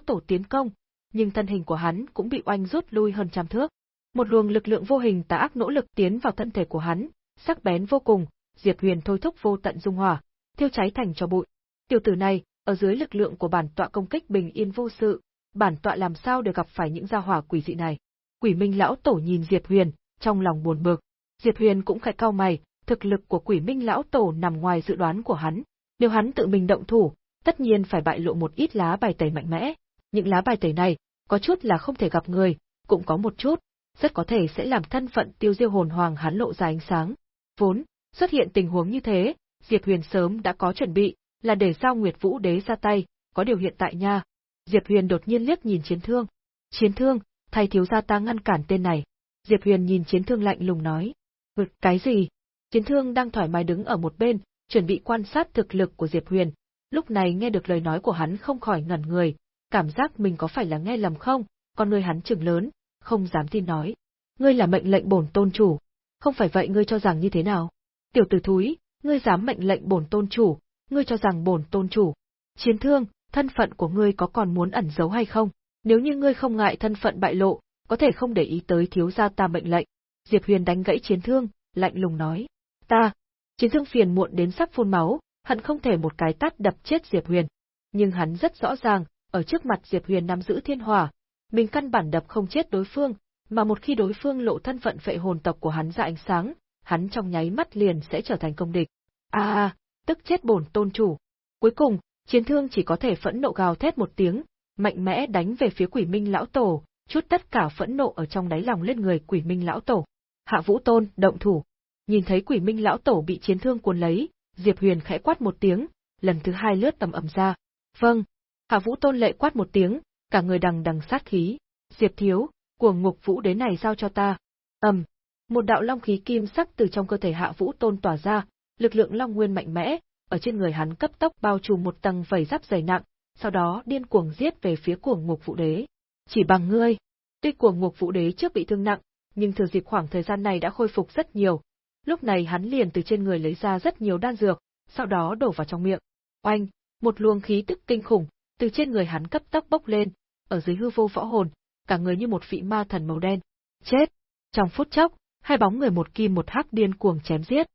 tổ tiến công, nhưng thân hình của hắn cũng bị oanh rút lui hơn trăm thước. Một luồng lực lượng vô hình tà ác nỗ lực tiến vào thân thể của hắn, sắc bén vô cùng, Diệp Huyền thôi thúc vô tận dung hỏa, thiêu cháy thành cho bụi. Tiểu tử này, ở dưới lực lượng của bản tọa công kích bình yên vô sự, bản tọa làm sao để gặp phải những gia hỏa quỷ dị này. Quỷ Minh lão tổ nhìn Diệp Huyền, trong lòng buồn bực. Diệp Huyền cũng khẽ cau mày, thực lực của Quỷ Minh lão tổ nằm ngoài dự đoán của hắn, nếu hắn tự mình động thủ, tất nhiên phải bại lộ một ít lá bài tẩy mạnh mẽ. Những lá bài tẩy này, có chút là không thể gặp người, cũng có một chút, rất có thể sẽ làm thân phận tiêu diêu hồn hoàng hắn lộ ra ánh sáng. Vốn, xuất hiện tình huống như thế, Diệp Huyền sớm đã có chuẩn bị, là để giao Nguyệt Vũ Đế ra tay, có điều hiện tại nha. Diệp Huyền đột nhiên liếc nhìn chiến thương. Chiến thương, thay thiếu gia ta ngăn cản tên này. Diệp Huyền nhìn chiến thương lạnh lùng nói. Vực cái gì? Chiến thương đang thoải mái đứng ở một bên, chuẩn bị quan sát thực lực của Diệp Huyền. Lúc này nghe được lời nói của hắn không khỏi ngẩn người, cảm giác mình có phải là nghe lầm không, con người hắn trừng lớn, không dám tin nói. Ngươi là mệnh lệnh bổn tôn chủ. Không phải vậy ngươi cho rằng như thế nào? Tiểu tử thúi, ngươi dám mệnh lệnh bổn tôn chủ, ngươi cho rằng bổn tôn chủ. Chiến thương, thân phận của ngươi có còn muốn ẩn giấu hay không? Nếu như ngươi không ngại thân phận bại lộ, có thể không để ý tới thiếu gia ta mệnh lệnh. Diệp Huyền đánh gãy chiến thương, lạnh lùng nói. Ta, chiến dương phiền muộn đến sắp phun máu, hận không thể một cái tát đập chết Diệp Huyền. Nhưng hắn rất rõ ràng, ở trước mặt Diệp Huyền nắm giữ thiên hỏa, mình căn bản đập không chết đối phương, mà một khi đối phương lộ thân phận phệ hồn tộc của hắn ra ánh sáng, hắn trong nháy mắt liền sẽ trở thành công địch. A a, tức chết bổn tôn chủ. Cuối cùng, chiến thương chỉ có thể phẫn nộ gào thét một tiếng, mạnh mẽ đánh về phía quỷ minh lão tổ, chút tất cả phẫn nộ ở trong đáy lòng lên người quỷ minh lão tổ. Hạ Vũ Tôn, động thủ. Nhìn thấy quỷ minh lão tổ bị chiến thương cuốn lấy, Diệp Huyền khẽ quát một tiếng, lần thứ hai lướt tầm ầm ra. Vâng. Hạ Vũ Tôn lệ quát một tiếng, cả người đằng đằng sát khí. Diệp Thiếu, cuồng ngục vũ đế này giao cho ta. ầm, một đạo long khí kim sắc từ trong cơ thể Hạ Vũ Tôn tỏa ra, lực lượng long nguyên mạnh mẽ, ở trên người hắn cấp tốc bao trùm một tầng vảy giáp dày nặng, sau đó điên cuồng giết về phía cuồng ngục vũ đế. Chỉ bằng ngươi, tuy cuồng ngục vũ đế trước bị thương nặng, nhưng thừa dịp khoảng thời gian này đã khôi phục rất nhiều. Lúc này hắn liền từ trên người lấy ra rất nhiều đan dược, sau đó đổ vào trong miệng. Oanh, một luồng khí tức kinh khủng, từ trên người hắn cấp tốc bốc lên, ở dưới hư vô võ hồn, cả người như một vị ma thần màu đen. Chết! Trong phút chốc, hai bóng người một kim một hắc điên cuồng chém giết.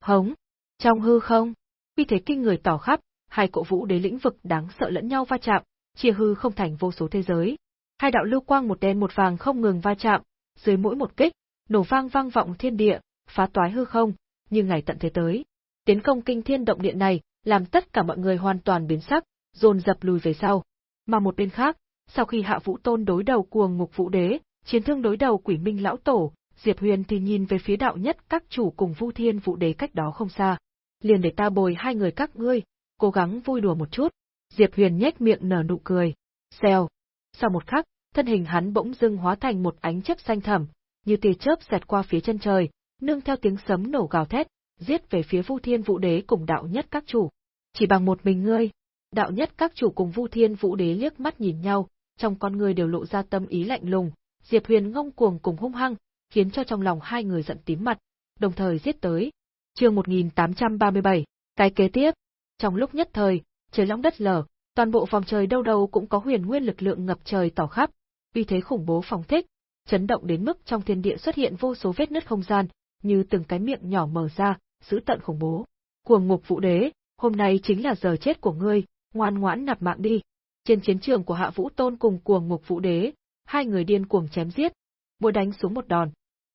hống! Trong hư không, uy thế kinh người tỏ khắp, hai cỗ vũ đế lĩnh vực đáng sợ lẫn nhau va chạm, chia hư không thành vô số thế giới. Hai đạo lưu quang một đen một vàng không ngừng va chạm, dưới mỗi một kích, nổ vang vang vọng thiên địa, phá toái hư không, như ngày tận thế tới. Tiến công kinh thiên động địa này, làm tất cả mọi người hoàn toàn biến sắc, dồn dập lùi về sau. Mà một bên khác, sau khi Hạ Vũ Tôn đối đầu cuồng ngục vũ đế, chiến thương đối đầu quỷ minh lão tổ, Diệp Huyền thì nhìn về phía đạo nhất các chủ cùng Vu Thiên vũ đế cách đó không xa. Liền để ta bồi hai người các ngươi, cố gắng vui đùa một chút. Diệp Huyền nhếch miệng nở nụ cười. Xèo. Sau một khắc, thân hình hắn bỗng dưng hóa thành một ánh chớp xanh thẳm, như tia chớp xẹt qua phía chân trời, nương theo tiếng sấm nổ gào thét, giết về phía Vu Thiên Vũ Đế cùng đạo nhất các chủ. Chỉ bằng một mình ngươi, đạo nhất các chủ cùng Vu Thiên Vũ Đế liếc mắt nhìn nhau, trong con người đều lộ ra tâm ý lạnh lùng, Diệp Huyền ngông cuồng cùng hung hăng, khiến cho trong lòng hai người giận tím mặt, đồng thời giết tới. Chương 1837, cái kế tiếp. Trong lúc nhất thời, trời lõng đất lở, toàn bộ vòng trời đâu đâu cũng có huyền nguyên lực lượng ngập trời tỏ khắp, uy thế khủng bố phóng thích, chấn động đến mức trong thiên địa xuất hiện vô số vết nứt không gian, như từng cái miệng nhỏ mở ra, giữ tận khủng bố. Cuồng ngục vũ đế, hôm nay chính là giờ chết của ngươi, ngoan ngoãn nạp mạng đi. Trên chiến trường của Hạ Vũ Tôn cùng cuồng ngục vũ đế, hai người điên cuồng chém giết, mỗi đánh xuống một đòn.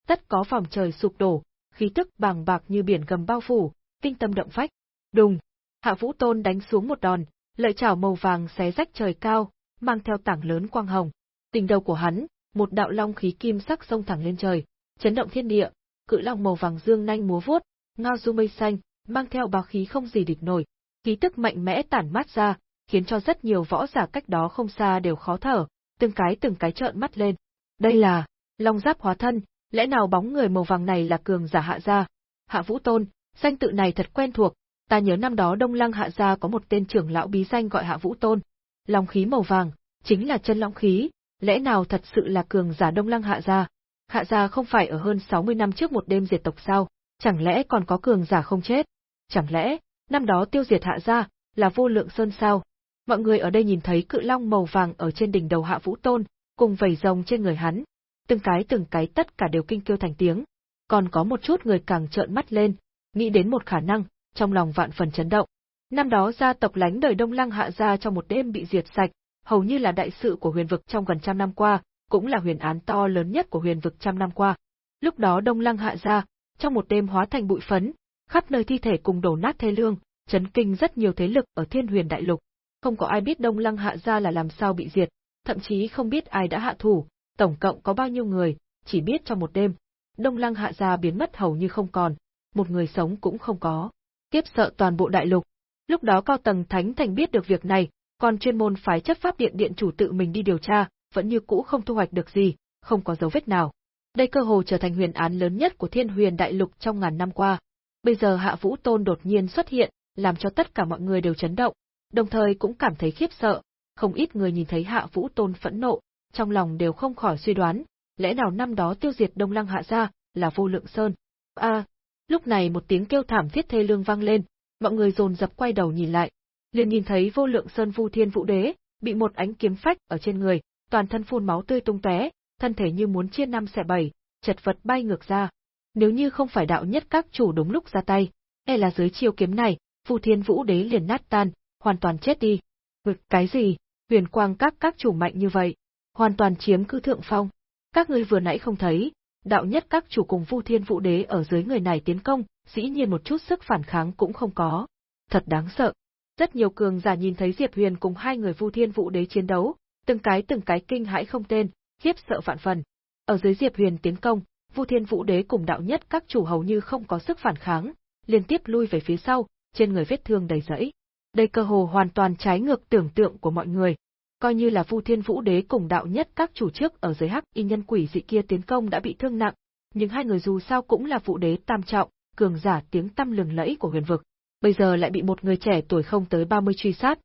Tất có phòng trời sụp đổ, khí tức bàng bạc như biển gầm bao phủ, tinh tâm động phách. Đùng, Hạ Vũ Tôn đánh xuống một đòn, lợi chảo màu vàng xé rách trời cao, mang theo tảng lớn quang hồng. Đỉnh đầu của hắn, một đạo long khí kim sắc xông thẳng lên trời, chấn động thiên địa, cự long màu vàng dương nhanh múa vuốt, ngao du mây xanh, mang theo bá khí không gì địch nổi, khí tức mạnh mẽ tản mát ra, khiến cho rất nhiều võ giả cách đó không xa đều khó thở, từng cái từng cái trợn mắt lên. Đây là long giáp hóa thân, lẽ nào bóng người màu vàng này là cường giả hạ gia? Hạ Vũ Tôn, danh tự này thật quen thuộc, ta nhớ năm đó Đông Lăng hạ gia có một tên trưởng lão bí danh gọi Hạ Vũ Tôn. Long khí màu vàng, chính là chân long khí, lẽ nào thật sự là cường giả Đông Lăng hạ gia? Hạ gia không phải ở hơn 60 năm trước một đêm diệt tộc sao, chẳng lẽ còn có cường giả không chết? Chẳng lẽ, năm đó tiêu diệt hạ gia, là vô lượng sơn sao? Mọi người ở đây nhìn thấy cự long màu vàng ở trên đỉnh đầu hạ vũ tôn, cùng vầy rồng trên người hắn. Từng cái từng cái tất cả đều kinh kêu thành tiếng. Còn có một chút người càng trợn mắt lên, nghĩ đến một khả năng, trong lòng vạn phần chấn động. Năm đó gia tộc lánh đời Đông Lăng hạ gia trong một đêm bị diệt sạch, hầu như là đại sự của huyền vực trong gần trăm năm qua, cũng là huyền án to lớn nhất của huyền vực trăm năm qua. Lúc đó Đông Lăng hạ gia, trong một đêm hóa thành bụi phấn, khắp nơi thi thể cùng đổ nát thê lương, chấn kinh rất nhiều thế lực ở Thiên Huyền Đại Lục. Không có ai biết Đông Lăng hạ gia là làm sao bị diệt, thậm chí không biết ai đã hạ thủ, tổng cộng có bao nhiêu người, chỉ biết trong một đêm, Đông Lăng hạ gia biến mất hầu như không còn, một người sống cũng không có. Kiếp sợ toàn bộ đại lục. Lúc đó cao tầng thánh thành biết được việc này, còn chuyên môn phái chấp pháp điện điện chủ tự mình đi điều tra, vẫn như cũ không thu hoạch được gì, không có dấu vết nào. Đây cơ hồ trở thành huyền án lớn nhất của thiên huyền đại lục trong ngàn năm qua. Bây giờ Hạ Vũ Tôn đột nhiên xuất hiện, làm cho tất cả mọi người đều chấn động, đồng thời cũng cảm thấy khiếp sợ. Không ít người nhìn thấy Hạ Vũ Tôn phẫn nộ, trong lòng đều không khỏi suy đoán, lẽ nào năm đó tiêu diệt Đông Lăng Hạ gia là vô lượng sơn. A, lúc này một tiếng kêu thảm thiết thê lương vang lên, mọi người dồn dập quay đầu nhìn lại, liền nhìn thấy vô lượng sơn Vu Thiên Vũ Đế bị một ánh kiếm phách ở trên người, toàn thân phun máu tươi tung tóe, thân thể như muốn chia năm xẻ bảy, chật vật bay ngược ra. Nếu như không phải đạo nhất các chủ đúng lúc ra tay, e là dưới chiêu kiếm này, Phù Thiên Vũ Đế liền nát tan, hoàn toàn chết đi. Ngực cái gì? Huyền quang các các chủ mạnh như vậy, hoàn toàn chiếm cứ thượng phong. Các ngươi vừa nãy không thấy, đạo nhất các chủ cùng Vu Thiên Vũ Đế ở dưới người này tiến công, dĩ nhiên một chút sức phản kháng cũng không có. Thật đáng sợ. Rất nhiều cường giả nhìn thấy Diệp Huyền cùng hai người Vu Thiên Vũ Đế chiến đấu, từng cái từng cái kinh hãi không tên, khiếp sợ vạn phần. Ở dưới Diệp Huyền tiến công, Vu Thiên Vũ Đế cùng đạo nhất các chủ hầu như không có sức phản kháng, liên tiếp lui về phía sau, trên người vết thương đầy rẫy. Đây cơ hồ hoàn toàn trái ngược tưởng tượng của mọi người. Coi như là Vu Thiên Vũ Đế cùng đạo nhất các chủ trước ở dưới Hắc Y nhân quỷ dị kia tiến công đã bị thương nặng, nhưng hai người dù sao cũng là Vũ Đế tam trọng, cường giả tiếng tăm lừng lẫy của huyền vực, bây giờ lại bị một người trẻ tuổi không tới 30 truy sát,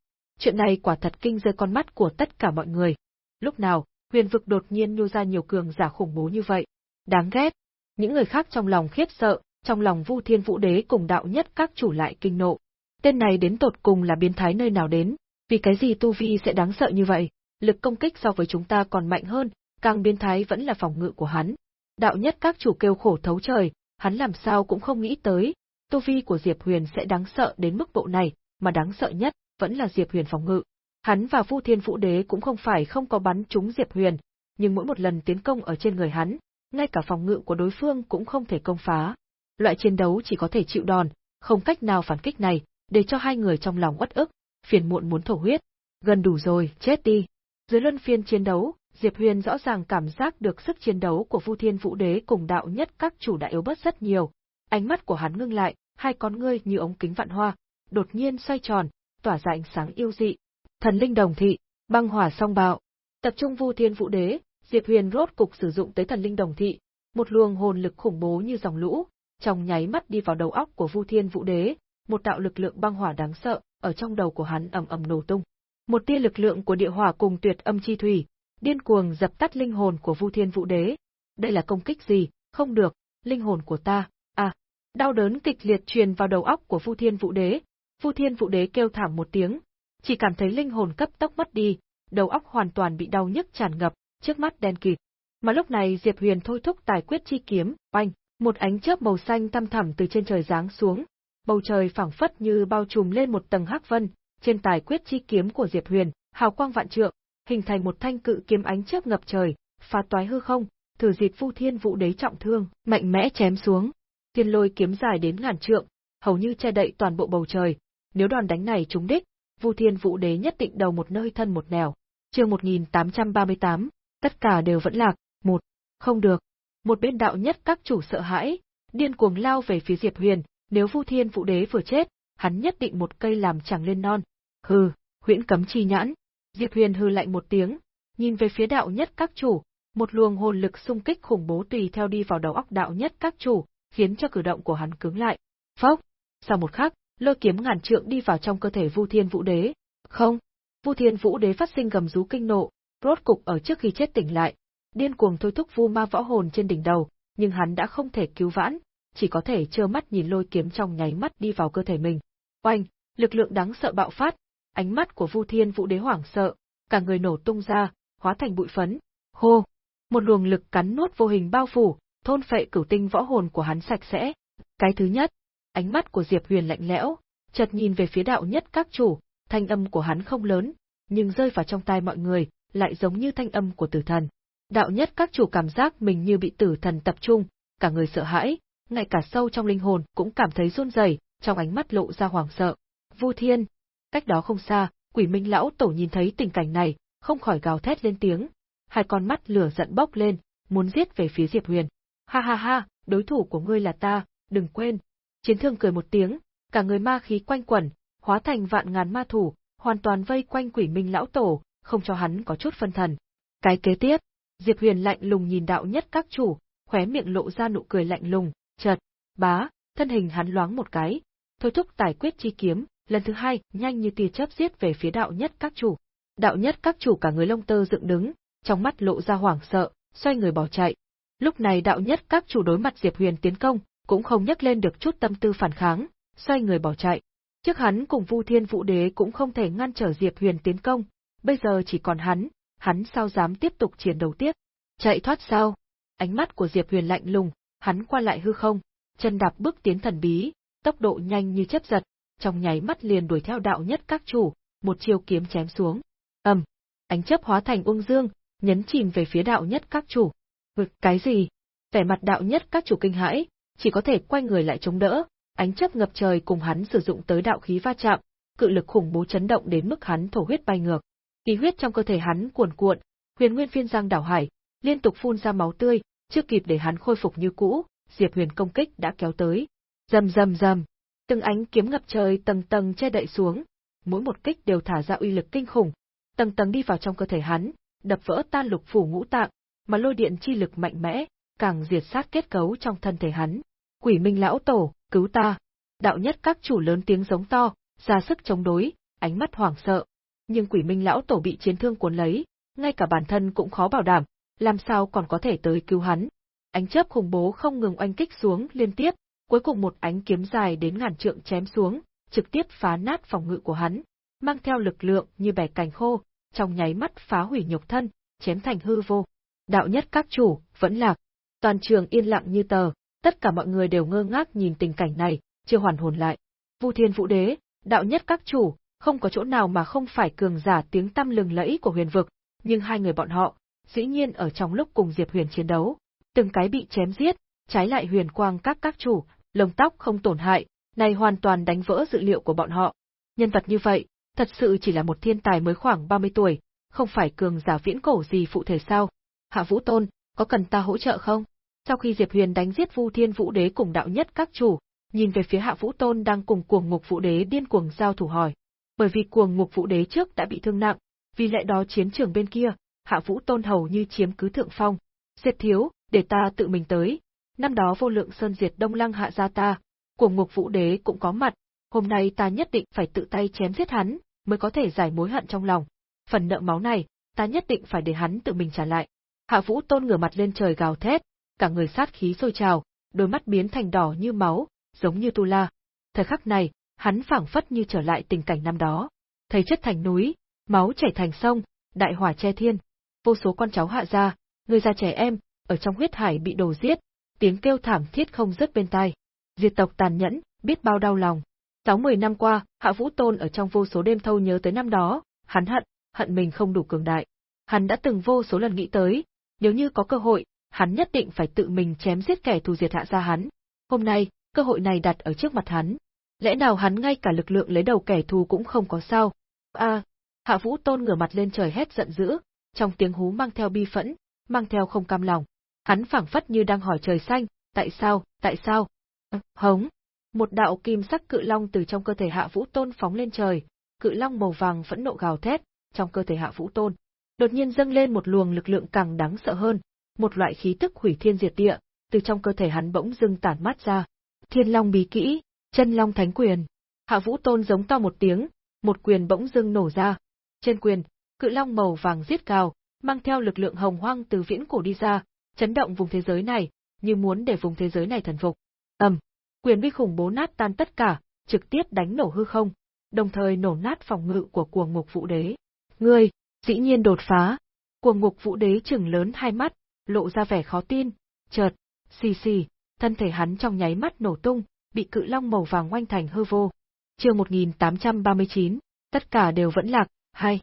Chuyện này quả thật kinh rơi con mắt của tất cả mọi người. Lúc nào, huyền vực đột nhiên nhô ra nhiều cường giả khủng bố như vậy. Đáng ghét. Những người khác trong lòng khiếp sợ, Trong lòng Vu Thiên Vũ Đế cùng đạo nhất các chủ lại kinh nộ. Tên này đến tột cùng là biến thái nơi nào đến, vì cái gì tu vi sẽ đáng sợ như vậy, lực công kích so với chúng ta còn mạnh hơn, càng biến thái vẫn là phòng ngự của hắn. Đạo nhất các chủ kêu khổ thấu trời, hắn làm sao cũng không nghĩ tới, tu vi của Diệp Huyền sẽ đáng sợ đến mức độ này, mà đáng sợ nhất vẫn là Diệp Huyền phòng ngự. Hắn và Vu Thiên Vũ Đế cũng không phải không có bắn trúng Diệp Huyền, nhưng mỗi một lần tiến công ở trên người hắn, ngay cả phòng ngự của đối phương cũng không thể công phá. Loại chiến đấu chỉ có thể chịu đòn, không cách nào phản kích này, để cho hai người trong lòng uất ức, phiền muộn muốn thổ huyết. Gần đủ rồi, chết đi. Dưới luân phiên chiến đấu, Diệp Huyền rõ ràng cảm giác được sức chiến đấu của Vu Thiên Vũ Đế cùng đạo nhất các chủ đại yếu bớt rất nhiều. Ánh mắt của hắn ngưng lại, hai con ngươi như ống kính vạn hoa, đột nhiên xoay tròn, tỏa ra ánh sáng yêu dị. Thần linh đồng thị, băng hỏa song bạo. Tập trung Vu Thiên Vũ Đế, Diệp Huyền rốt cục sử dụng tới thần linh đồng thị, một luồng hồn lực khủng bố như dòng lũ, trong nháy mắt đi vào đầu óc của Vu Thiên Vũ Đế, một đạo lực lượng băng hỏa đáng sợ, ở trong đầu của hắn ầm ầm nổ tung. Một tia lực lượng của địa hỏa cùng tuyệt âm chi thủy, điên cuồng dập tắt linh hồn của Vu Thiên Vũ Đế. Đây là công kích gì? Không được, linh hồn của ta. À, đau đớn kịch liệt truyền vào đầu óc của Vu Thiên Vũ Đế. Phu Thiên Vũ Đế kêu thảm một tiếng, chỉ cảm thấy linh hồn cấp tốc mất đi, đầu óc hoàn toàn bị đau nhức tràn ngập, trước mắt đen kịt. Mà lúc này Diệp Huyền thôi thúc tài quyết chi kiếm, oanh, một ánh chớp màu xanh thăm thẳm từ trên trời giáng xuống, bầu trời phảng phất như bao trùm lên một tầng hắc vân, trên tài quyết chi kiếm của Diệp Huyền, hào quang vạn trượng, hình thành một thanh cự kiếm ánh chớp ngập trời, phá toái hư không, thử dịp Phu Thiên Vũ Đế trọng thương, mạnh mẽ chém xuống. Thiên lôi kiếm dài đến ngàn trượng, hầu như che đậy toàn bộ bầu trời, nếu đòn đánh này trúng đích, Vu Thiên Vũ Đế nhất định đầu một nơi thân một nẻo. Chương 1838, tất cả đều vẫn lạc, một, không được. Một bên đạo nhất các chủ sợ hãi, điên cuồng lao về phía Diệp Huyền, nếu Vu Thiên Vũ Đế vừa chết, hắn nhất định một cây làm chẳng lên non. Hừ, huyễn cấm chi nhãn. Diệp Huyền hừ lạnh một tiếng, nhìn về phía đạo nhất các chủ, một luồng hồn lực xung kích khủng bố tùy theo đi vào đầu óc đạo nhất các chủ, khiến cho cử động của hắn cứng lại. Phốc! Sau một khắc, lôi kiếm ngàn trượng đi vào trong cơ thể Vu Thiên Vũ Đế. Không! Vu Thiên Vũ Đế phát sinh gầm rú kinh nộ, rốt cục ở trước khi chết tỉnh lại, điên cuồng thôi thúc vu ma võ hồn trên đỉnh đầu, nhưng hắn đã không thể cứu vãn, chỉ có thể trơ mắt nhìn lôi kiếm trong nháy mắt đi vào cơ thể mình. Oanh, lực lượng đáng sợ bạo phát, ánh mắt của Vu Thiên Vũ Đế hoảng sợ, cả người nổ tung ra, hóa thành bụi phấn. Hô, một luồng lực cắn nuốt vô hình bao phủ, thôn phệ cửu tinh võ hồn của hắn sạch sẽ. Cái thứ nhất, ánh mắt của Diệp Huyền lạnh lẽo, chợt nhìn về phía đạo nhất các chủ, thanh âm của hắn không lớn, nhưng rơi vào trong tai mọi người, lại giống như thanh âm của tử thần. Đạo nhất các chủ cảm giác mình như bị tử thần tập trung, cả người sợ hãi, ngay cả sâu trong linh hồn cũng cảm thấy run rẩy, trong ánh mắt lộ ra hoảng sợ. Vu Thiên, cách đó không xa, Quỷ Minh lão tổ nhìn thấy tình cảnh này, không khỏi gào thét lên tiếng, hai con mắt lửa giận bốc lên, muốn giết về phía Diệp Huyền. Ha ha ha, đối thủ của ngươi là ta, đừng quên. Chiến thương cười một tiếng, cả người ma khí quanh quẩn, hóa thành vạn ngàn ma thủ, hoàn toàn vây quanh Quỷ Minh lão tổ, không cho hắn có chút phân thần. Cái kế tiếp, Diệp Huyền lạnh lùng nhìn đạo nhất các chủ, khóe miệng lộ ra nụ cười lạnh lùng, chợt, bá, thân hình hắn loáng một cái, thôi thúc tài quyết chi kiếm, lần thứ hai, nhanh như tia chớp giết về phía đạo nhất các chủ. Đạo nhất các chủ cả người lông tơ dựng đứng, trong mắt lộ ra hoảng sợ, xoay người bỏ chạy. Lúc này đạo nhất các chủ đối mặt Diệp Huyền tiến công, cũng không nhắc lên được chút tâm tư phản kháng, xoay người bỏ chạy. Trước hắn cùng Vu Thiên Vũ Đế cũng không thể ngăn trở Diệp Huyền tiến công, bây giờ chỉ còn hắn, hắn sao dám tiếp tục chiến đấu tiếp. Chạy thoát sao? Ánh mắt của Diệp Huyền lạnh lùng, hắn qua lại hư không, chân đạp bước tiến thần bí, tốc độ nhanh như chớp giật, trong nháy mắt liền đuổi theo đạo nhất các chủ, một chiêu kiếm chém xuống. Ầm, ánh chớp hóa thành ung dương, nhấn chìm về phía đạo nhất các chủ. Vực cái gì? Vẻ mặt đạo nhất các chủ kinh hãi, chỉ có thể quay người lại chống đỡ, ánh chớp ngập trời cùng hắn sử dụng tới đạo khí va chạm, cự lực khủng bố chấn động đến mức hắn thổ huyết bay ngược. Khí huyết trong cơ thể hắn cuồn cuộn, huyền nguyên phiên giang đảo hải, liên tục phun ra máu tươi, chưa kịp để hắn khôi phục như cũ, Diệp Huyền công kích đã kéo tới. Rầm rầm rầm, từng ánh kiếm ngập trời tầng tầng che đậy xuống, mỗi một kích đều thả ra uy lực kinh khủng, tầng tầng đi vào trong cơ thể hắn, đập vỡ tan lục phủ ngũ tạng, mà lôi điện chi lực mạnh mẽ, càng diệt sát kết cấu trong thân thể hắn. Quỷ Minh lão tổ, cứu ta! Đạo nhất các chủ lớn tiếng giống to, ra sức chống đối, ánh mắt hoảng sợ. Nhưng Quỷ Minh lão tổ bị chiến thương cuốn lấy, ngay cả bản thân cũng khó bảo đảm, làm sao còn có thể tới cứu hắn. Ánh chớp khủng bố không ngừng oanh kích xuống liên tiếp, cuối cùng một ánh kiếm dài đến ngàn trượng chém xuống, trực tiếp phá nát phòng ngự của hắn, mang theo lực lượng như bẻ cành khô, trong nháy mắt phá hủy nhục thân, chém thành hư vô. Đạo nhất các chủ, vẫn lạc. Toàn trường yên lặng như tờ, tất cả mọi người đều ngơ ngác nhìn tình cảnh này, chưa hoàn hồn lại. Vu Thiên Vũ Đế, đạo nhất các chủ, không có chỗ nào mà không phải cường giả tiếng tăm lừng lẫy của huyền vực, nhưng hai người bọn họ, dĩ nhiên ở trong lúc cùng Diệp Huyền chiến đấu, từng cái bị chém giết, trái lại huyền quang các các chủ, lông tóc không tổn hại, này hoàn toàn đánh vỡ dự liệu của bọn họ. Nhân vật như vậy, thật sự chỉ là một thiên tài mới khoảng 30 tuổi, không phải cường giả viễn cổ gì phụ thể sao? Hạ Vũ Tôn, có cần ta hỗ trợ không? Sau khi Diệp Huyền đánh giết Vu Thiên Vũ Đế cùng đạo nhất các chủ, nhìn về phía Hạ Vũ Tôn đang cùng cuồng ngục Vũ Đế điên cuồng giao thủ hỏi. Bởi vì cuồng ngục Vũ Đế trước đã bị thương nặng, vì lẽ đó chiến trường bên kia, Hạ Vũ Tôn hầu như chiếm cứ thượng phong. Diệt thiếu, để ta tự mình tới. Năm đó vô lượng sơn diệt Đông Lăng hạ gia ta, cuồng ngục Vũ Đế cũng có mặt, hôm nay ta nhất định phải tự tay chém giết hắn, mới có thể giải mối hận trong lòng. Phần nợ máu này, ta nhất định phải để hắn tự mình trả lại. Hạ Vũ Tôn ngửa mặt lên trời gào thét, cả người sát khí sôi trào, đôi mắt biến thành đỏ như máu, giống như tu la. Thời khắc này, hắn phảng phất như trở lại tình cảnh năm đó. Thấy chất thành núi, máu chảy thành sông, đại hỏa che thiên. Vô số con cháu hạ gia, người già trẻ em, ở trong huyết hải bị đồ giết, tiếng kêu thảm thiết không dứt bên tai. Diệt tộc tàn nhẫn, biết bao đau lòng. Sáu mười năm qua, Hạ Vũ Tôn ở trong vô số đêm thâu nhớ tới năm đó, hắn hận, hận mình không đủ cường đại. Hắn đã từng vô số lần nghĩ tới, nếu như có cơ hội, hắn nhất định phải tự mình chém giết kẻ thù diệt hạ gia hắn. Hôm nay, cơ hội này đặt ở trước mặt hắn. Lẽ nào hắn ngay cả lực lượng lấy đầu kẻ thù cũng không có sao? A, Hạ Vũ Tôn ngửa mặt lên trời hét giận dữ, trong tiếng hú mang theo bi phẫn, mang theo không cam lòng. Hắn phảng phất như đang hỏi trời xanh, tại sao, tại sao? À, hống. Một đạo kim sắc cự long từ trong cơ thể Hạ Vũ Tôn phóng lên trời, cự long màu vàng phẫn nộ gào thét, trong cơ thể Hạ Vũ Tôn. Đột nhiên dâng lên một luồng lực lượng càng đáng sợ hơn, một loại khí tức hủy thiên diệt địa, từ trong cơ thể hắn bỗng dưng tản mát ra. Thiên Long bí kỹ, chân long thánh quyền. Hạ Vũ Tôn giống to một tiếng, một quyền bỗng dưng nổ ra. Trên quyền, cự long màu vàng giết cao, mang theo lực lượng hồng hoang từ viễn cổ đi ra, chấn động vùng thế giới này, như muốn để vùng thế giới này thần phục. Ầm, quyền uy khủng bố nát tan tất cả, trực tiếp đánh nổ hư không, đồng thời nổ nát phòng ngự của cuồng ngục vũ đế. Ngươi, dĩ nhiên đột phá. Cuồng ngục vũ đế trừng lớn hai mắt, lộ ra vẻ khó tin, chợt, xì xì, thân thể hắn trong nháy mắt nổ tung, bị cự long màu vàng oanh thành hư vô. Chương 1839, tất cả đều vẫn lạc, hay.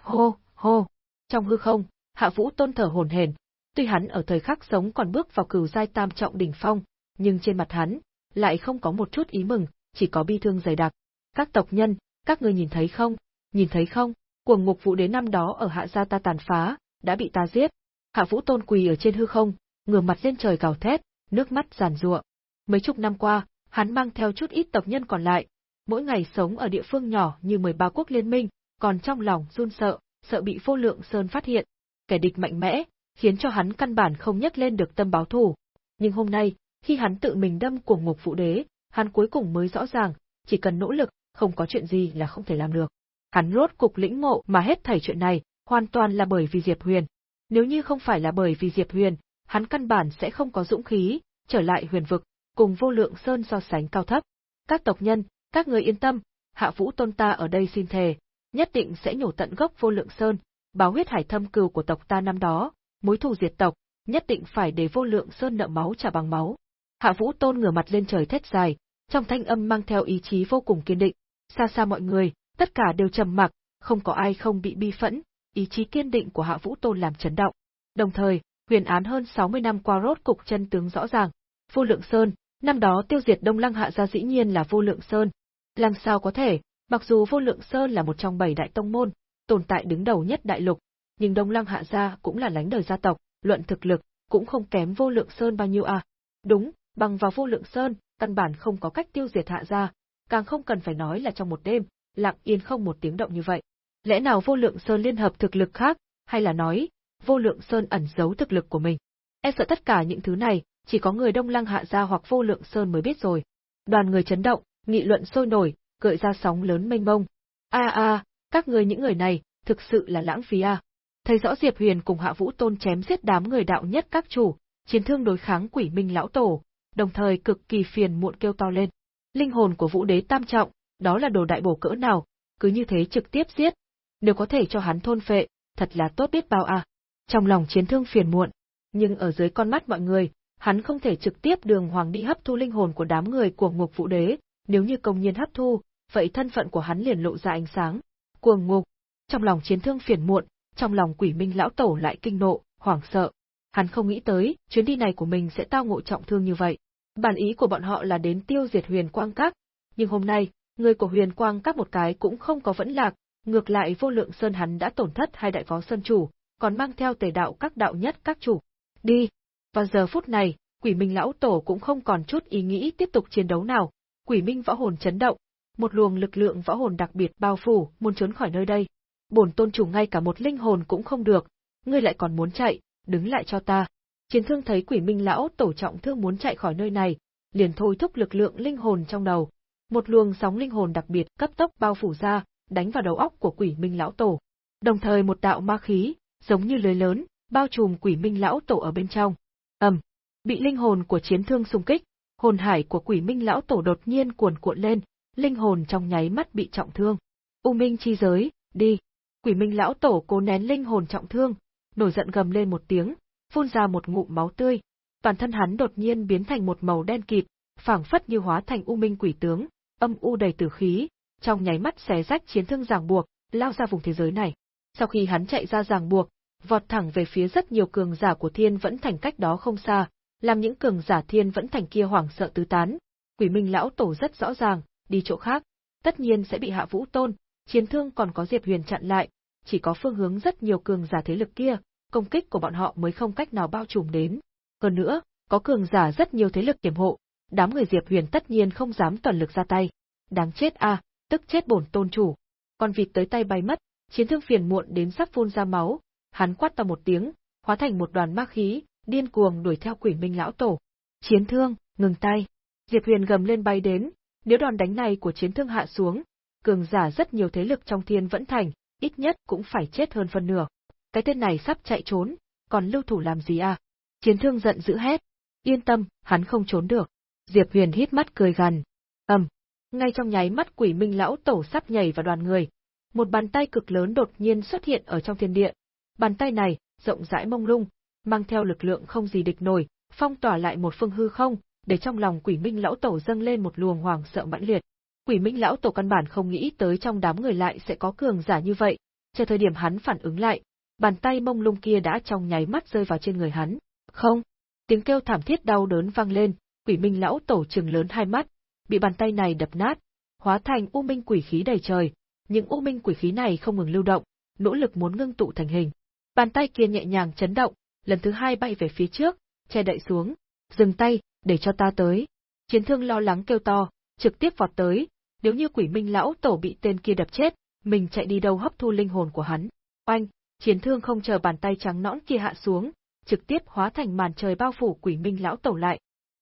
Hô, hô. Trong hư không, Hạ Vũ Tôn thở hổn hển, tuy hắn ở thời khắc sống còn bước vào cửu giai tam trọng đỉnh phong, nhưng trên mặt hắn lại không có một chút ý mừng, chỉ có bi thương dày đặc. Các tộc nhân, các ngươi nhìn thấy không? Nhìn thấy không? Cuồng ngục vũ đến năm đó ở hạ gia ta tàn phá, đã bị ta giết. Hạ Vũ Tôn quỳ ở trên hư không, ngửa mặt lên trời gào thét, nước mắt giàn giụa. Mấy chục năm qua, hắn mang theo chút ít tộc nhân còn lại, mỗi ngày sống ở địa phương nhỏ như 13 quốc liên minh, còn trong lòng run sợ, sợ bị vô lượng sơn phát hiện. Kẻ địch mạnh mẽ, khiến cho hắn căn bản không nhấc lên được tâm báo thù. Nhưng hôm nay, khi hắn tự mình đâm cuồng ngục phụ đế, hắn cuối cùng mới rõ ràng, chỉ cần nỗ lực, không có chuyện gì là không thể làm được. Hắn rốt cục lĩnh ngộ mà hết thảy chuyện này, hoàn toàn là bởi vì Diệp Huyền. Nếu như không phải là bởi vì Diệp Huyền, hắn căn bản sẽ không có dũng khí, trở lại huyền vực, cùng vô lượng sơn so sánh cao thấp. Các tộc nhân, các người yên tâm, hạ vũ tôn ta ở đây xin thề, nhất định sẽ nhổ tận gốc vô lượng sơn, báo huyết hải thâm cừu của tộc ta năm đó, mối thù diệt tộc, nhất định phải để vô lượng sơn nợ máu trả bằng máu. Hạ vũ tôn ngửa mặt lên trời thét dài, trong thanh âm mang theo ý chí vô cùng kiên định. Xa xa mọi người, tất cả đều trầm mặc, không có ai không bị bi phẫn, ý chí kiên định của Hạ Vũ Tôn làm chấn động. Đồng thời, huyền án hơn 60 năm qua rốt cục chân tướng rõ ràng. Vô Lượng Sơn, năm đó tiêu diệt Đông Lăng Hạ gia dĩ nhiên là Vô Lượng Sơn. Làm sao có thể, mặc dù Vô Lượng Sơn là một trong bảy đại tông môn, tồn tại đứng đầu nhất đại lục, nhưng Đông Lăng Hạ gia cũng là lãnh đời gia tộc, luận thực lực, cũng không kém Vô Lượng Sơn bao nhiêu à. Đúng, bằng vào Vô Lượng Sơn, căn bản không có cách tiêu diệt Hạ gia, càng không cần phải nói là trong một đêm, lặng yên không một tiếng động như vậy. Lẽ nào Vô Lượng Sơn liên hợp thực lực khác, hay là nói, Vô Lượng Sơn ẩn giấu thực lực của mình? E sợ tất cả những thứ này, chỉ có người Đông Lăng Hạ gia hoặc Vô Lượng Sơn mới biết rồi. Đoàn người chấn động, nghị luận sôi nổi, gợi ra sóng lớn mênh mông. A a, các người những người này, thực sự là lãng phí a. Thấy rõ Diệp Huyền cùng Hạ Vũ Tôn chém giết đám người đạo nhất các chủ, chiến thương đối kháng Quỷ Minh lão tổ, đồng thời cực kỳ phiền muộn kêu to lên. Linh hồn của vũ đế tam trọng, đó là đồ đại bổ cỡ nào, cứ như thế trực tiếp giết đều có thể cho hắn thôn phệ, thật là tốt biết bao à. Trong lòng chiến thương phiền muộn, nhưng ở dưới con mắt mọi người, hắn không thể trực tiếp đường hoàng đi hấp thu linh hồn của đám người của ngục vũ đế, nếu như công nhiên hấp thu, vậy thân phận của hắn liền lộ ra ánh sáng. Cuồng ngục, trong lòng chiến thương phiền muộn, trong lòng quỷ minh lão tổ lại kinh nộ, hoảng sợ. Hắn không nghĩ tới, chuyến đi này của mình sẽ tao ngộ trọng thương như vậy. Bản ý của bọn họ là đến tiêu diệt huyền quang các, nhưng hôm nay, người của huyền quang các một cái cũng không có vẫn lạc, ngược lại vô lượng sơn hắn đã tổn thất hai đại phó sơn chủ, còn mang theo tề đạo các đạo nhất các chủ. Đi! Vào giờ phút này, quỷ minh lão tổ cũng không còn chút ý nghĩ tiếp tục chiến đấu nào, quỷ minh võ hồn chấn động, một luồng lực lượng võ hồn đặc biệt bao phủ, muốn trốn khỏi nơi đây. Bổn tôn chủ ngay cả một linh hồn cũng không được, ngươi lại còn muốn chạy, đứng lại cho ta. Chiến thương thấy quỷ minh lão tổ trọng thương muốn chạy khỏi nơi này, liền thôi thúc lực lượng linh hồn trong đầu. Một luồng sóng linh hồn đặc biệt cấp tốc bao phủ ra, đánh vào đầu óc của quỷ minh lão tổ. Đồng thời một đạo ma khí, giống như lưới lớn, bao trùm quỷ minh lão tổ ở bên trong. ầm, bị linh hồn của chiến thương xung kích, hồn hải của quỷ minh lão tổ đột nhiên cuồn cuộn lên, linh hồn trong nháy mắt bị trọng thương. U minh chi giới, đi. Quỷ minh lão tổ cố nén linh hồn trọng thương, nổi giận gầm lên một tiếng, phun ra một ngụm máu tươi. Toàn thân hắn đột nhiên biến thành một màu đen kịt, phảng phất như hóa thành u minh quỷ tướng, âm u đầy tử khí, trong nháy mắt xé rách chiến thương ràng buộc, lao ra vùng thế giới này. Sau khi hắn chạy ra ràng buộc, vọt thẳng về phía rất nhiều cường giả của thiên vẫn thành cách đó không xa, làm những cường giả thiên vẫn thành kia hoảng sợ tứ tán. Quỷ Minh lão tổ rất rõ ràng, đi chỗ khác, tất nhiên sẽ bị hạ vũ tôn, chiến thương còn có Diệp Huyền chặn lại, chỉ có phương hướng rất nhiều cường giả thế lực kia, công kích của bọn họ mới không cách nào bao trùm đến. Hơn nữa, có cường giả rất nhiều thế lực kiểm hộ, đám người Diệp Huyền tất nhiên không dám toàn lực ra tay. Đáng chết a, tức chết bổn tôn chủ. Con vịt tới tay bay mất, chiến thương phiền muộn đến sắp phun ra máu, hắn quát to một tiếng, hóa thành một đoàn ma khí, điên cuồng đuổi theo quỷ minh lão tổ. Chiến thương, ngừng tay. Diệp Huyền gầm lên bay đến, nếu đòn đánh này của chiến thương hạ xuống, cường giả rất nhiều thế lực trong thiên vẫn thành, ít nhất cũng phải chết hơn phân nửa. Cái tên này sắp chạy trốn, còn lưu thủ làm gì à? Chiến thương giận dữ hét. Yên tâm, hắn không trốn được. Diệp Huyền hít mắt cười gằn. ầm, ngay trong nháy mắt quỷ minh lão tổ sắp nhảy vào đoàn người, một bàn tay cực lớn đột nhiên xuất hiện ở trong thiên địa. Bàn tay này, rộng rãi mông lung, mang theo lực lượng không gì địch nổi, phong tỏa lại một phương hư không, để trong lòng quỷ minh lão tổ dâng lên một luồng hoàng sợ mãnh liệt. Quỷ minh lão tổ căn bản không nghĩ tới trong đám người lại sẽ có cường giả như vậy, chờ thời điểm hắn phản ứng lại, bàn tay mông lung kia đã trong nháy mắt rơi vào trên người hắn. Không! Tiếng kêu thảm thiết đau đớn vang lên, quỷ minh lão tổ trừng lớn hai mắt, bị bàn tay này đập nát, hóa thành u minh quỷ khí đầy trời, những u minh quỷ khí này không ngừng lưu động, nỗ lực muốn ngưng tụ thành hình. Bàn tay kia nhẹ nhàng chấn động, lần thứ hai bay về phía trước, che đậy xuống, dừng tay, để cho ta tới. Chiến thương lo lắng kêu to, trực tiếp vọt tới, nếu như quỷ minh lão tổ bị tên kia đập chết, mình chạy đi đâu hấp thu linh hồn của hắn. Oanh, chiến thương không chờ bàn tay trắng nõn kia hạ xuống, trực tiếp hóa thành màn trời bao phủ quỷ minh lão tổ lại.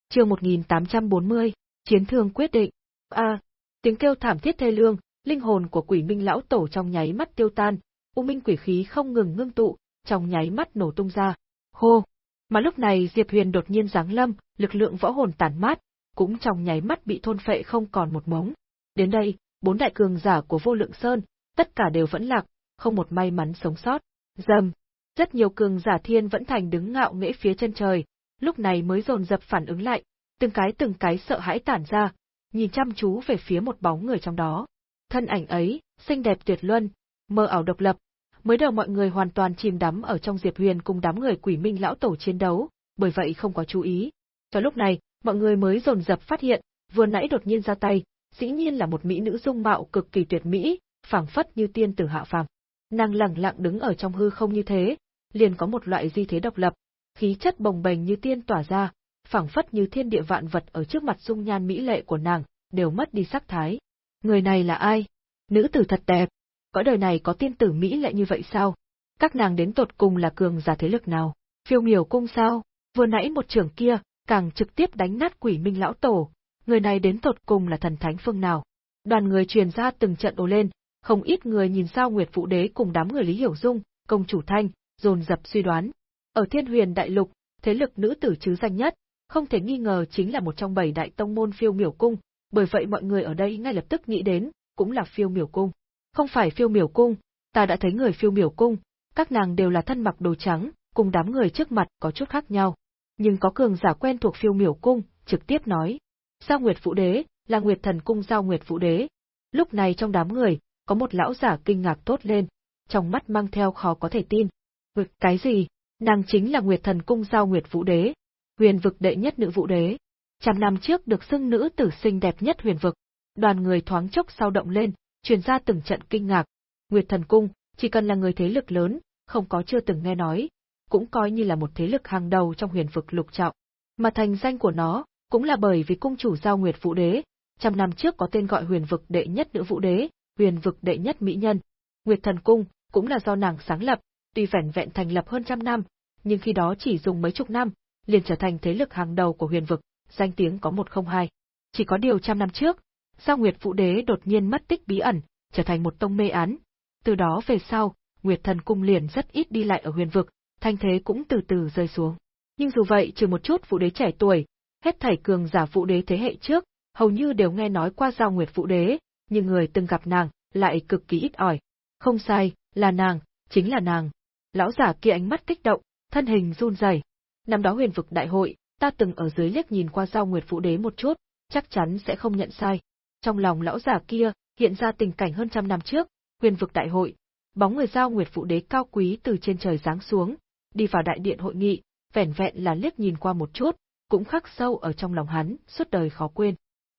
Chương 1840, chiến thương quyết định. A, tiếng kêu thảm thiết thê lương, linh hồn của quỷ minh lão tổ trong nháy mắt tiêu tan, u minh quỷ khí không ngừng ngưng tụ, trong nháy mắt nổ tung ra. Hô! Mà lúc này Diệp Huyền đột nhiên giáng lâm, lực lượng võ hồn tản mát, cũng trong nháy mắt bị thôn phệ không còn một mống. Đến đây, bốn đại cường giả của vô lượng sơn, tất cả đều vẫn lạc, không một may mắn sống sót. Dầm! Rất nhiều cường giả thiên vẫn thành đứng ngạo nghễ phía chân trời, lúc này mới dồn dập phản ứng lại, từng cái từng cái sợ hãi tản ra, nhìn chăm chú về phía một bóng người trong đó. Thân ảnh ấy, xinh đẹp tuyệt luân, mơ ảo độc lập, mới đầu mọi người hoàn toàn chìm đắm ở trong Diệp Huyền cùng đám người quỷ minh lão tổ chiến đấu, bởi vậy không có chú ý. Cho lúc này, mọi người mới dồn dập phát hiện, vừa nãy đột nhiên ra tay, dĩ nhiên là một mỹ nữ dung mạo cực kỳ tuyệt mỹ, phảng phất như tiên tử hạ phàm. Nàng lẳng lặng đứng ở trong hư không như thế, liền có một loại di thế độc lập, khí chất bồng bềnh như tiên tỏa ra, phảng phất như thiên địa vạn vật ở trước mặt dung nhan mỹ lệ của nàng, đều mất đi sắc thái. Người này là ai? Nữ tử thật đẹp. Cõi đời này có tiên tử mỹ lệ như vậy sao? Các nàng đến tột cùng là cường giả thế lực nào? Phiêu miểu cung sao? Vừa nãy một trưởng kia, càng trực tiếp đánh nát quỷ minh lão tổ. Người này đến tột cùng là thần thánh phương nào? Đoàn người truyền ra từng trận ồ lên, không ít người nhìn sao Nguyệt Vũ Đế cùng đám người Lý Hiểu Dung, công chủ Thanh, dồn dập suy đoán. Ở Thiên Huyền Đại Lục, thế lực nữ tử chứ danh nhất, không thể nghi ngờ chính là một trong bảy đại tông môn phiêu miểu cung, bởi vậy mọi người ở đây ngay lập tức nghĩ đến, cũng là phiêu miểu cung. Không phải phiêu miểu cung, ta đã thấy người phiêu miểu cung, các nàng đều là thân mặc đồ trắng, cùng đám người trước mặt có chút khác nhau. Nhưng có cường giả quen thuộc phiêu miểu cung, trực tiếp nói. Giao Nguyệt Vũ Đế, là Nguyệt Thần Cung Giao Nguyệt Vũ Đế. Lúc này trong đám người, có một lão giả kinh ngạc tốt lên, trong mắt mang theo khó có thể tin. Vực cái gì? Nàng chính là Nguyệt Thần Cung Giao Nguyệt Vũ Đế, huyền vực đệ nhất nữ vũ đế. Trăm năm trước được xưng nữ tử xinh đẹp nhất huyền vực. Đoàn người thoáng chốc sao động lên, truyền ra từng trận kinh ngạc. Nguyệt Thần Cung, chỉ cần là người thế lực lớn, không có chưa từng nghe nói, cũng coi như là một thế lực hàng đầu trong huyền vực lục trọng. Mà thành danh của nó, cũng là bởi vì cung chủ giao Nguyệt Vũ Đế, trăm năm trước có tên gọi huyền vực đệ nhất nữ vũ đế, huyền vực đệ nhất mỹ nhân. Nguyệt Thần Cung, cũng là do nàng sáng lập, tuy vẻn vẹn thành lập hơn trăm năm, nhưng khi đó chỉ dùng mấy chục năm, liền trở thành thế lực hàng đầu của huyền vực, danh tiếng có một không hai. Chỉ có điều trăm năm trước, Giao Nguyệt Vũ Đế đột nhiên mất tích bí ẩn, trở thành một tông mê án. Từ đó về sau, Nguyệt Thần Cung liền rất ít đi lại ở huyền vực, thanh thế cũng từ từ rơi xuống. Nhưng dù vậy trừ một chút Vũ Đế trẻ tuổi, hết thảy cường giả Vũ Đế thế hệ trước, hầu như đều nghe nói qua Giao Nguyệt Vũ Đế, nhưng người từng gặp nàng, lại cực kỳ ít ỏi. Không sai, là nàng, chính là nàng. Lão giả kia ánh mắt kích động, thân hình run rẩy. Năm đó huyền vực đại hội, ta từng ở dưới liếc nhìn qua Giao Nguyệt Vũ Đế một chút, chắc chắn sẽ không nhận sai. Trong lòng lão giả kia, hiện ra tình cảnh hơn trăm năm trước, huyền vực đại hội, bóng người Giao Nguyệt Vũ Đế cao quý từ trên trời giáng xuống, đi vào đại điện hội nghị, vẻn vẹn là liếc nhìn qua một chút, cũng khắc sâu ở trong lòng hắn, suốt đời khó quên.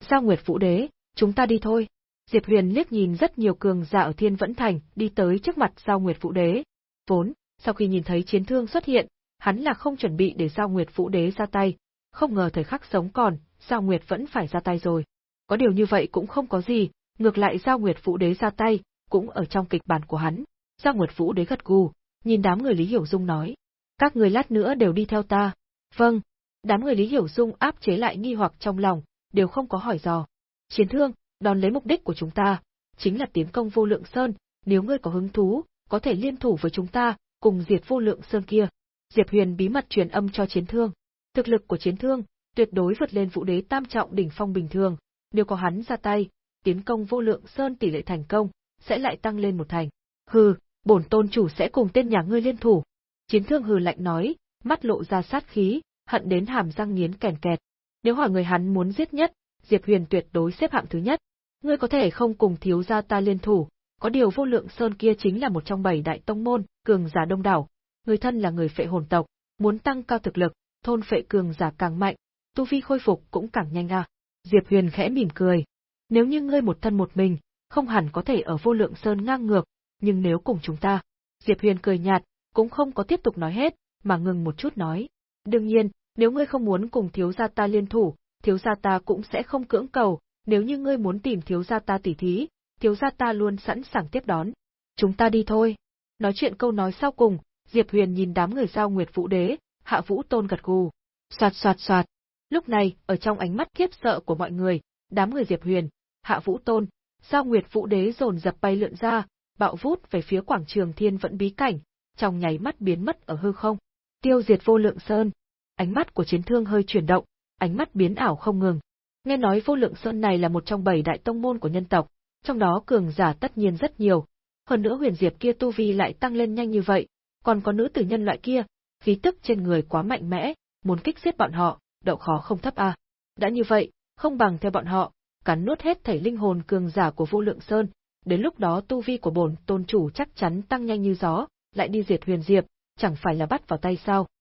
Giao Nguyệt Vũ Đế, chúng ta đi thôi. Diệp Huyền liếc nhìn rất nhiều cường giả ở Thiên Vẫn Thành, đi tới trước mặt Giao Nguyệt Vũ Đế. Vốn, sau khi nhìn thấy chiến thương xuất hiện, hắn là không chuẩn bị để Giao Nguyệt Vũ Đế ra tay, không ngờ thời khắc sống còn, Giao Nguyệt vẫn phải ra tay rồi. Có điều như vậy cũng không có gì, ngược lại Giao Nguyệt Vũ Đế ra tay, cũng ở trong kịch bản của hắn. Giao Nguyệt Vũ Đế gật gù, nhìn đám người Lý Hiểu Dung nói. Các người lát nữa đều đi theo ta. Vâng. Đám người Lý Hiểu Dung áp chế lại nghi hoặc trong lòng, đều không có hỏi dò. Chiến thương, đòn lấy mục đích của chúng ta, chính là tiến công vô lượng sơn, nếu ngươi có hứng thú, có thể liên thủ với chúng ta, cùng diệt vô lượng sơn kia. Diệp Huyền bí mật truyền âm cho chiến thương. Thực lực của chiến thương, tuyệt đối vượt lên vũ đế tam trọng đỉnh phong bình thường, nếu có hắn ra tay, tiến công vô lượng sơn tỷ lệ thành công, sẽ lại tăng lên một thành. Hừ, bổn tôn chủ sẽ cùng tên nhà ngươi liên thủ. Chiến thương hừ lạnh nói, mắt lộ ra sát khí, hận đến hàm răng nghiến kèn kẹt. Nếu hỏi người hắn muốn giết nhất, Diệp Huyền tuyệt đối xếp hạng thứ nhất. Ngươi có thể không cùng thiếu gia ta liên thủ, có điều vô lượng sơn kia chính là một trong bảy đại tông môn, cường giả đông đảo, người thân là người phệ hồn tộc, muốn tăng cao thực lực, thôn phệ cường giả càng mạnh, tu vi khôi phục cũng càng nhanh à. Diệp Huyền khẽ mỉm cười. Nếu như ngươi một thân một mình, không hẳn có thể ở vô lượng sơn ngang ngược, nhưng nếu cùng chúng ta. Diệp Huyền cười nhạt, cũng không có tiếp tục nói hết, mà ngừng một chút nói. Đương nhiên, nếu ngươi không muốn cùng thiếu gia ta liên thủ, thiếu gia ta cũng sẽ không cưỡng cầu, nếu như ngươi muốn tìm thiếu gia ta tỉ thí, thiếu gia ta luôn sẵn sàng tiếp đón. Chúng ta đi thôi. Nói chuyện câu nói sau cùng, Diệp Huyền nhìn đám người giao Nguyệt Vũ Đế, Hạ Vũ Tôn gật gù. Soạt soạt soạt. Lúc này, ở trong ánh mắt khiếp sợ của mọi người, đám người Diệp Huyền, Hạ Vũ Tôn, giao Nguyệt Vũ Đế dồn dập bay lượn ra, bạo vút về phía quảng trường Thiên Vận Bí Cảnh, trong nháy mắt biến mất ở hư không. Tiêu diệt vô lượng sơn. Ánh mắt của chiến thương hơi chuyển động, ánh mắt biến ảo không ngừng. Nghe nói vô lượng sơn này là một trong bảy đại tông môn của nhân tộc, trong đó cường giả tất nhiên rất nhiều. Hơn nữa huyền diệp kia tu vi lại tăng lên nhanh như vậy, còn có nữ tử nhân loại kia, khí tức trên người quá mạnh mẽ, muốn kích giết bọn họ, đậu khó không thấp à Đã như vậy, không bằng theo bọn họ, cắn nuốt hết thảy linh hồn cường giả của Vô Lượng Sơn, đến lúc đó tu vi của bổn tôn chủ chắc chắn tăng nhanh như gió, lại đi diệt Huyền Diệp, chẳng phải là bắt vào tay sao?